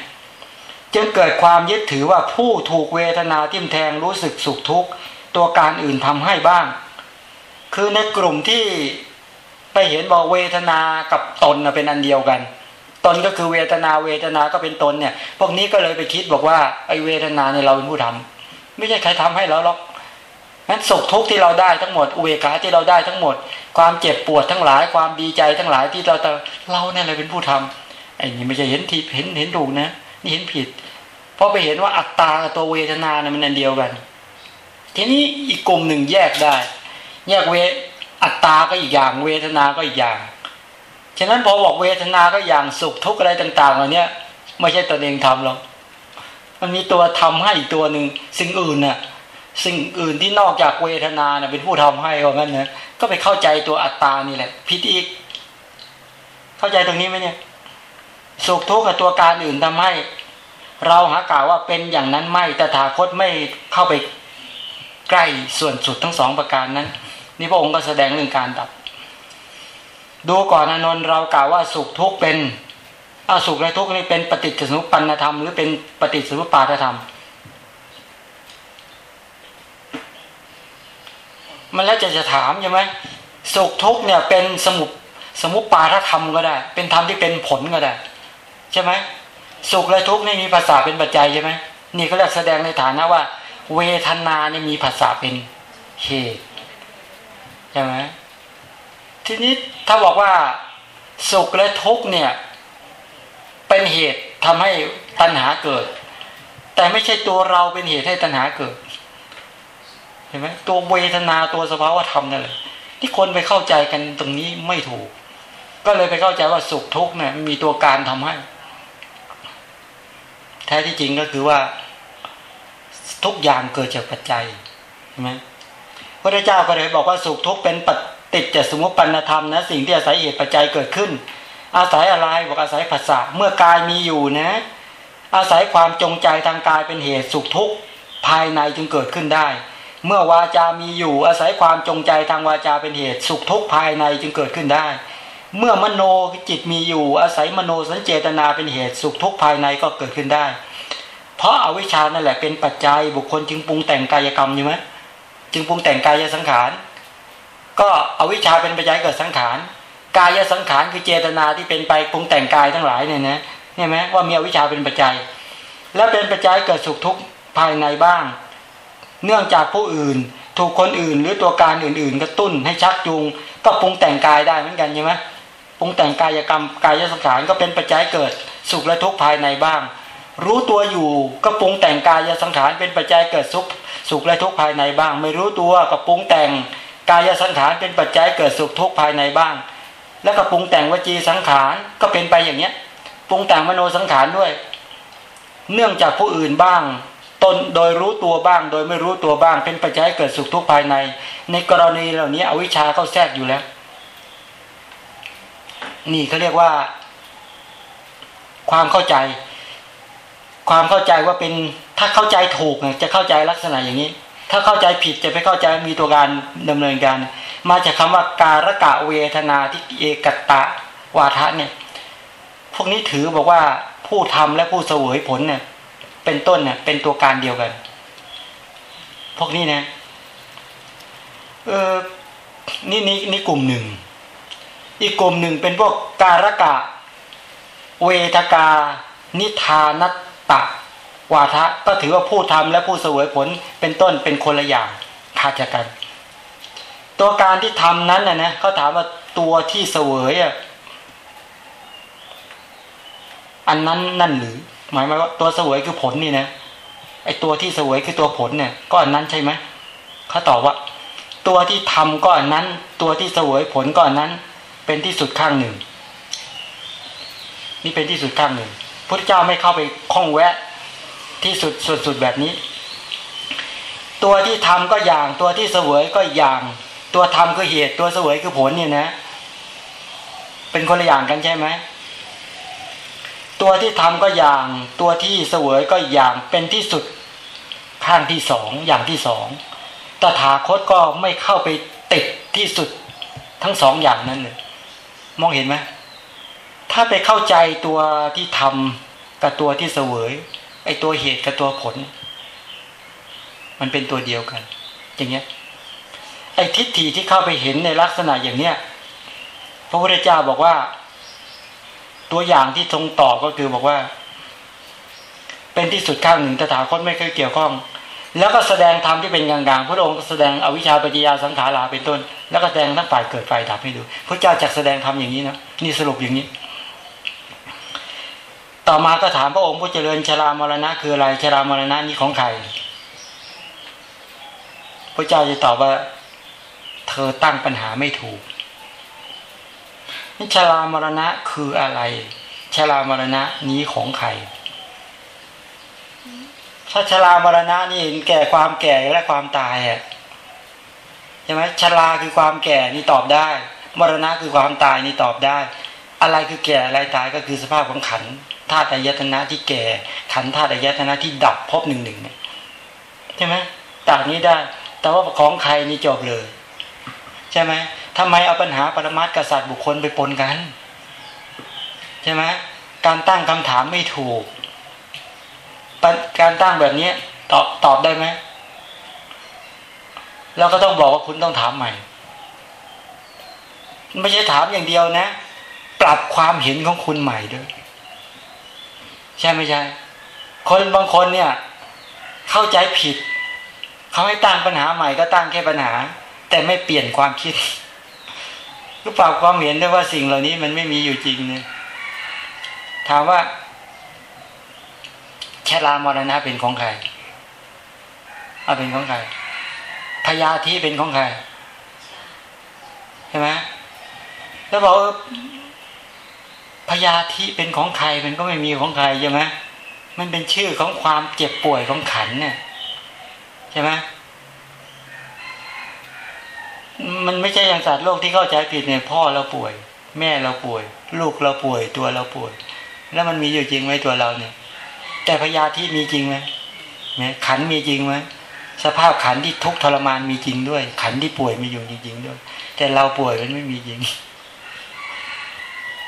จึงเกิดความยึดถือว่าผู้ถูกเวทนาทิ่มแทงรู้สึกสุขทุกข์ตัวการอื่นทำให้บ้าง คือในกลุ่มที่ ไปเห็นบอกเวทนากับตนเป็นอันเดียวกัน ตนก็คือเวทนาเวทนาก็เป็นตนเนี่ย พวกนี้ก็เลยไปคิดบอกว่าไอ้เวทนาเนี่ยเราเป็นผู้ทำไม่ใช่ใครทำให้เราหรอกนั้นสุขทุกข์ที่เราได้ทั้งหมดอุเบกขาที่เราได้ทั้งหมด ความเจ็บปวดทั้งหลาย ความดีใจทั้งหลายที่เราเราเนี่ยเลยเป็นผู้ทำไอ้นี่ไม่ใช่เห็นทีเห็นเห็นถูกนะ นี่เห็นผิดเพราะไปเห็นว่าอัตตากับตัวเวทนาเนี่ยมันอันเดียวกัน ทีนี้อีกกลุ่มหนึ่งแยกได้ แยกเว อัตตาก็อีกอย่างเวทนาก็อีกอย่าง ฉะนั้นพอบอกเวทนาก็อย่างสุขทุกข์อะไรต่างๆเหล่านี้ไม่ใช่ตนเองทำหรอกมันมีตัวทำให้อีกตัวหนึ่งสิ่งอื่นน่ะสิ่งอื่นที่นอกจากเวทนาเน่ยเป็นผู้ทำให้ก็งั้นนะก็ไปเข้าใจตัวอัตตานี่แหละผิดอีก เข้าใจตรงนี้ไหมเนี่ยสุขทุกข์กับตัวการอื่นทำให้ เราหากล่าวว่าเป็นอย่างนั้นไม่แต่ถาคตไม่เข้าไปใกล้ส่วนสุดทั้งสองประการนั้น นี่พระองค์ก็แสดงเรื่องการดับ ดูก่อนอนนท์เรากล่าวว่าสุขทุกข์เป็นอาสุขและทุกข์นี่เป็นปฏิจจสมุปปนธรรมหรือเป็นปฏิจจสมุปปาทธรรม มันแล้วจะจะถามใช่ไหมสุขทุกข์เนี่ยเป็นสมุปสมุปปาทธรรมก็ได้ เป็นธรรมที่เป็นผลก็ได้ ใช่ไหมสุขและทุกข์นี่มีภาษาเป็นปัจจัยใช่ไหมนี่เขาเรียกแสดงในฐานะว่า เวทนาเนี่ยมีภาษาเป็นเหตุ ใช่ไหมทีนี้ถ้าบอกว่าสุขและทุกข์เนี่ย เป็นเหตุทำให้ตัณหาเกิด แต่ไม่ใช่ตัวเราเป็นเหตุให้ตัณหาเกิดเห็นไหมตัวเวทนาตัวสภาวะธรรมนั่นแหละที่คนไปเข้าใจกันตรงนี้ไม่ถูก ก็เลยไปเข้าใจว่าสุขทุกข์เนี่ยมีตัวการทำให้ แท้ที่จริงก็คือว่า ทุกอย่างเกิดจากปัจจัยใช่ไหม พระเจ้าก็เลยบอกว่าสุขทุกข์เป็นปฏิจจสมุปปนธรรมนะสิ่งที่อาศัยเหตุปัจจัยเกิดขึ้น อาศัยอะไรบอกอาศัยภาษาเมื่อกายมีอยู่นะ อาศัยความจงใจทางกายเป็นเหตุสุขทุกข์ภายในจึงเกิดขึ้นได้ เมื่อวาจามีอยู่ อาศัยความจงใจทางวาจาเป็นเหตุสุขทุกข์ภายในจึงเกิดขึ้นได้ เมื่อมโนจิตมีอยู่ อาศัยมโนสัญเจตนาเป็นเหตุสุขทุกข์ภายในก็เกิดขึ้นได้ เพราะอาวิชชานั่นแหละเป็นปัจจัยบุคคลจึงปรุงแต่งกายกรรมอยู่ไหม จึงปรุงแต่งกายสังขาร ก็อวิชชาเป็นปัจจัยเกิดสังขาร กายสังขารคือเจตนาที่เป็นไปปรุงแต่งกายทั้งหลายเนี่ยนะเนี่ยไหมว่ามีอวิชชาเป็นปัจจัย แล้วเป็นปัจจัยเกิดสุขทุกข์ภายในบ้าง เนื่องจากผู้อื่น ถูกคนอื่น หรือตัวการอื่น ๆ กระตุ้นให้ชักจูง ก็ปรุงแต่งกายได้เหมือนกันใช่ไหมปรุงแต่งกายกรรมกายสังขารก็เป็นปัจจัยเกิดสุขและทุกข์ภายในบ้าง รู้ตัวอยู่ก็ปรุงแต่งกายสังขารเป็นปัจจัยเกิดสุขสุขและทุกข์ภายในบ้าง ไม่รู้ตัวก็ปรุงแต่งกายสังขารเป็นปัจจัยเกิดสุขทุกข์ภายในบ้าง แล้วก็ปรุงแต่งวจีสังขารก็เป็นไปอย่างเนี้ยปรุงแต่งมโนสังขารด้วย เนื่องจากผู้อื่นบ้างตนโดยรู้ตัวบ้าง โดยไม่รู้ตัวบ้าง เป็นปัจจัยเกิดสุขทุกข์ภายใน ในกรณีเหล่านี้อวิชชาเข้าแทรกอยู่แล้ว นี่เขาเรียกว่า ความเข้าใจ ความเข้าใจว่าเป็นถ้าเข้าใจถูกจะเข้าใจลักษณะอย่างนี้ ถ้าเข้าใจผิดจะไม่เข้าใจมีตัวการดำเนินการ มาจากคาว่าการกะเวทนาที่เอกตะวาทะเนี่ยพวกนี้ถือบอกว่าผู้ทำและผู้เสวยผลเนี่ยเป็นต้นเนี่ยเป็นตัวการเดียวกัน พวกนี้นะเออนี่นี่นี่กลุ่มหนึ่ง อีกกลุ่มหนึ่งเป็นพวกการกะ เวทกา นิทานตะวาทะก็ถือว่าผู้ทำและผู้เสวยผลเป็นต้นเป็นคนละอย่างขาดจากกัน ตัวการที่ทำนั้นนะนะเขาถามว่าตัวที่เสวยอะอันนั้นนั่นหรือ หมายว่าตัวเสวยคือผลนี่นะไอตัวที่เสวยคือตัวผลเนี่ยก็อันนั้นใช่ไหมเขาตอบว่า ตัวที่ทำก็อันนั้น ตัวที่เสวยผลก็อันนั้น เป็นที่สุดข้างหนึ่ง นี่เป็นที่สุดข้างหนึ่ง พระเจ้าไม่เข้าไปคล้องแวะที่สุดสุดสุดแบบนี้ ตัวที่ทำก็อย่าง ตัวที่เสวยก็อย่าง ตัวทำคือเหตุ ตัวเสวยคือผลเนี่ยนะ เป็นคนละอย่างกันใช่ไหมตัวที่ทำก็อย่าง ตัวที่เสวยก็อย่างเป็นที่สุดข้างที่สองอย่างที่สองตถาคตก็ไม่เข้าไปติดที่สุดทั้งสองอย่างนั้นเลยมองเห็นไหม ถ้าไปเข้าใจตัวที่ทำกับตัวที่เสวยไอตัวเหตุกับตัวผล มันเป็นตัวเดียวกัน อย่างเงี้ยไอทิฏฐิที่เข้าไปเห็นในลักษณะอย่างเนี้ยพระพุทธเจ้าบอกว่า ตัวอย่างที่ทรงตอบก็คือบอกว่า เป็นที่สุดข้างหนึ่งตถาคตไม่เคยเกี่ยวข้อง แล้วก็แสดงธรรมที่เป็นกลางๆพระองค์แสดงอวิชชาปัญญาสังขาราเป็นต้น แล้วก็แสดงทั้งฝ่ายเกิดฝ่ายดับให้ดู พระเจ้าจักแสดงธรรมอย่างนี้นะนี่สรุปอย่างนี้ ต่อมาก็ถามพระองค์ผู้เจริญชรามรณะ คืออะไรชรามรณะนี้ของใครพระเจ้าจะตอบว่า เธอตั้งปัญหาไม่ถูกนี่ชรามรณะคืออะไรชรามรณะนี้ของใครถ้าชรามรณะนี่แก่ความแก่และความตายอะใช่ไหมชราคือความแก่นี่ตอบได้ มรณะคือความตายนี่ตอบได้ อะไรคือแก่อะไรตายก็คือสภาพของขัน ธาตุอายตนะที่แก่ ขันธาตุอายตนะที่ดับพบหนึ่งหนึ่งเนี่ยใช่ไหมตากนี้ได้ แต่ว่าของใครนี่จบเลย ใช่ไหมทำไมเอาปัญหาปรมัตถ์กษัตริย์บุคคลไปปนกัน ใช่ไหมการตั้งคำถามไม่ถูก การตั้งแบบนี้ตอบตอบได้ไหมแล้วก็ต้องบอกว่าคุณต้องถามใหม่ ไม่ใช่ถามอย่างเดียวนะ ปรับความเห็นของคุณใหม่ด้วย ใช่ไม่ใช่ คนบางคนเนี่ย เข้าใจผิด เขาให้ตั้งปัญหาใหม่ก็ตั้งแค่ปัญหา แต่ไม่เปลี่ยนความคิดก็ปรับความเห็นได้ว่าสิ่งเหล่านี้มันไม่มีอยู่จริงเนี่ยถามว่าชรามรณะเป็นของใครเอาเป็นของใครพยาธิเป็นของใครใช่ไหมแล้วบอก พยาธิเป็นของใครมันก็ไม่มีของใครใช่ไหมมันเป็นชื่อของความเจ็บป่วยของขันเนี่ยใช่ไหมมันไม่ใช่อย่างสัตว์โลกที่เข้าใจผิดเนี่ยพ่อเราป่วย แม่เราป่วย ลูกเราป่วยตัวเราป่วย แล้วมันมีอยู่จริงไหมตัวเราเนี่ย แต่พยาธิมีจริงไหมเนี่ยขันมีจริงไหมสภาพขันที่ทุกทรมานมีจริงด้วย ขันที่ป่วยมีอยู่จริงๆด้วย แต่เราป่วยมันไม่มีจริง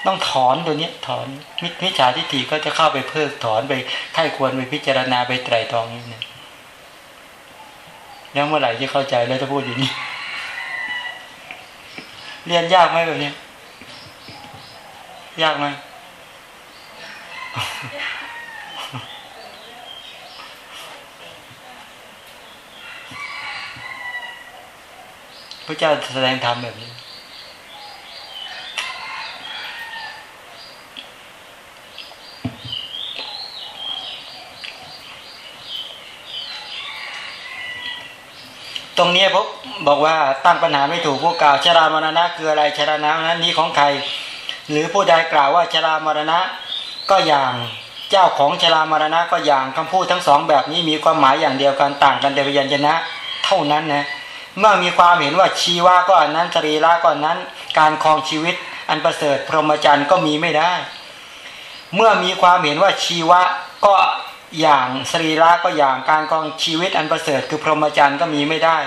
ต้องถอนตัวนี้ถอนมิจฉาทิฏฐิก็จะเข้าไปเพิกถอนไปไข้ควรไปพิจารณาไปไตรตรองนี่เนี่ยแล้วเมื่อไหร่จะเข้าใจแล้วจะพูดอย่างนี้ เรียนยากไหมแบบนี้ยากไหมพระเจ้าแสดงธรรมแบบนี้ ตรงนี้พบบอกว่าตั้งปัญหาไม่ถูกผู้กล่าวชรามรณะคืออะไรชรานะนั้นนี้ของใคร หรือผู้ใดกล่าวว่าชรามรณะก็อย่างเจ้าของชรามรณะก็อย่างคำพูดทั้งสองแบบนี้มีความหมายอย่างเดียวกันต่างกันแต่พยัญชนะ เท่านั้นนะเมื่อมีความเห็นว่าชีวะก็อันนั้นสรีระก็อันนั้น การครองชีวิต อันประเสริฐพรหมจรรย์ก็มีไม่ได้ เมื่อมีความเห็นว่าชีวะก็ อย่างสรีระก็อย่างการครองชีวิตอันประเสริฐคือพรหมจรรย์ก็มีไม่ได้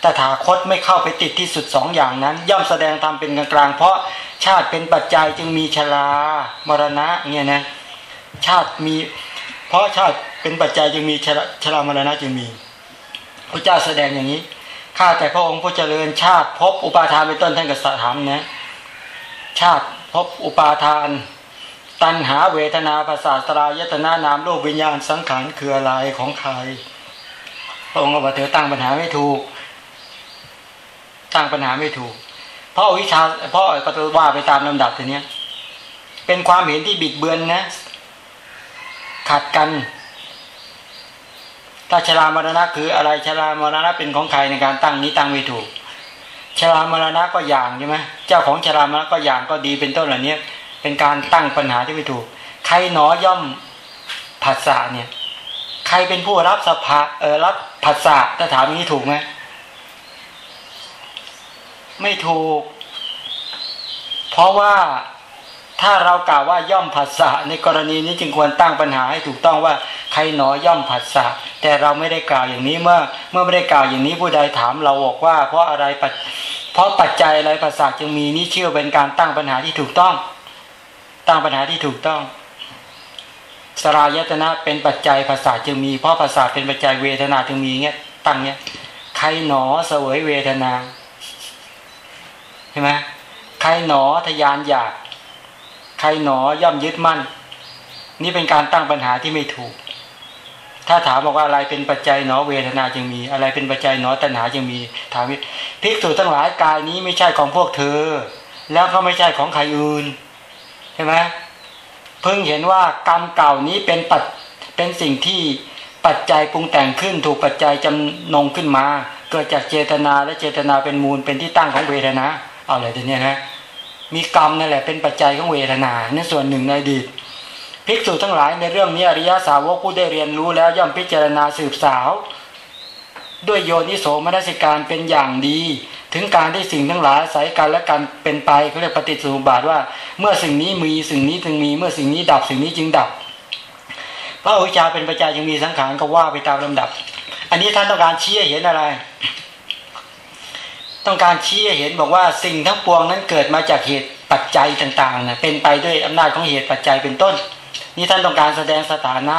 แต่ถาคตไม่เข้าไปติดที่สุดสองอย่างนั้น ย่อมแสดงธรรมเป็นกลางๆเพราะชาติเป็นปัจจัยจึงมีชรามรณะเนี่ยนะชาติมีเพราะชาติเป็นปัจจัยจึงมีชรามรณะจึงมีพระเจ้าแสดงอย่างนี้ข้าแต่พระองค์ผู้เจริญชาติพบอุปาทานเป็นต้นท่านก็ถามนะชาติพบอุปาทาน ตัณหาเวทนาภาษาตรายตนานามโลกวิญญาณสังขารคืออะไรของใครพระองค์บอกเธอตั้งปัญหาไม่ถูก ตั้งปัญหาไม่ถูก เพราะวิชาเพราะก็ว่าไปตามลำดับทีเนี้ย เป็นความเห็นที่บิดเบือนนะ ขัดกันถ้าชรามรณะคืออะไรชรามรณะเป็นของใครในการตั้งนี้ตั้งไม่ถูกชรามรณะก็อย่างใช่ไหมเจ้าของชรามรณะก็อย่างก็ดีเป็นต้นเหล่านี้ เป็นการตั้งปัญหาที่ไม่ถูก ใครหนอย่อมผัสสะเนี่ย ใครเป็นผู้รับสภาเออรับผัสสะถ้าถามนี้ถูกไหมไม่ถูก เพราะว่าถ้าเรากล่าวว่าย่อมผัสสะในกรณีนี้จึงควรตั้งปัญหาให้ถูกต้องว่าใครหนอย่อมผัสสะแต่เราไม่ได้กล่าวอย่างนี้เมื่อ เมื่อไม่ได้กล่าวอย่างนี้ผู้ใดถามเราบอกว่า เพราะอะไรเพราะปัจจัยอะไรผัสสะจึงมีนี่เชื่อเป็นการตั้งปัญหาที่ถูกต้อง ตั้งปัญหาที่ถูกต้องสรายตนะเป็นปัจจัยภาษาจึงมี เพราะภาษาเป็นปัจจัยเวทนาจึงมีเงี้ยตั้งเงี้ยใครหนอเสวยเวทนาเห็นไหมใครหนอทยานอยาก ใครหนอย่อมยึดมั่น นี่เป็นการตั้งปัญหาที่ไม่ถูก ถ้าถามบอกว่าอะไรเป็นปัจจัยหนอเวทนาจึงมี อะไรเป็นปัจจัยหนอตัณหาจึงมี ถามภิกษุทั้งหลายกายนี้ไม่ใช่ของพวกเธอ แล้วก็ไม่ใช่ของใครอื่น ช่ไหมเพิ่งเห็นว่ากรรมเก่านี้เป็นปัจเป็นสิ่งที่ปัจจัยปรุงแต่งขึ้นถูกปัจจัยจำนงขึ้นมา เกิดจากเจตนาและเจตนาเป็นมูลเป็นที่ตั้งของเวทนาเอาเลยทีนี้นะมีกรรมนั่นแหละเป็นปัจจัยของเวทนาในส่วนหนึ่งในอดีตภิกษุทั้งหลายในเรื่องนี้อริยสาวกผู้ได้เรียนรู้แล้วย่อมพิจารณาสืบสาว ด้วยโยนิโสมนสิการเป็นอย่างดี ถึงการที่สิ่งทั้งหลายอาศัยกันและกันเป็นไปเขาเรียกปฏิสุบาทว่า เมื่อสิ่งนี้มีสิ่งนี้จึงมี เมื่อสิ่งนี้ดับสิ่งนี้จึงดับ พระอวิชชาเป็นปัจจัยจึงมีสังขารก็ว่าไปตามลำดับ อันนี้ท่านต้องการชี้เห็นอะไร ต้องการชี้เห็นบอกว่าสิ่งทั้งปวงนั้นเกิดมาจากเหตุปัจจัยต่างๆนะเป็นไปด้วยอำนาจของเหตุปัจจัยเป็นต้น นี่ท่านต้องการแสดงสถานะ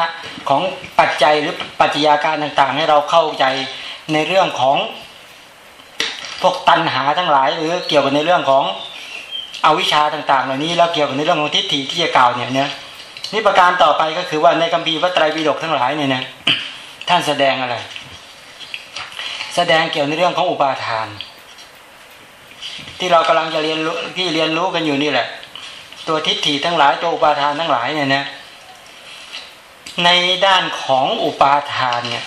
ของปัจจัยหรือปัจจัยาการต่างๆ ให้เราเข้าใจในเรื่องของ พวกตัณหาทั้งหลาย หรือเกี่ยวกับในเรื่องของอวิชชาต่างๆ เหล่านี้แล้วเกี่ยวกับในเรื่องของทิฏฐิที่จะกล่าวเนี่ยเนี่ยนี่ประการต่อไปก็คือว่าในคัมภีร์พระไตรปิฎกทั้งหลายเนี่ยนะท่านแสดงอะไร แสดงเกี่ยวในเรื่องของอุปาทาน ที่เรากำลังจะเรียนรู้ที่เรียนรู้กันอยู่นี่แหละ ตัวทิฏฐิทั้งหลายตัวอุปาทานทั้งหลายเนี่ยนะในด้านของอุปาทานเนี่ย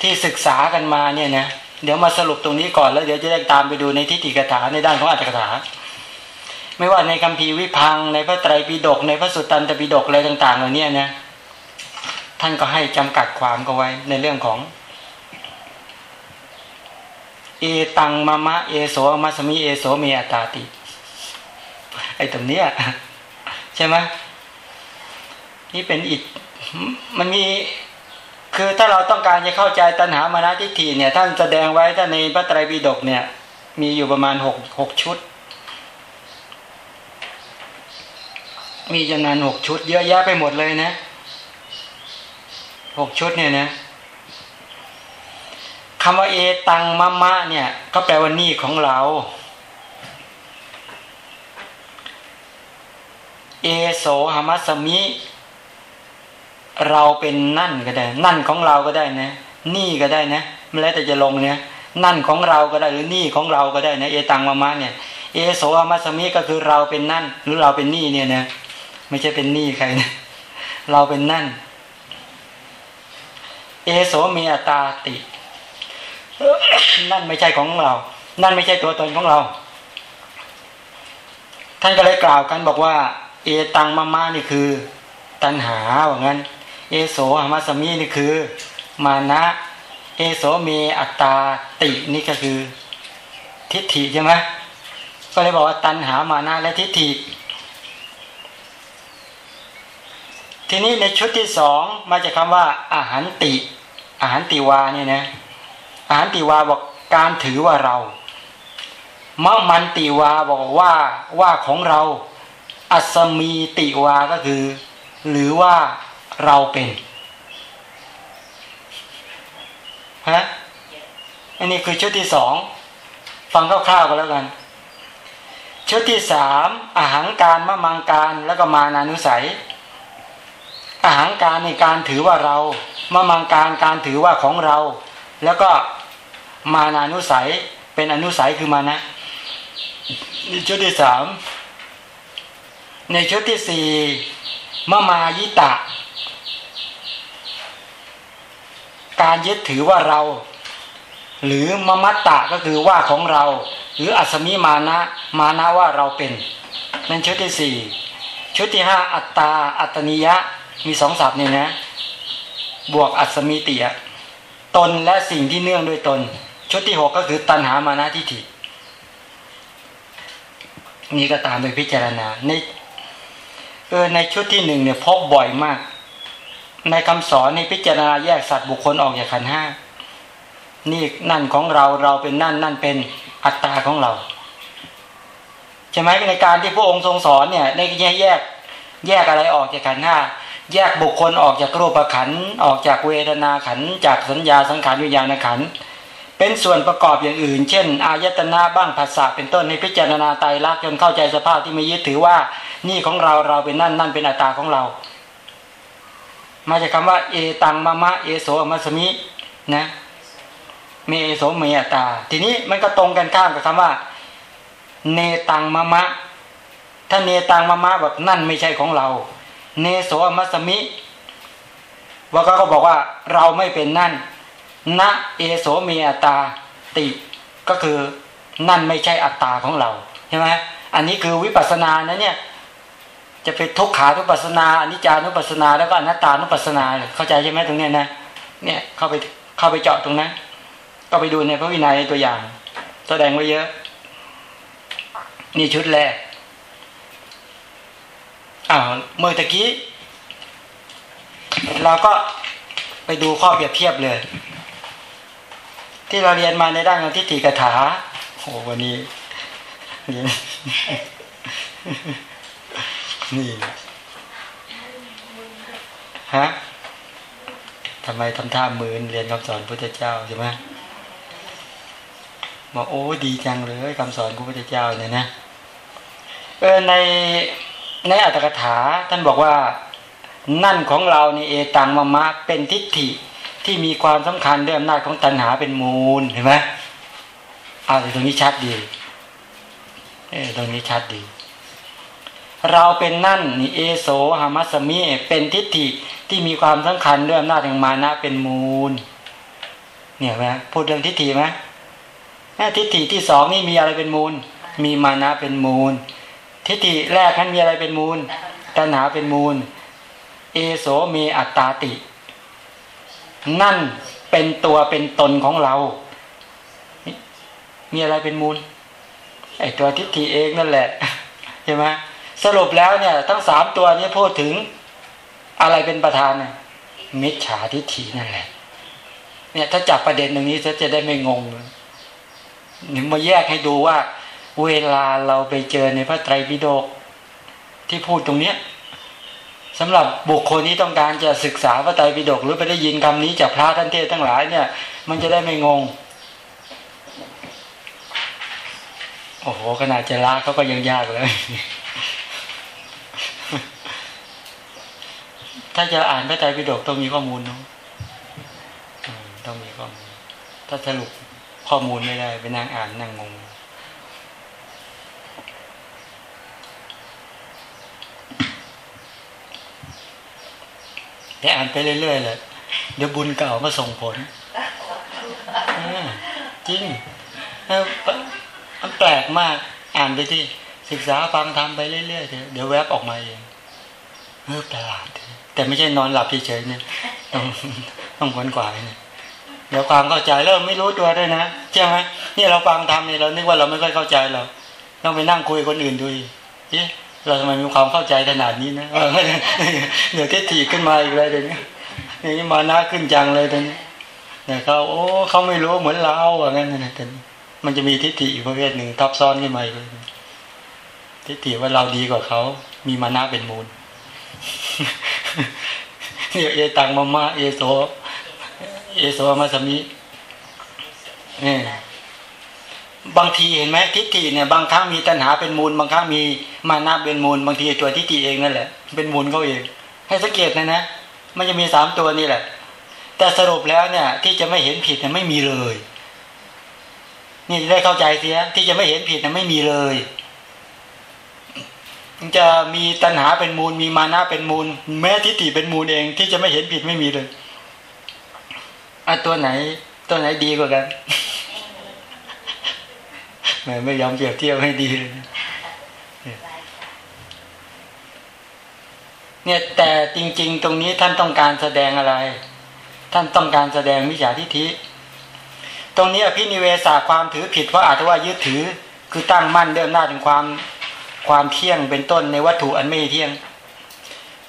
ที่ศึกษากันมาเนี่ยนะ เดี๋ยวมาสรุปตรงนี้ก่อนแล้วเดี๋ยวจะได้ตามไปดูในทิฏฐิกถาในด้านของอัตถกถา ไม่ว่าในคัมภีร์วิพังในพระไตรปิฎกในพระสุตตันตปิฎกอะไรต่าง ๆ เหล่านี้นะท่านก็ให้จำกัดความก็ไว้ในเรื่องของ เอตังมะมะเอโสมัสมิเอโสเมอตาติ ไอ้ตรงเนี้ยใช่ไหมนี่เป็นอิดมันมี คือถ้าเราต้องการจะเข้าใจตัณหามานะทิฏฐิเนี่ย ท่านแสดงไว้ถ้าในพระไตรปิฎกเนี่ย มีอยู่ประมาณหกหกชุด มีจำนวนหกชุด เยอะแยะไปหมดเลยนะหกชุดเนี่ยนะคำว่าเอตังมะมะเนี่ย ก็แปลว่านี่ของเรา เอโสหมัสมิ เราเป็นนั่นก็ได้ นั่นของเราก็ได้นะ นี่ก็ได้นะไม่แล้วแต่จะลงเนี่ยนั่นของเราก็ได้หรือนี่ของเราก็ได้นะเอตังมะมะเนี่ยเอโสหมัสมิก็คือเราเป็นนั่น หรือเราเป็นนี่เนี่ยนะไม่ใช่เป็นนี่ใครนะเราเป็นนั่น เอโสมีอตาติ นั่นไม่ใช่ของเรา นั่นไม่ใช่ตัวตนของเรา ท่านก็เลยกล่าวกันบอกว่า เอตังมามานี่คือ ตัณหาว่างั้น เอโสหมัสมีนี่คือ มานะเอโสเมอัตตาตินี่ก็คือ ทิฏฐิใช่ไหมก็เลยบอกว่าตัณหามานะและทิฏฐิ ทีนี้ในชุดที่สองมาจากคำว่า อาหารติอาหารติวาเนี่ยนะอาหารติวาบอกการถือว่าเรามะมันติวาบอกว่าว่าของเรา อัศมีติวาก็คือ หรือว่า เราเป็นฮะอันนี้คือชุดที่สองฟังคร่าวๆกันแล้วกัน ชุดที่สามอาหางการมะมังการแล้วก็มานานุสัย อาหางการในการถือว่าเรามะมังการการถือว่าของเรา แล้วก็มานานุสัยเป็นอนุสัยคือมานะชุดที่สามในชุดที่สี่มะมายิตะ การยึดถือว่าเรา หรือมมัตตะก็คือว่าของเรา หรืออัศมิมานะมานะว่าเราเป็นนั่นชุดที่สี่ชุดที่ห้าอัตตา อัตนิยะมีสองศัพท์เนี่ยนะ บวกอัศมิติยะตนและสิ่งที่เนื่องด้วยตน ชุดที่หกก็คือตัณหามานะทิฏฐินี่ก็ตามไปพิจารณาในเออในชุดที่หนึ่งเนี่ยพบบ่อยมาก ในคำสอนในพิจารณาแยกสัตว์บุคคลออกจากขันห้านี่นั่นของเราเราเป็นนั่นนั่นเป็นอัตตาของเราใช่ไหมในการที่พระองค์ทรงสอนเนี่ยในแยกแยกแยกอะไรออกจากขันห้าแยกบุคคลออกจากรูปขันออกจากเวทนาขันจากสัญญาสังขารวิญญาณขันเป็นส่วนประกอบอย่างอื่น เช่น อายตนะบ้างภาษาเป็นต้นในพิจารณาไตรลักษณ์จนเข้าใจสภาพที่ไม่ยึดถือว่า นี่ของเราเราเป็นนั่นนั่นเป็นอัตตาของเรา มาจากคำว่า เอตังมะมะเอโสมัสมินะเมเอโสเมอัตตา ทีนี้มันก็ตรงกันข้ามกับคำว่า เนตังมะมะ ถ้าเนตังมะมะแบบนั่นไม่ใช่ของเรา เนโสมัสมิว่าก็บอกว่าเราไม่เป็นนั่นณเอโสเมอัตตาติ ก็คือนั่นไม่ใช่อัตตาของเราใช่ไหมอันนี้คือวิปัสสนานะเนี่ย จะเป็นทุกขานุปัสนาอนิจจานุปัสนา แล้วก็อนัตตานุปัสนา เข้าใจใช่ไหมตรงเนี้ยนะ เนี่ยเข้าไปเข้าไปเจาะตรงนั้นก็ไปดูในพระวินัยตัวอย่าง แสดงไว้เยอะ นี่ชุดแรกอ้าวเมื่อตะกี้ เราก็ไปดูข้อเปรียบเทียบเลย ที่เราเรียนมาในด้านของทิฏฐิกถาโอ้วันนี้เรียน นี่ฮะทำไมทำท่ามืนเรียนคำสอนพุทธเจ้าใช่ไหมบอกโอ้ดีจังเลยคำสอนพุทธเจ้าเนี่ยนะเออในในอัตถกถา ท่านบอกว่านั่นของเราในเอตังมะมะเป็นทิฏฐิที่มีความสำคัญด้วยอำนาจของตัณหาเป็นมูลเห็นไหมเอาตรงนี้ชัดดี เออตรงนี้ชัดดี เราเป็นนั่นนี่เอโสหามัสมิเป็นทิฏฐิที่มีความสำคัญด้วยอำนาจแห่งมานะเป็นมูล เนี่ยไหมพูดเรื่องทิฏฐิไหมทิฏฐิที่สองนี่มีอะไรเป็นมูล มีมานะเป็นมูล ทิฏฐิแรกนั้นมีอะไรเป็นมูล ตัณหาเป็นมูล เอโสเมอัตตาติ นั่นเป็นตัวเป็นตนของเรา มีอะไรเป็นมูลไอตัวทิฏฐิเองนั่นแหละใช่ไหม สรุปแล้วเนี่ย ทั้งสามตัวนี้พูดถึงอะไรเป็นประธานมิจฉาทิฏฐินั่นแหละ เนี่ย ถ้าจับประเด็นตรงนี้จะจะได้ไม่งงนี่มาแยกให้ดูว่า เวลาเราไปเจอในพระไตรปิฎกที่พูดตรงเนี้ยสำหรับบุคคลที่ต้องการจะศึกษาพระไตรปิฎกหรือไปได้ยินคำนี้จากพระท่านเทศทั้งหลายเนี่ย มันจะได้ไม่งง โอ้โหขนาดจะละเขาก็ยังยากเลย ถ้าจะอ่านพระไตรปิฎกต้องมีข้อมูลเนาะต้องมีข้อมูล ถ้าสรุปข้อมูลไม่ได้ไปนั่งอ่านนั่งงงแต่อ่านไปเรื่อยๆเลยเดี๋ยวบุญเก่ามาส่งผลจริงมันแปลกมาก อ่านไปที่ศึกษาฟังทำไปเรื่อยๆเดี๋ยวแวบออกมาเองเออประหลาด แต่ไม่ใช่นอนหลับเฉยๆเนี่ยต้องต้องค้นกว่าเนี่ยเดี๋ยวความเข้าใจแล้วไม่รู้ตัวด้วยนะใช่ไหมนี่เราฟังทำเนี่ยเรานึกว่าเราไม่ค่อยเข้าใจเราต้องไปนั่งคุยคนอื่นดูเอ๊ะเราทำไมมีความเข้าใจขนาดนี้นะเดี๋ยวเทถีขึ้นมาอีกเลยเดี๋ยวนี้นี่มานะขึ้นจังเลยตอนนี้เนี่ยเขาโอ้เขาไม่รู้เหมือนเราอะงั้นนะแต่มันจะมีทิฏฐิอีกประเภทหนึ่งทับซ้อนขึ้นมาอีกเลยทิฏฐิว่าเราดีกว่าเขา มีมานะเป็นมูล เนี่ยเอตังมามาเอโซเอโซมาสมิเออบางทีเห็นไหมทิฏฐิเนี่ยบางครั้งมีตัณหาเป็นมูล บางครั้งมีมานะเป็นมูล บางทีตัวทิฏฐิเองนั่นแหละ เป็นมูลเขาเอง ให้สังเกตนะนะมันจะมีสามตัวนี่แหละ แต่สรุปแล้วเนี่ย ที่จะไม่เห็นผิดเนี่ยไม่มีเลย นี่จะได้เข้าใจเสียที่จะไม่เห็นผิดเนี่ยไม่มีเลย มันจะมีตัณหาเป็นมูล มีมานะเป็นมูล แม้ทิฏฐิเป็นมูลเองที่จะไม่เห็นผิดไม่มีเลยอะตัวไหน ตัวไหนดีกว่ากันแหมไม่ยอมเปรียบเทียบให้ดีเลยเนี่ยแต่จริง ๆ ตรงนี้ท่านต้องการแสดงอะไร ท่านต้องการแสดงวิจาทิฏฐิตรงนี้อภินิเวศาความถือผิดเพราะอาจจะว่ายึดถือ คือตั้งมั่นเดิมหน้าถึงความ ความเที่ยงเป็นต้นในวัตถุอันไม่เที่ยง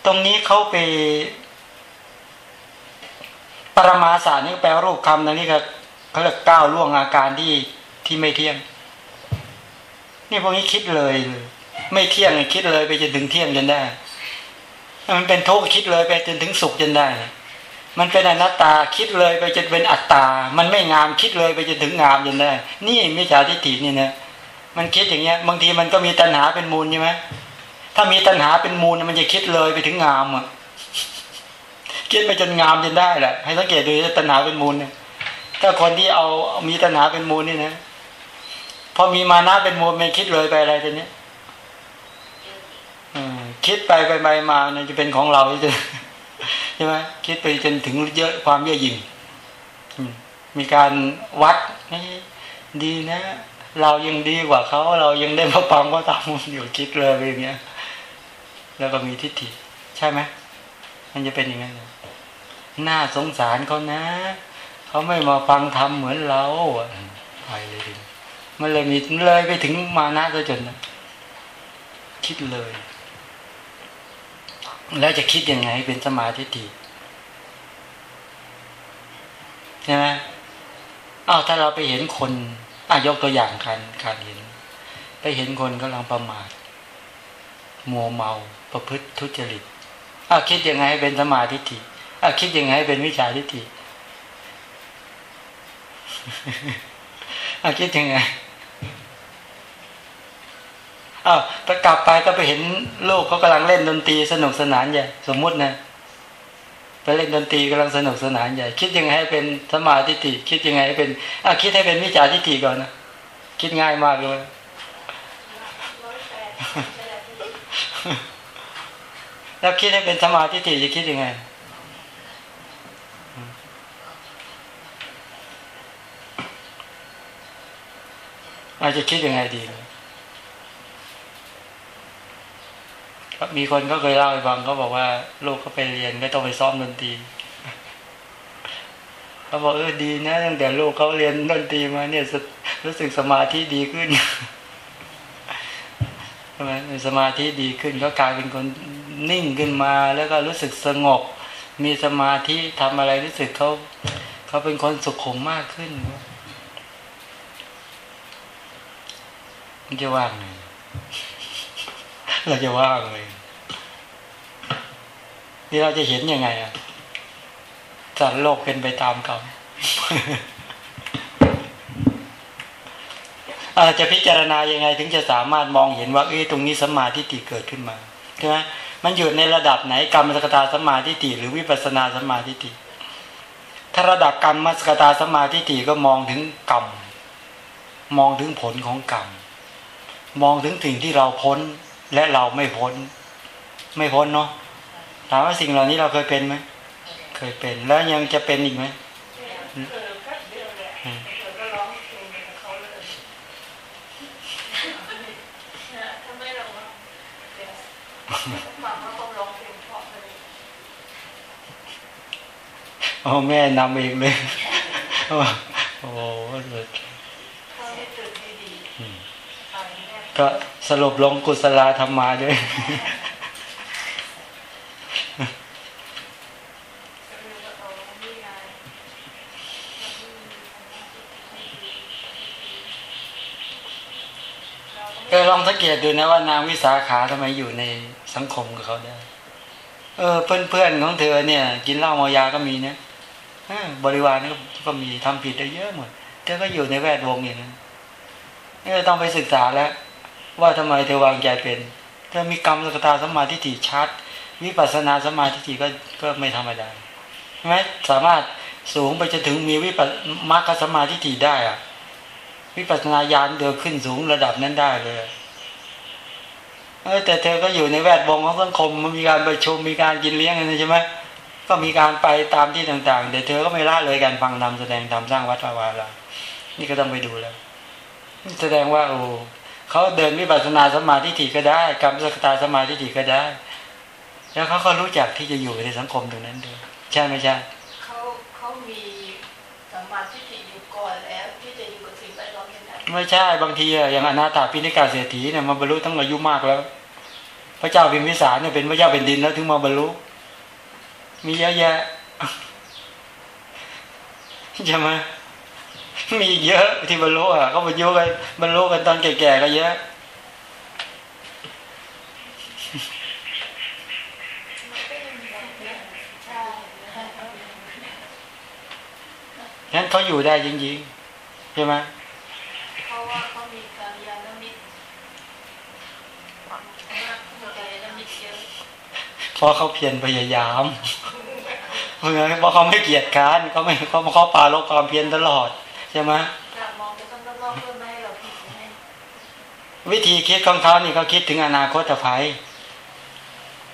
ตรงนี้เขาไป ปรมาสานี่แปลรูปคำนั่นนี่ก็เขาเรียกก้าวล่วงอาการที่ที่ไม่เที่ยง นี่พวกนี้คิดเลยเลย ไม่เที่ยงคิดเลยไปจนถึงเที่ยงจนได้ มันเป็นทุกข์คิดเลยไปจนถึงสุขจนได้ มันเป็นอนัตตาคิดเลยไปจนเป็นอัตตา มันไม่งามคิดเลยไปจนถึงงามจนได้ นี่มิจฉาทิฏฐินี่นะ มันคิดอย่างเงี้ย บางทีมันก็มีตัณหาเป็นมูลใช่ไหมถ้ามีตัณหาเป็นมูลมันจะคิดเลยไปถึงงามอะคิดไปจนงามจนได้แหละให้สังเกตดูตัณหาเป็นมูลเนี่ยถ้าคนที่เอามีตัณหาเป็นมูลนี่นะพอมีมานะเป็นมูลมันคิดเลยไปอะไรตัวเนี้ยคิดไปไปไปมาเนี่ยจะเป็นของเราจะใช่ไหมคิดไปจนถึงเยอะความเยอหยิ่งมีการวัดดีนะ เรายังดีกว่าเขาเรายังได้มาฟังว่าทำอยู่คิดเลยไปอย่างเงี้ย แล้วก็มีทิฏฐิใช่ไหมมันจะเป็นอย่างนั้นน่าสงสารเขานะเขาไม่มาฟังทำเหมือนเราไปเลยดิมันเลยมีเลยไปถึงมานะซะจนนะคิดเลย แล้วจะคิดยังไงเป็นสมาธิใช่ไหมอ้าวถ้าเราไปเห็นคน อะยกตัวอย่างการการเห็น ไปเห็นคนกำลังประมาท มัวเมาประพฤติทุจริตอ้าวคิดยังไงเป็นสมาธิฏฐิอ้าวคิดยังไงเป็นวิชาทิฏฐิอ้าวคิดยังไงอ้าวถ้ากลับไปก็ไปเห็นโลกเขากำลังเล่นดนตรีสนุกสนานใหญ่สมมุตินะ เล่นดนตรีกำลังสนุกสนานใหญ่ คิดยังไงให้เป็นสมาธิฏฐิคิดยังไงให้เป็นอะคิดให้เป็นวิจฉาทิฏฐิก่อนนะคิดง่ายมากเลยแล้วคิดให้เป็นสมาธิฏฐิจะคิดยังไงอาจจะคิดยังไงดี มีคนก็เคยเล่าให้ฟังเขาบอกว่า ลูกเขาไปเรียนไม่ต้องไปซ้อมดนตรีเขาบอกเออดีนะตั้งแต่ลูกเขาเรียนดนตรีมาเนี่ยรู้สึกสมาธิดีขึ้นใช่ไหมสมาธิดีขึ้นก็กลายเป็นคนนิ่งขึ้นมา แล้วก็รู้สึกสงบ มีสมาธิทำอะไรรู้สึกเขาเขาเป็นคนสุขุมมากขึ้นมันจะว่างไง เราจะว่างเลยนี่เราจะเห็นยังไงอะสัตว์โลกเป็นไปตามกรรมจะพิจารณายังไง ถึงจะสามารถมองเห็นว่าเอ้ตรงนี้สมาธิติเกิดขึ้นมาใช่ไหมมันอยู่ในระดับไหนกรรมสกตาสมาธิติหรือวิปัสนาสมาธิติถ้าระดับกรรมมสกตาสมาธิติก็มองถึงกรรมมองถึงผลของกรรมมองถึงสิ่งที่เราพ้น และเราไม่พ้น ไม่พ้นเนาะถามว่าสิ่งเหล่านี้เราเคยเป็นไหมเคยเป็น แล้วยังจะเป็นอีกไหมโอ้แม่นำเองเลย โอ้โหเลย ก็สรุปลงกุศลธรรมาด้วยเออลองสังเกตดูนะว่านางวิสาขาทำไมอยู่ในสังคมกับเขาได้ เออ เพื่อนๆของเธอเนี่ย กินเหล้าเมายาก็มีเนี่ยบริวารนี่ก็มีทำผิดได้เยอะหมดเธอก็อยู่ในแวดวงอย่างนั้นนี่เราต้องไปศึกษาแล้ว ว่าทำไมเธอวางใจเป็น เธอมีกรรมสกตาสมาทิฏฐิชัด วิปัสนาสมาธิฏฐิก็ก็ไม่ธรรมดาใช่ไหมสามารถสูงไปจนถึงมีวิปัสมรรคสมาธิฏฐิได้อะวิปัสนาญาณเดินขึ้นสูงระดับนั้นได้เลยเออแต่เธอก็อยู่ในแวดวงของสังคมมันมีการประชุมมีการกินเลี้ยงกันใช่ไหมก็มีการไปตามที่ต่างๆแต่เธอก็ไม่ละเลยการฟังธรรมแสดงธรรมสร้างวัดวาลานี่ก็ต้องไปดูแล้ว แสดงว่าโอ้ เขาเดินวิปัสสนาสมาธิฏฐิก็ได้กรรมสกตาสมาธิฏฐิก็ได้ แล้วเขาก็รู้จักที่จะอยู่ในสังคมตรงนั้นด้วยใช่ไหมใช่เขาเขามีสัมมาทิฏฐิอยู่ก่อนแล้วที่จะอยู่กับสิ่งแวดล้อมอย่างนั้นไม่ใช่บางทีอะอย่างอนาถาปิณิกาเศรษฐีเนี่ยมาบรรลุตั้งอายุมากแล้ว พระเจ้าพิมพิสารเนี่ยเป็นพระเจ้าเป็นดินแล้วถึงมาบรรลุมีเยอะแยะใช่ไหม มีเยอะที่บรรลุอะเขาบรรลุกันบรรลุกันตอนแก่ๆก็เยอะงั้นเขาอยู่ได้จริงๆใช่ไหมเพราะว่าเขามีการยานมิตรมีการยานมิตรเยอะเพราะเขาเพียรพยายามเพราะงั้นเพราะเขาไม่เกียจค้านเขาไม่เขาเขาปาลบความเพียรตลอด ใช่ไหมจะมองไปข้างนอกเพื่อไม่ให้เราผิดให้วิธีคิดของเขานี่เขาคิดถึงอนาคตภัย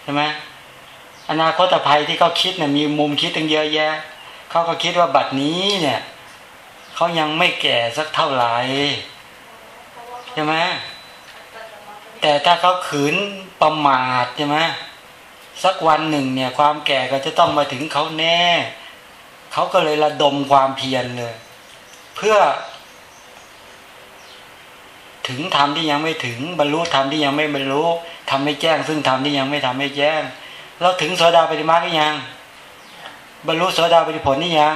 ใช่ไหมอนาคตภัยที่เขาคิดเนี่ยมีมุมคิดตั้งเยอะแยะเขาก็คิดว่าบัดนี้เนี่ยเขายังไม่แก่สักเท่าไหร่เพราะว่าเขาใช่ไหมตัดมาเป็นแต่ถ้าเขาขืนประมาทใช่ไหมสักวันหนึ่งเนี่ย ความแก่ก็จะต้องมาถึงเขาแน่ เขาก็เลยระดมความเพียรเลย เพื่อ ถึงธรรมที่ยังไม่ถึง บรรลุธรรมที่ยังไม่บรรลุทำไม่แจ้ง ซึ่งธรรมที่ยังไม่ทำให้แจ้ง เราถึงโสดาปฏิมาหรือยัง บรรลุโสดาปฏิผลหรือยัง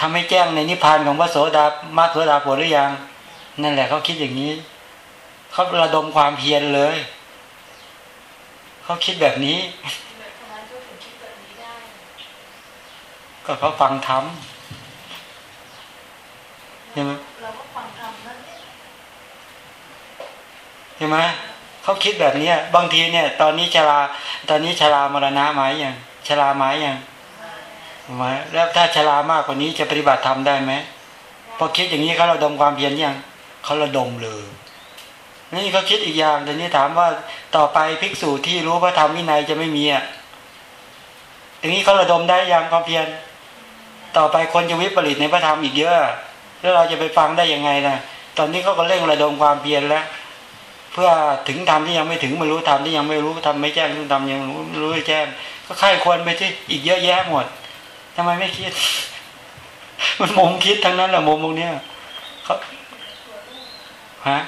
ทำให้แจ้งในนิพพานของพระโสดามาโสดาผลหรือยัง นั่นแหละเขาคิดอย่างนี้เขาระดมความเพียรเลยเขาคิดแบบนี้แบบนั้นก็ถึงคิดแบบนี้ได้ก็เขาฟังธรรมใช่ไหมเราก็ฟังธรรมนั่นเองใช่ไหมเขาคิดแบบเนี้ย บางทีเนี่ย ตอนนี้ชราตอนนี้ชรามรณะไหมยังชราไหมยังไหมแล้วถ้าชรามากกว่านี้จะปฏิบัติธรรมได้ไหมพอคิดอย่างนี้เขาระดมความเพียรยังเขาระดมเลยนี่เขาคิดอีกอย่างแต่นี้ถามว่าต่อไปภิกษุที่รู้พระธรรมวินัยจะไม่มีอะอย่างนี้เขาระดมได้ยังความเพียรต่อไปคนจะวิปริตในพระธรรมอีกเยอะ แล้วเราจะไปฟังได้ยังไงนะตอนนี้เขาก็เร่งระดมความเพียรแล้ว เพื่อถึงธรรมที่ยังไม่ถึงมันรู้ธรรมที่ยังไม่รู้ธรรมไม่แจ้งรู้ธรรมยังรู้รู้ไม่แจ้ง ก็ใครควรไปที่อีกเยอะแยะหมดทำไมไม่คิด มันมุมคิดทั้งนั้นแหละมุมตรงเนี้ยเขาฮะ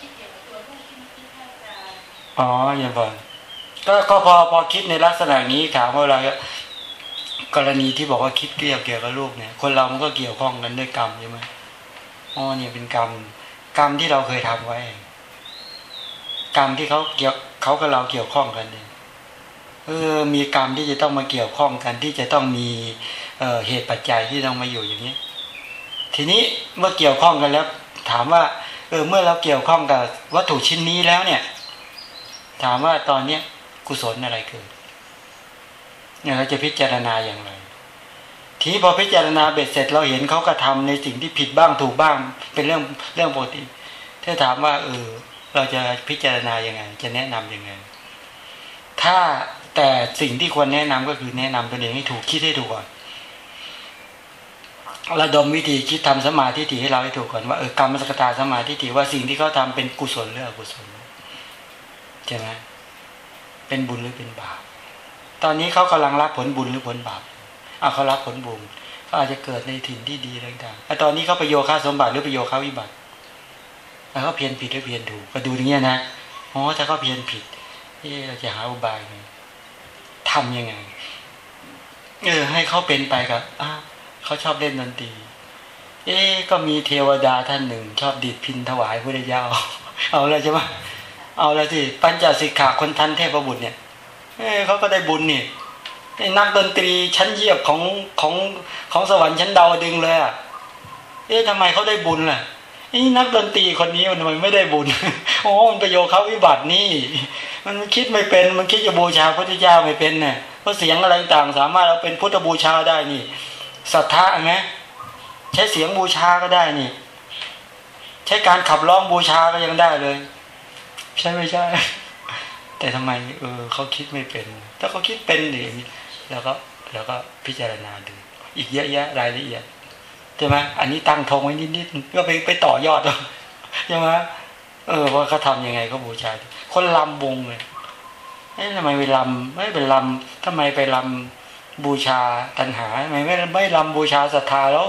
คิดเกี่ยวกับตัวลูกที่ที่ท่านอาจารย์อ๋อย่างก่อนก็ก็พอพอคิดในลักษณะนี้ถามว่าเรากรณีที่บอกว่าคิดเกี่ยวเกี่ยวกับลูกเนี่ย คนเรามันก็เกี่ยวข้องกันด้วยกรรมใช่ไหม อ๋อเนี่ยเป็นกรรม กรรมที่เราเคยทำไว้ กรรมที่เขาเกี่ยวเขากับเราเกี่ยวข้องกันเนี่ยเออมีกรรมที่จะต้องมาเกี่ยวข้องกันที่จะต้องมีเออเหตุปัจจัยที่ต้องมาอยู่อย่างนี้ ทีนี้เมื่อเกี่ยวข้องกันแล้ว ถามว่า เออเมื่อเราเกี่ยวข้องกับวัตถุชิ้นนี้แล้วเนี่ย ถามว่าตอนเนี้ยกุศลอะไรเกิดเนี่ยเราจะพิจารณาอย่างไร ทีนี้พอพิจารณาเบ็ดเสร็จเราเห็นเขากระทำในสิ่งที่ผิดบ้างถูกบ้าง เป็นเรื่องเรื่องปกติถ้าถามว่าเออเราจะพิจารณายังไง จะแนะนํำยังไง ถ้าแต่สิ่งที่ควรแนะนำก็คือแนะนำตัวเองให้ถูกคิดให้ถูกก่อนระดมวิธีคิดทำสมาธิถี่ให้เราให้ถูกก่อนว่าเออกรรมสกตาสมาธิถี่ว่าสิ่งที่เขาทำเป็นกุศลหรืออกุศลใช่ไหมเป็นบุญหรือเป็นบาปตอนนี้เขากำลังรับผลบุญหรือผลบาป เขารับผลบุญเขาอาจจะเกิดในถิ่นที่ดีต่างๆอ่ตอนนี้เขาไปโยคะสมบัติหรือไปโยคะวิบัติแล้วเขาเพียนผิดหรือเพียนถูกก็ดูอย่างเงี้ยนะอ๋อถ้าเขาเพียนผิดเอ๊ะเราจะหาอุบายไงทำยังไง เออ ให้เขาเป็นไปกับอ้าเขาชอบเล่นดนตรี เอ๊ก็มีเทวดาท่านหนึ่ง ชอบดีดพินถวายพระเจ้าเอาเลยใช่ไหมเอาเลยที่ปัญจสิกขาคนทันเทพบุตรเนี่ย เอ้เขาก็ได้บุญนี่ไอ้ นักดนตรีชั้นเยียบของของของสวรรค์ชั้นดาวดึงเลยอะเอ๊ะทำไมเขาได้บุญล่ะนี่นักดนตรีคนนี้มันทำไมไม่ได้บุญโอ้มันประโยชน์เขาวิบัตินี่ มันคิดไม่เป็นมันคิดจะบูชาพระพุทธเจ้าไม่เป็นเนี่ยเพราะเสียงอะไรต่างสามารถเอาเป็นพุทธบูชาได้นี่ศรัทธาไหมใช้เสียงบูชาก็ได้นี่ ใช้การขับร้องบูชาก็ยังได้เลย ใช่ไม่ใช่ แต่ทำไมเออเขาคิดไม่เป็น ถ้าเขาคิดเป็นดิ แล้วก็แล้วก็พิจารณาดู อีกเยอะแยะรายละเอียดใช่ไหมอันนี้ตั้งธงไว้นิดๆก็ไปไปต่อยอดใช่ไหมเออว่าเขาทำยังไงเขาบูชา คนลำวงเลยเอ๊ะทำไมไปลำไม่ไปลำทำไมไปลำบูชาตัณหาทำไมไม่ไม่ลำบูชาศรัทธาแล้ว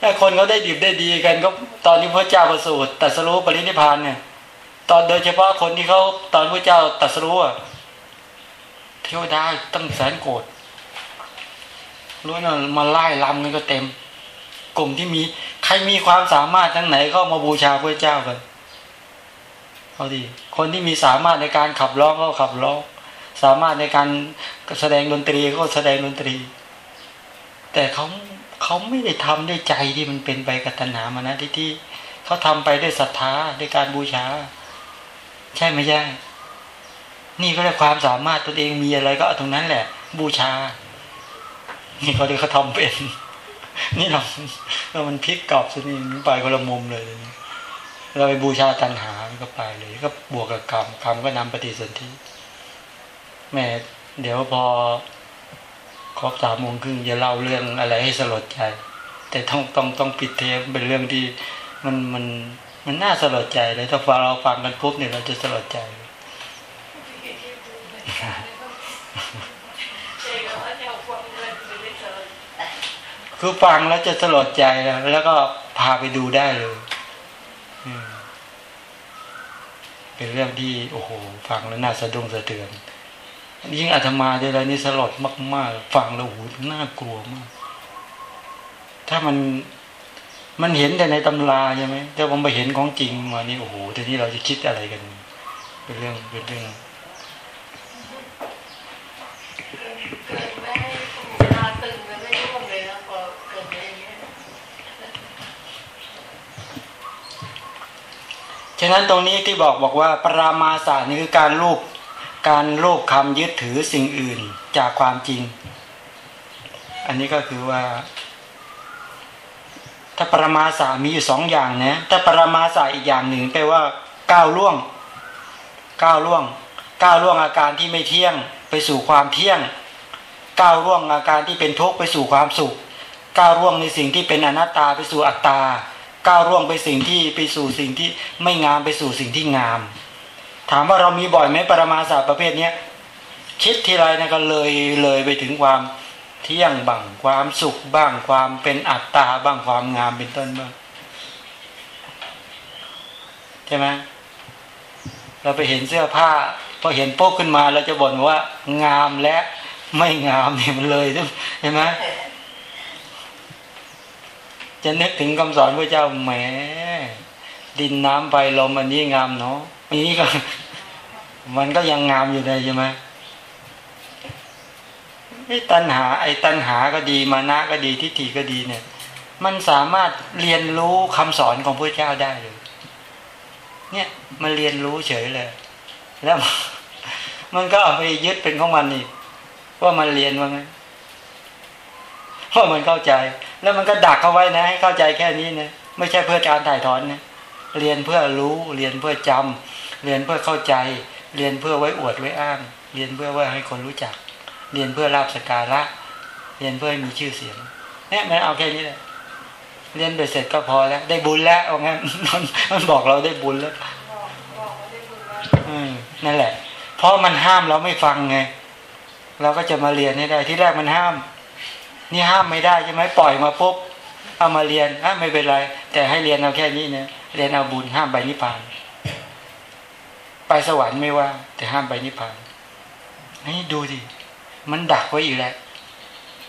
ถ้าคนเขาได้ดีได้ดีกันก็ตอนนี้พระเจ้าประสูติตัสรู้ปรินิพานเนี่ย ตอนโดยเฉพาะคนที่เขาตอนพระเจ้าตัสรู้อะเทวดาตั้งแสนโกรธ รู้นะมาไล่ลำกันก็เต็ม กลุ่มที่มี ใครมีความสามารถทั้งไหนเข้ามาบูชาพระเจ้ากันเอาดิคนที่มีสามารถในการขับร้องก็ขับร้อง สามารถในการแสดงดนตรีก็แสดงดนตรี แต่เขาเขาไม่ได้ทำด้วยใจที่มันเป็นไปกับตัณหามานะที่ที่เขาทำไปด้วยศรัทธาด้วยการบูชา ใช่ไหมใช่ นี่ก็ได้ความสามารถตนเองมีอะไรก็เอาตรงนั้นแหละ บูชา นี่เขาเรียกเขาทำเป็น นี่เราเรามันพลิกกลับซะนี่ไปคนละมุมเลยเราไปบูชาตัณหามันก็ไปเลย ก็บวกกับกรรมกรรมก็นำปฏิสนธิแม่เดี๋ยวพอครบสามโมงครึ่งจะเล่าเรื่องอะไรให้สลดใจ แต่ต้องต้องต้องปิดเทปเป็นเรื่องที่มันมันมันน่าสลดใจเลยถ้าฟังเราฟังกันปุ๊บเนี่ยเราจะสลดใจ คือฟังแล้วจะสลดใจแล้วแล้วก็พาไปดูได้เลยเป็นเรื่องที่โอ้โหฟังแล้วน่าสะดุ้งสะเทือนยิ่งอาตมาเดี๋ยวนี้สลดมากๆ ฟังแล้วโอ้โหน่ากลัวมาก ถ้ามันมันเห็นแต่ในตำราใช่ไหมแต่ผมไปเห็นของจริงมานี่โอ้โหทีนี้เราจะคิดอะไรกัน เป็นเรื่องเป็นเรื่อง เกิดไม่ให้ตาตึงแล้วไม่ร่วงเลยนะพอเกิดอย่างเงี้ย ฉะนั้นตรงนี้ที่บอกบอกว่าปรามาสานี่คือการรูปการรูปคำยึดถือสิ่งอื่นจากความจริง อันนี้ก็คือว่า ถ้าปรามาสามีอยู่สองอย่างนะถ้าปรามาสาอีกอย่างหนึ่งแปลว่าก้าวล่วงก้าวล่วงก้าวล่วงอาการที่ไม่เที่ยงไปสู่ความเที่ยงก้าวล่วงอาการที่เป็นทุกข์ไปสู่ความสุขก้าวล่วงในสิ่งที่เป็นอนัตตาไปสู่อัตตา ก้าวล่วงไปสิ่งที่ไปสู่สิ่งที่ไม่งามไปสู่สิ่งที่งาม ถามว่าเรามีบ่อยไหมปรมาสาประเภทเนี้ยคิดทีไรนะก็เลยเลยไปถึงความเที่ยงบ้างความสุขบ้างความเป็นอัตตาบ้างความงามเป็นต้นบ้างใช่ไหมเราไปเห็นเสื้อผ้าพอเห็นโป๊กขึ้นมาเราจะบ่นว่างามและไม่งามเนี่ยมันเลยใช่ไหม จะนึกถึงคำสอนพระเจ้าแหม ดินน้ำไฟลมอันนี้งามเนาะอันนี้ก็ มันก็ยังงามอยู่เลยใช่ไหมไอ้ตัณหา ไอ้ตัณหาก็ดีมานะก็ดีทิฏฐิก็ดีเนี่ย มันสามารถเรียนรู้คำสอนของพระเจ้าได้เลย เนี่ยมันเรียนรู้เฉยเลย แล้ว มันก็เอาไปยึดเป็นของมันอีกว่ามันเรียนว่า ไงว่ามันเข้าใจ แล้วมันก็ดักเขาไว้นะ ให้เข้าใจแค่นี้นะไม่ใช่เพื่อการถ่ายถอนนะเรียนเพื่อรู้เรียนเพื่อจำเรียนเพื่อเข้าใจ เรียนเพื่อไว้อวดไว้อ้าง เรียนเพื่อว่าให้คนรู้จัก เรียนเพื่อลาบสการะเรียนเพื่อให้มีชื่อเสียงเนี่ยมันเอาแค่นี้แหละเรียนไปเสร็จก็พอแล้ว ได้บุญแล้วเอางั้นมันบอกเราได้บุญแล้วบอกบอกว่าได้บุญแล้วอืมนั่นแหละ เพราะมันห้ามเราไม่ฟังไง เราก็จะมาเรียนให้ได้ที่แรกมันห้าม นี่ห้ามไม่ได้ใช่ไหมปล่อยมาปุ๊บเอามาเรียนอะไม่เป็นไร แต่ให้เรียนเอาแค่นี้เนี่ยเรียนเอาบุญห้ามไปนิพพาน ไปสวรรค์ไม่ว่า แต่ห้ามไปนิพพานนี่ดูดิมันดักไว้อีกแล้ว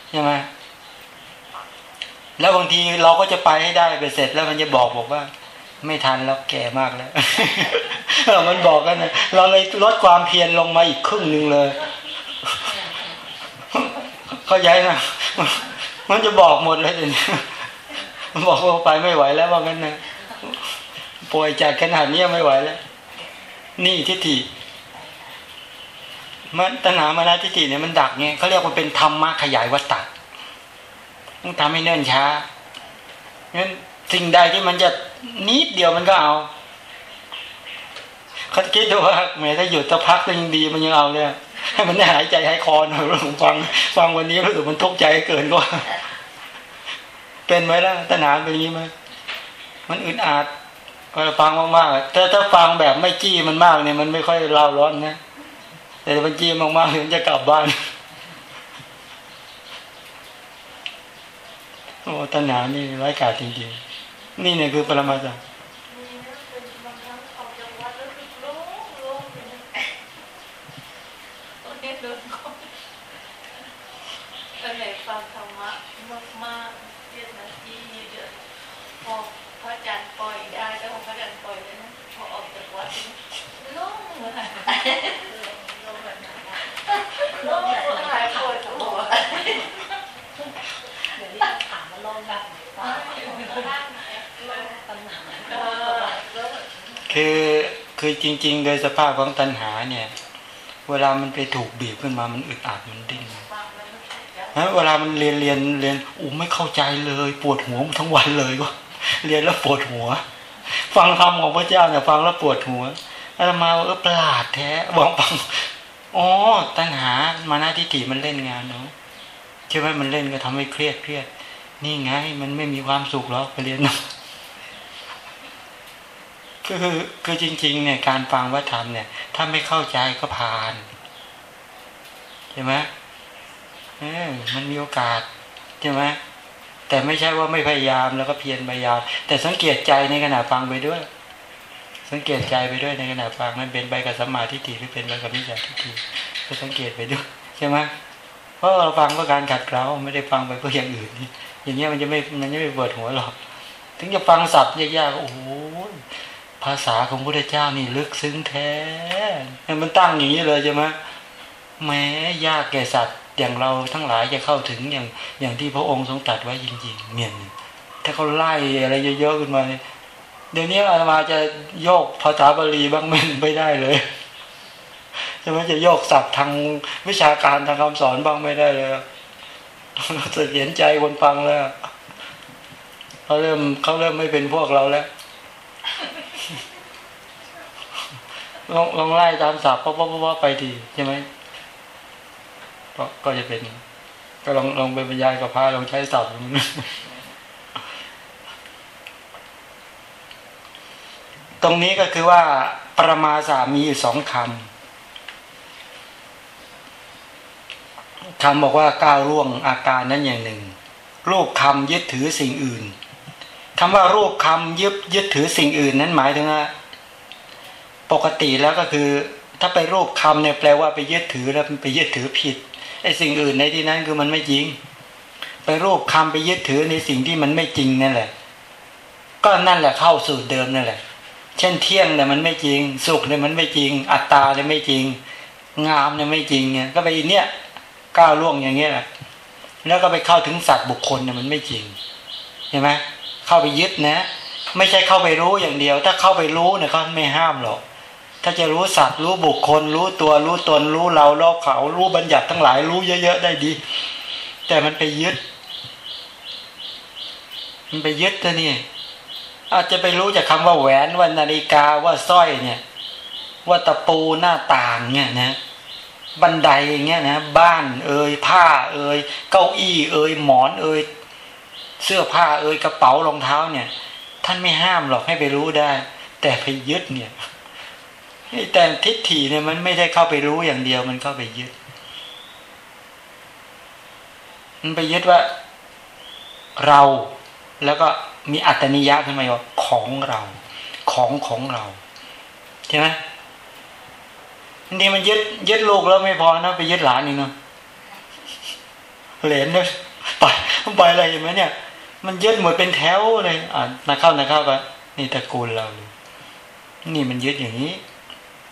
ใช่ไหมแล้วบางทีเราก็จะไปให้ได้ไปเสร็จแล้วมันจะบอกบอกว่า ไม่ทันแล้วแก่มากแล้วเออมันบอกกันนะเราเลยลดความเพียรลงมาอีกครึ่งหนึ่งเลย เข้าใจนะมันจะบอกหมดเลยเดี๋ยวนี้บอกว่าไปไม่ไหวแล้วว่างั้นนะป่วยจัดขนาดนี้ไม่ไหวแล้ว นี่ทิฏฐิมันตัณหามานะทิฏฐิเนี่ยมันดักไงเขาเรียกว่าเป็นธรรมะขยายวัตตะต้องทำให้เนิ่นช้างั้นสิ่งใดที่มันจะนิดเดียวมันก็เอาเขาคิดดูว่าแม้ถ้าหยุดสักพักก็ยังดีมันยังเอาเนี่ย ให้มันได้หายใจหายคอหน่อยฟัง ฟังวันนี้รู้สึกมันทุกข์ใจเกินก็เป็นไหมล่ะตัณหาเป็นอย่างนี้ไหมมันอึดอัดพอเราฟังมากๆถ้าถ้าฟังแบบไม่จี้มันมากเนี่ยมันไม่ค่อยเล่าร้อนนะแต่มันจี้มากๆมันจะกลับบ้านโอ้ตัณหานี่ร้ายกาจจริงๆนี่เนี่ยคือปรมาจารย์ มีนะเป็นบางครั้งออกจากวัดแล้วคือโล่งโล่งไปนะตอนนี้เดินก็ตอนไหนฟังธรรมะมากๆเรียนนาทีเยอะๆพอพระอาจารย์ปล่อยได้แล้วพระอาจารย์ปล่อยแล้วนะพอออกจากวัดนี่โล่งเลย โล่งแบบนั้นโล่งหายปวดหัวเดี๋ยวนี้ถามว่าโลกแบบไหนบ้างปัญหาคือคือจริง ๆ โดยสภาพของตัณหาเนี่ย เวลามันไปถูกบีบขึ้นมามันอึดอัดมันดิ้นฟังนะนะเวลามันเรียนเรียนเรียนอู้ไม่เข้าใจเลย ปวดหัวทั้งวันเลยก็เรียนแล้วปวดหัว ฟังธรรมของพระเจ้าเนี่ยฟังแล้วปวดหัว อาตมาเออประหลาดแท้บอกฟังอ๋อตัณหามาหน้าทิฏฐิมันเล่นงานเนาะใช่ไหมมันเล่นก็ทำให้เครียดเครียด นี่ไงมันไม่มีความสุขหรอกไปเรียนนะคือคือจริง ๆ เนี่ยการฟังวัฒธรรมเนี่ย ถ้าไม่เข้าใจก็ผ่านใช่ไหมเออมันมีโอกาสใช่ไหมแต่ไม่ใช่ว่าไม่พยายามแล้วก็เพียรพยายามแต่สังเกตใจในขณะฟังไปด้วย สังเกตใจไปด้วยในขณะฟังมันเป็นไปกับสมมาทิฏฐิหรือเป็นไปกับมิจฉาทิฏฐิก็สังเกตไปด้วยใช่ไหมเพราะเราฟังเพื่อการขัดเกลาไม่ได้ฟังไปเพื่ออย่างอื่นอย่างเงี้ยมันจะไม่มันจะไม่ปวดหัวหรอก ถึงจะฟังศัพท์ยากๆโอ้โหภาษาของพระเจ้านี่ลึกซึ้งแท้มันตั้งอย่างนี้เลยใช่ไหมแม้ยากแก่สัตว์อย่างเราทั้งหลายจะเข้าถึงอย่างอย่างที่พระองค์ทรงตรัสไว้จริงๆเมียนถ้าเขาไล่อะไรเยอะๆขึ้นมา เดี๋ยวนี้อาตมาจะโยกภาษาบาลีบ้างไม่ไม่ได้เลยใช่ไหมจะโยกศัพท์ทางวิชาการทางคำสอนบ้างไม่ได้เลยจะเห็นใจคนฟังแล้วเขาเริ่มเขาเริ่มไม่เป็นพวกเราแล้วลองลองไล่ตามศัพท์เพราะเพราะเพราะไปดีใช่ไหมก็ก็จะเป็น ก็ลองลองไปบรรยายกับพระลองใช้ศัพท์มัน ตรงนี้ก็คือว่าประมาสามีอยู่สองคำคำบอกว่าก้าวล่วงอาการนั้นอย่างหนึ่ง รูปคำยึดถือสิ่งอื่นคำว่ารูปคำยึดยึดถือสิ่งอื่นนั้นหมายถึงว่าปกติแล้วก็คือ ถ้าไปรูปคำเนี่ยแปลว่าไปยึดถือแล้วไปยึดถือผิดไอ้สิ่งอื่นในที่นั้นคือมันไม่จริง ไปรูปคำไปยึดถือในสิ่งที่มันไม่จริงนั่นแหละ ก็นั่นแหละเข้าสู่เดิมนั่นแหละ เช่นเที่ยงเนี่ยมันไม่จริง สุขเนี่ยมันไม่จริง อัตตาเนี่ยไม่จริง งามเนี่ยไม่จริงเนี่ยก็ไปเนี่ยก้าวล่วงอย่างเงี้ยแหละแล้วก็ไปเข้าถึงสัตว์บุคคลเนี่ยมันไม่จริงเห็นไหมเข้าไปยึดนะ ไม่ใช่เข้าไปรู้อย่างเดียว ถ้าเข้าไปรู้เนี่ยเขาไม่ห้ามหรอกถ้าจะรู้สัตว์รู้บุคคล รู้ตัวรู้ตนรู้เราโลกเขา รู้บัญญัติทั้งหลายรู้เยอะๆได้ดี แต่มันไปยึด มันไปยึดตัวนี่ อาจจะไปรู้จากคาว่าแหวนว่านาฬิกาว่าสร้อยเนี่ย ว่าตะปูหน้าต่างเนี่ยนะบันไดอย่างเงี้ยนะบ้านเอ่ยผ้าเอ่ยเก้าอี้เอ่ยหมอนเอ่ยเสื้อผ้าเอ่ยกระเป๋ารองเท้าเนี่ย ท่านไม่ห้ามหรอกให้ไปรู้ได้ แต่ไปยึดเนี่ยแต่ทิฏฐิเนี่ยมันไม่ได้เข้าไปรู้อย่างเดียวมันเข้าไปยึด มันไปยึดว่า เราแล้วก็ มีอัตนิยะขึ้นมาว่าของเรา ของของเราใช่ไหมนี้มันยึดยึดลูกแล้วไม่พอนะไปยึดหลานอีกเนาะเหลนเนี่ยไปไปอะไรอย่างเงี้ยเนี่ย มันยึดหมดเป็นแถวเลยอ่านาเข้านาเข้าก็นี่ตระกูลเรา นี่มันยึดอย่างนี้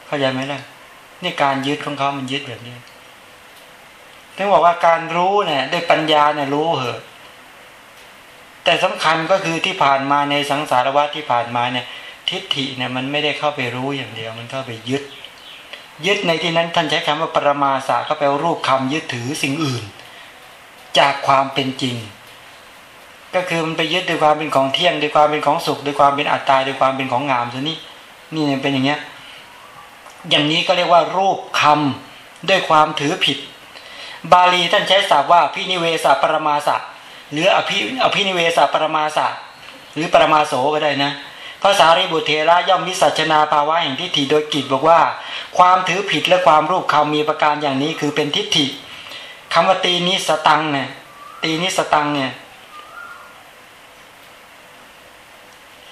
เข้าใจไหมล่ะนี่การยึดของเขามันยึดแบบนี้ถึงบอกว่าการรู้เนี่ยด้วยปัญญาเนี่ยรู้เหอะ แต่สำคัญก็คือที่ผ่านมาในสังสารวัฏที่ผ่านมาเนี่ยทิฏฐิเนี่ยมันไม่ได้เข้าไปรู้อย่างเดียว มันเข้าไปยึด ยึดในที่นั้นท่านใช้คำว่าปรมาสาก็แปลรูปคำยึดถือสิ่งอื่น จากความเป็นจริง ก็คือมันไปยึดด้วยความเป็นของเที่ยงด้วยความเป็นของสุขด้วยความเป็นอัตตาด้วยความเป็นของงามซะนี่นี่เป็นอย่างเงี้ยอย่างนี้ก็เรียกว่ารูปคำด้วยความถือผิด บาลีท่านใช้ศัพท์ว่าพินิเวสปรมาสะ หรืออภิอภินิเวสปรมาสะหรือปรมาโสก็ได้นะภาษาริบุเทระย่อมวิสัชนาภาวะแห่งทิฏฐิโดยกิจบอกว่า ความถือผิดและความรูปคำมีประการอย่างนี้คือเป็นทิฏฐิคำว่าตีนิสตังเนี่ยตีนิสตังเนี่ย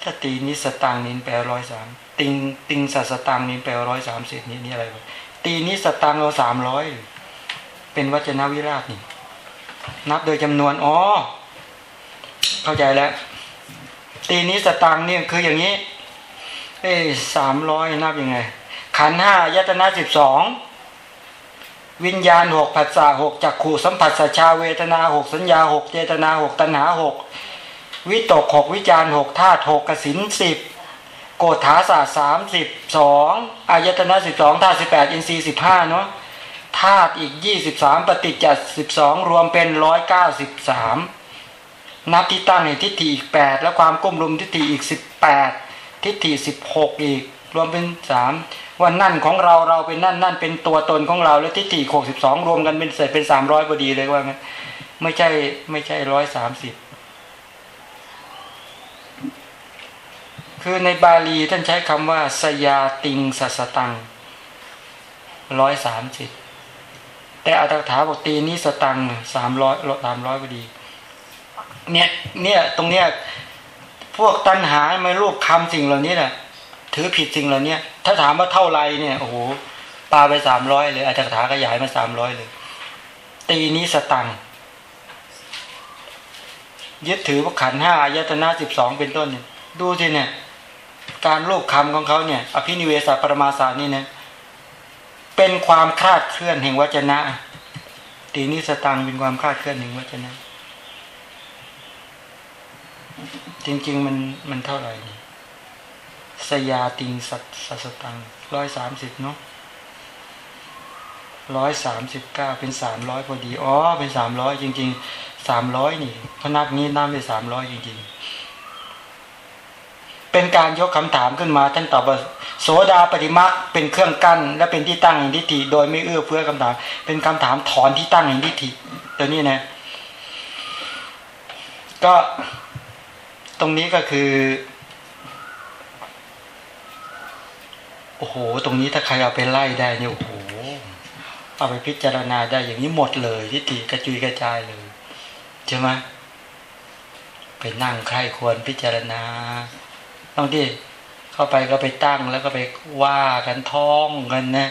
ถ้าตีนิสตังนี่แปลร้อยสามติงติงสัสตังนี่แปลร้อยสามสิบนี่นี่อะไรวะตีนิสตังเราสามร้อยเป็นวัจนวิราชนี่ นับโดยจำนวนอ๋อเข้าใจแล้ว ตีนี้สตังเนี่ยคืออย่างนี้ เอ้สามร้อยนับยังไง ขันห้ายตนะสิบสองวิญญาณหกผัสสะหกจักขู่สัมผัสสัชาเวทนาหกสัญญาหกเจตนาหกตัณหาหกวิตกหกวิจารหกธาตุหกกสินสิบโกฏฐาศาสตร์สามสิบสองอายตนะสิบสองธาตุสิบแปดอินทรีย์สิบห้าเนาะ ธาตุอีกยี่สิบสามปฏิจจสิบสองรวมเป็นร้อยเก้าสิบสามนับที่ตั้งในทิฏฐิอีกแปดแล้วความก้มลุมทิฏฐิอีกสิบแปดทิฏฐิสิบหกอีก รวมเป็นสามว่านั่นของเราเราเป็นนั่นนั่นเป็นตัวตนของเรา แล้วทิฏฐิหกสิบสองรวมกันเป็นเสร็จเป็นสามร้อยพอดีเลยว่างั้นไม่ใช่ไม่ใช่ร้อยสามสิบคือในบาลีท่านใช้คำว่าสยาติงสัสตังร้อยสามสิบ แต่อัตถาบอกตีนี้สตังสามร้อยสามร้อยพอดี เนี่ยเนี่ยตรงเนี้ยพวกตัณหาไม่รูปคำสิ่งเหล่านี้แหละถือผิดสิ่งเหล่านี้ถ้าถามว่าเท่าไรเนี่ยโอ้โหปาไปสามร้อยเลยอัตถาขยายมาสามร้อยเลย ตีนี้สตังยึดถือว่าขันห้าอายตนะสิบสองเป็นต้นเนี่ยดูสิเนี่ย การรูปคำของเขาเนี่ย อภินิเวศปรมาสานี่เนี่ย เป็นความคลาดเคลื่อนแห่งวจนะตีนีสตังเป็นความคลาดเคลื่อนแห่งวจนะ จริง ๆ มันมันเท่าไหร่นี่สยาติงสัตสัสตังร้อยสามสิบเนาะร้อยสามสิบเก้าเป็นสามร้อยพอดี อ๋อ เป็นสามร้อยจริงๆสามร้อยนี่พนักนี้น้ำเป็นสามร้อยจริงๆ เป็นการยกคำถามขึ้นมาท่านตอบว่าโสดาปฏิมักเป็นเครื่องกั้น และเป็นที่ตั้งแห่งทิฏฐิโดยไม่เอื้อเฟื้อคำถาม เป็นคำถามถอนที่ตั้งแห่งทิฏฐิตัวนี้นะก็ตรงนี้ก็คือโอ้โห ตรงนี้ถ้าใครเอาไปไล่ได้เนี่ยโอ้โห เอาไปพิจารณาได้อย่างนี้หมดเลยทิฏฐิกระจุยกระจายเลยใช่ไหมไปนั่งใครควรพิจารณา ต้องที่เข้าไปก็ไปตั้งแล้วก็ไปว่ากันท้องกันนะ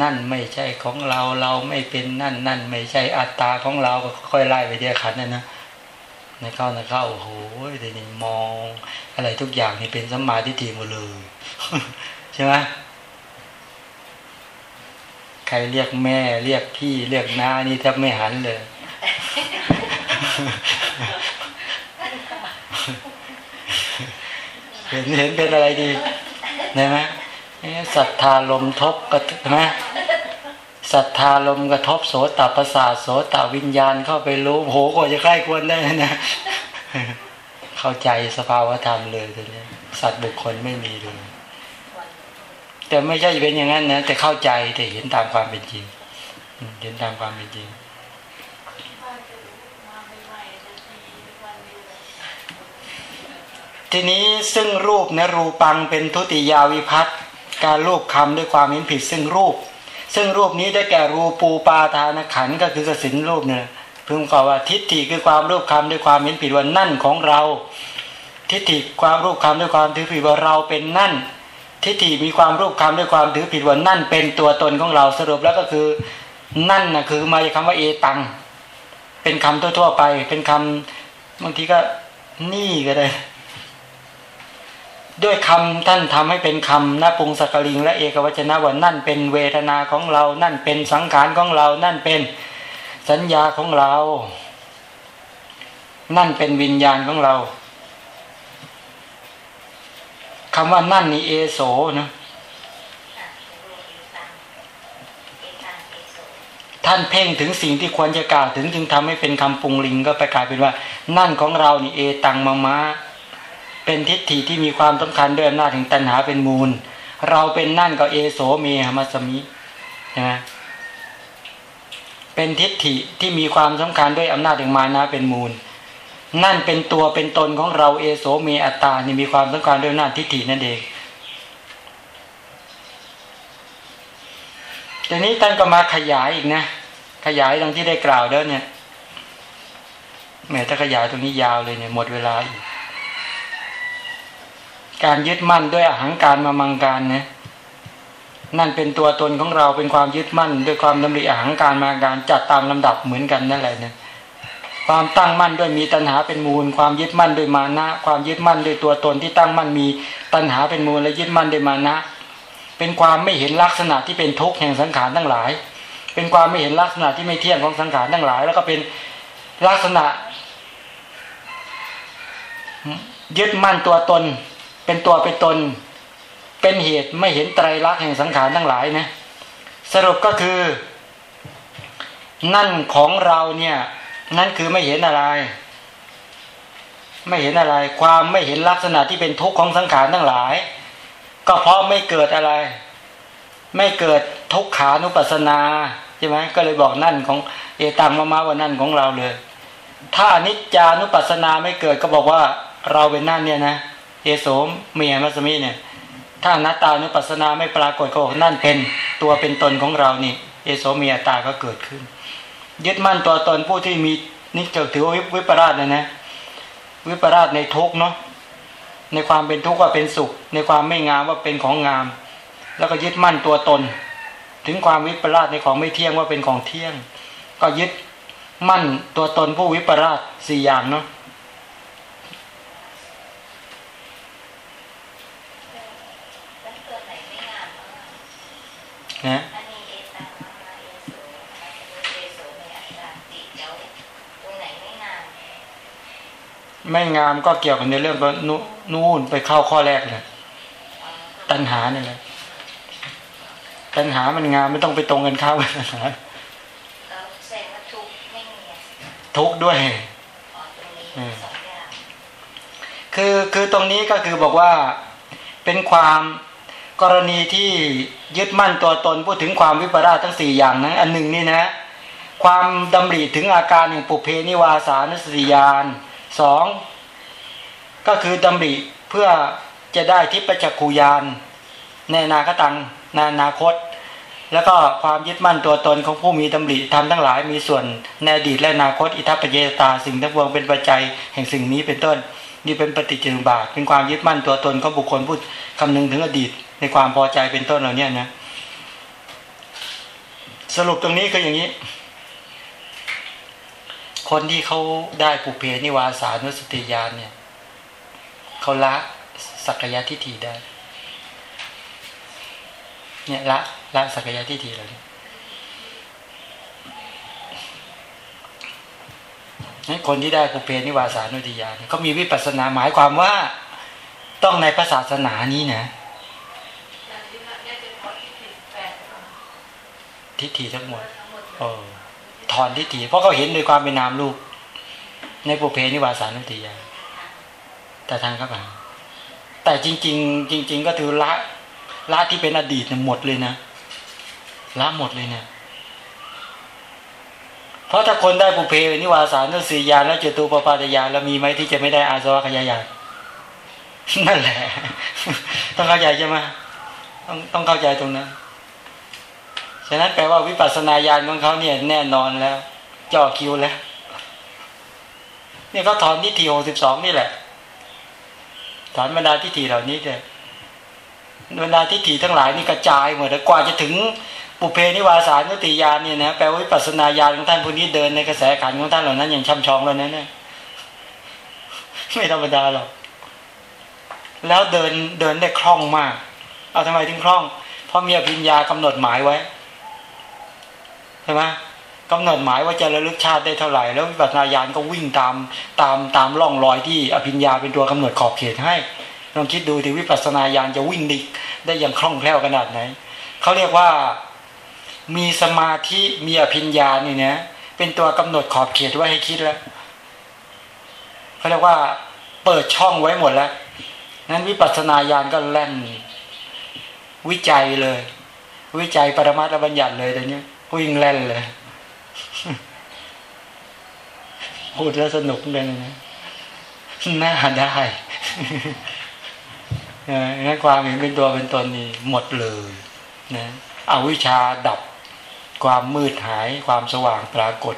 นั่นไม่ใช่ของเราเราไม่เป็นนั่น นั่นไม่ใช่อัตตาของเราก็ค่อยไล่ไปเดียขันนะนะในเข้าในเข้าโอ้โหเดี๋ยวนี้มอง อะไรทุกอย่างนี่เป็นสัมมาทิฏฐิหมดเลย ใช่ไหมใครเรียกแม่เรียกพี่เรียกน้านี่แทบไม่หันเลย เห็นเห็นเป็นอะไรดีเห็นไหมศรัทธาลมทบกระใช่ไหมศรัทธาลมกระทบโสตประสาทโสตวิญญาณเข้าไปรู้โหกว่าจะใกล้ควรได้นะ เข้าใจสภาวธรรมเลยทีนี้สัตว์บุคคลไม่มีเลยแต่ไม่ใช่เป็นอย่างนั้นนะแต่เข้าใจแต่เห็นตามความเป็นจริงเห็นตามความเป็นจริง ทีนี้ซึ่งรูปนะรูปังเป็นทุติยาวิพัตการรูปคำด้วยความเห็นผิดซึ่งรูป ซึ่งรูปนี้ได้แก่รูปูปาทานขันก็คือกสินรูปเนี่ยพึงกล่าวว่าทิฏฐิคือความรูปคำด้วยความเห็นผิดว่านั่นของเรา ทิฏฐิความรูปคำด้วยความถือผิดว่าเราเป็นนั่น ทิฏฐิมีความรูปคำด้วยความถือผิดว่านั่น เป็นตัวตนของเราสรุปแล้วก็คือ นั่นนะคือมาจากคำว่าเอตังเป็นคำทั่วๆไป เป็นคำบางทีก็นี่ก็ได้ ด้วยคำท่านทำให้เป็นคำนะปุงสกลิง และเอกวจนะว่านั่นเป็นเวทนาของเรา นั่นเป็นสังขารของเรา นั่นเป็นสัญญาของเรา นั่นเป็นวิญญาณของเราคำว่านั่นนี่เอโสนะท่านเพ่งถึงสิ่งที่ควรจะกล่าวถึงจึงทำให้เป็นคำปรุงลิงก็ไปกลายเป็นว่า นั่นของเรานี่เอตังมามะ เป็นทิฏฐิที่มีความสำคัญด้วยอำนาจถึงตัณหาเป็นมูล เราเป็นนั่นก็เอโสเมหมัสมินะเป็นทิฏฐิที่มีความสำคัญด้วยอำนาจแห่งมานะเป็นมูล นั่นเป็นตัวเป็นตนของเราเอโสเมอัตตานี่มีความสำคัญด้วยอำนาจทิฏฐินั่นเองทีนี้ท่านก็มาขยายอีกนะ ขยายดังที่ได้กล่าวแล้วเนี่ยแม้ถ้าขยายตรงนี้ยาวเลยเนี่ยหมดเวลาอีก การยึดมั่นด้วยอหังการมามังการนะนั่นเป็นตัวตนของเราเป็นความยึดมั่น ด้วยความดำริอหังการมาการจัดตามลำดับเหมือนกันนั่นแหละเนี่ยความตั้งมั่นด้วยมีตัณหาเป็นมูล ความยึดมั่นด้วยมานะ ความยึดมั่นด้วยตัวตนที่ตั้งมั่นมีตัณหาเป็นมูลและยึดมั่นด้วยมานะ เป็นความไม่เห็นลักษณะที่เป็นทุกข์แห่งสังขารทั้งหลาย เป็นความไม่เห็นลักษณะที่ไม่เที่ยงของสังขารทั้งหลาย แล้วก็เป็นลักษณะยึดมั่นตัวตน เป็นตัวเป็นตน เป็นเหตุไม่เห็นไตรลักษณ์แห่งสังขารทั้งหลายนะสรุปก็คือ นั่นของเราเนี่ยนั่นคือไม่เห็นอะไร ไม่เห็นอะไร ความไม่เห็นลักษณะที่เป็นทุกข์ของสังขารทั้งหลาย ก็เพราะไม่เกิดอะไร ไม่เกิดทุกขานุปัสสนาใช่ไหมก็เลยบอกนั่นของเอตังมามาว่านั่นของเราเลย ถ้านิจจานุปัสสนาไม่เกิดก็บอกว่าเราเป็นนั่นเนี่ยนะ เอโสมเมียมัสมิเนี่ย ถ้านัตตานุปัสนาไม่ปรากฏก็บอกนั่นเป็นตัวเป็นตนของเรานี่ เอโสเมียตาก็เกิดขึ้น ยึดมั่นตัวตนผู้ที่มีนี่จะถือว่าวิปราชนะนะ วิปราชในทุกเนาะในความเป็นทุกข์ว่าเป็นสุข ในความไม่งามว่าเป็นของงาม แล้วก็ยึดมั่นตัวตน ถึงความวิปราชในของไม่เที่ยงว่าเป็นของเที่ยง ก็ยึดมั่นตัวตนผู้วิปราชสี่อย่างเนาะ นะไม่งามก็เกี่ยวกับในเรื่องนู่นไปเข้าข้อแรกเลยตัณหาเนี่ยแหละตัณหามันงามไม่ต้องไปตรงกันข้าวกันตัณหาทุกด้วยคือคือตรงนี้ก็คือบอกว่าเป็นความ กรณีที่ยึดมั่นตัวตนพูดถึงความวิปราชทั้งสี่อย่างนั้น อันหนึ่งนี่นะ ความดำริถึงอาการแห่งปุเพนิวาสานุสติยานสองก็คือดำริเพื่อจะได้ทิพจักขุยานในนาคตังในอนาคต แล้วก็ความยึดมั่นตัวตนของผู้มีดำริทำทั้งหลายมีส่วนในอดีตและอนาคต อิทัปเยตาสิ่งทั้งปวงเป็นปัจจัยแห่งสิ่งนี้เป็นต้นนี่เป็นปฏิจจสมบาทเป็นความยึดมั่นตัวตนของบุคคลพูดคำนึงถึงอดีต ในความพอใจเป็นต้นเหล่านี้นะ สรุปตรงนี้คืออย่างนี้ คนที่เขาได้ปุเพนิวาสานุสติญาณเนี่ยเขาละสักยะทิฏฐิได้ เนี่ยละละสักยะทิฏฐิเลยนี่คนที่ได้ปุเพนิวาสานุสติญาณเขามีวิปัสสนาหมายความว่าต้องในพระศาสนานี้นะ ทิฏฐิทั้งหมดเออถอนทิฏฐิเพราะเขาเห็นโดยความเป็นนามรูป ในปุเพนิวาสานุติยาแต่ทางครับแต่จริง ๆ จริง ๆ ก็ถือละละที่เป็นอดีตหมดเลยนะละหมดเลยเนี่ยเพราะถ้าคนได้ปุเพนิวาสานุสียานแล้วเจตุปปาตยานแล้วมีไหมที่จะไม่ได้อาสวะขยายานนั่นแหละ ต้องเข้าใจใช่ไหมต้องต้องเข้าใจตรงนั้น ฉะนั้นแปลว่าวิปัสสนาญาณของเขาเนี่ยแน่นอนแล้วจ่อคิวแล้วเนี่ยเขาถอนทิฏฐิหกสิบสองนี่แหละถอนบรรดาทิฏฐิเหล่านี้เลยบรรดาทิฏฐิทั้งหลายนี่กระจายหมดแล้วกว่าจะถึงปุเพนิวาสานุติญาณเนี่ยนะแปลว่าวิปัสสนาญาณของท่านผู้นี้เดินในกระแสขันของท่านเหล่านั้นอย่างช่ำชองแล้วนั้นเนี่ยไม่ธรรมดาหรอกแล้วเดินเดินได้คล่องมาก เอาทำไมถึงคล่อง เพราะมีอภิญญากำหนดหมายไว้ ใช่ไหมกำหนดหมายว่าจะระลึกชาติได้เท่าไหร่ แล้ววิปัสสนาญาณก็วิ่งตามตามตามร่องรอยที่อภิญญาเป็นตัวกำหนดขอบเขตให้ลองคิดดูที่วิปัสสนาญาณจะวิ่งดิได้อย่างคล่องแคล่วขนาดไหนเขาเรียกว่ามีสมาธิมีอภิญญานี่นะเป็นตัวกำหนดขอบเขตไว้ให้คิดแล้วเขาเรียกว่าเปิดช่องไว้หมดแล้วนั้นวิปัสสนาญาณก็แล่นวิจัยเลย วิจัยปรมัตถบัญญัติเลยแต่เนี้ย วิ่งแล่นเลยพูดแล้วสนุกเลยนะน่าได้อองั้นความเห็นเป็นตัวเป็นตนนี่หมดเลยนะเอาวิชาดับความมืดหายความสว่างปรากฏ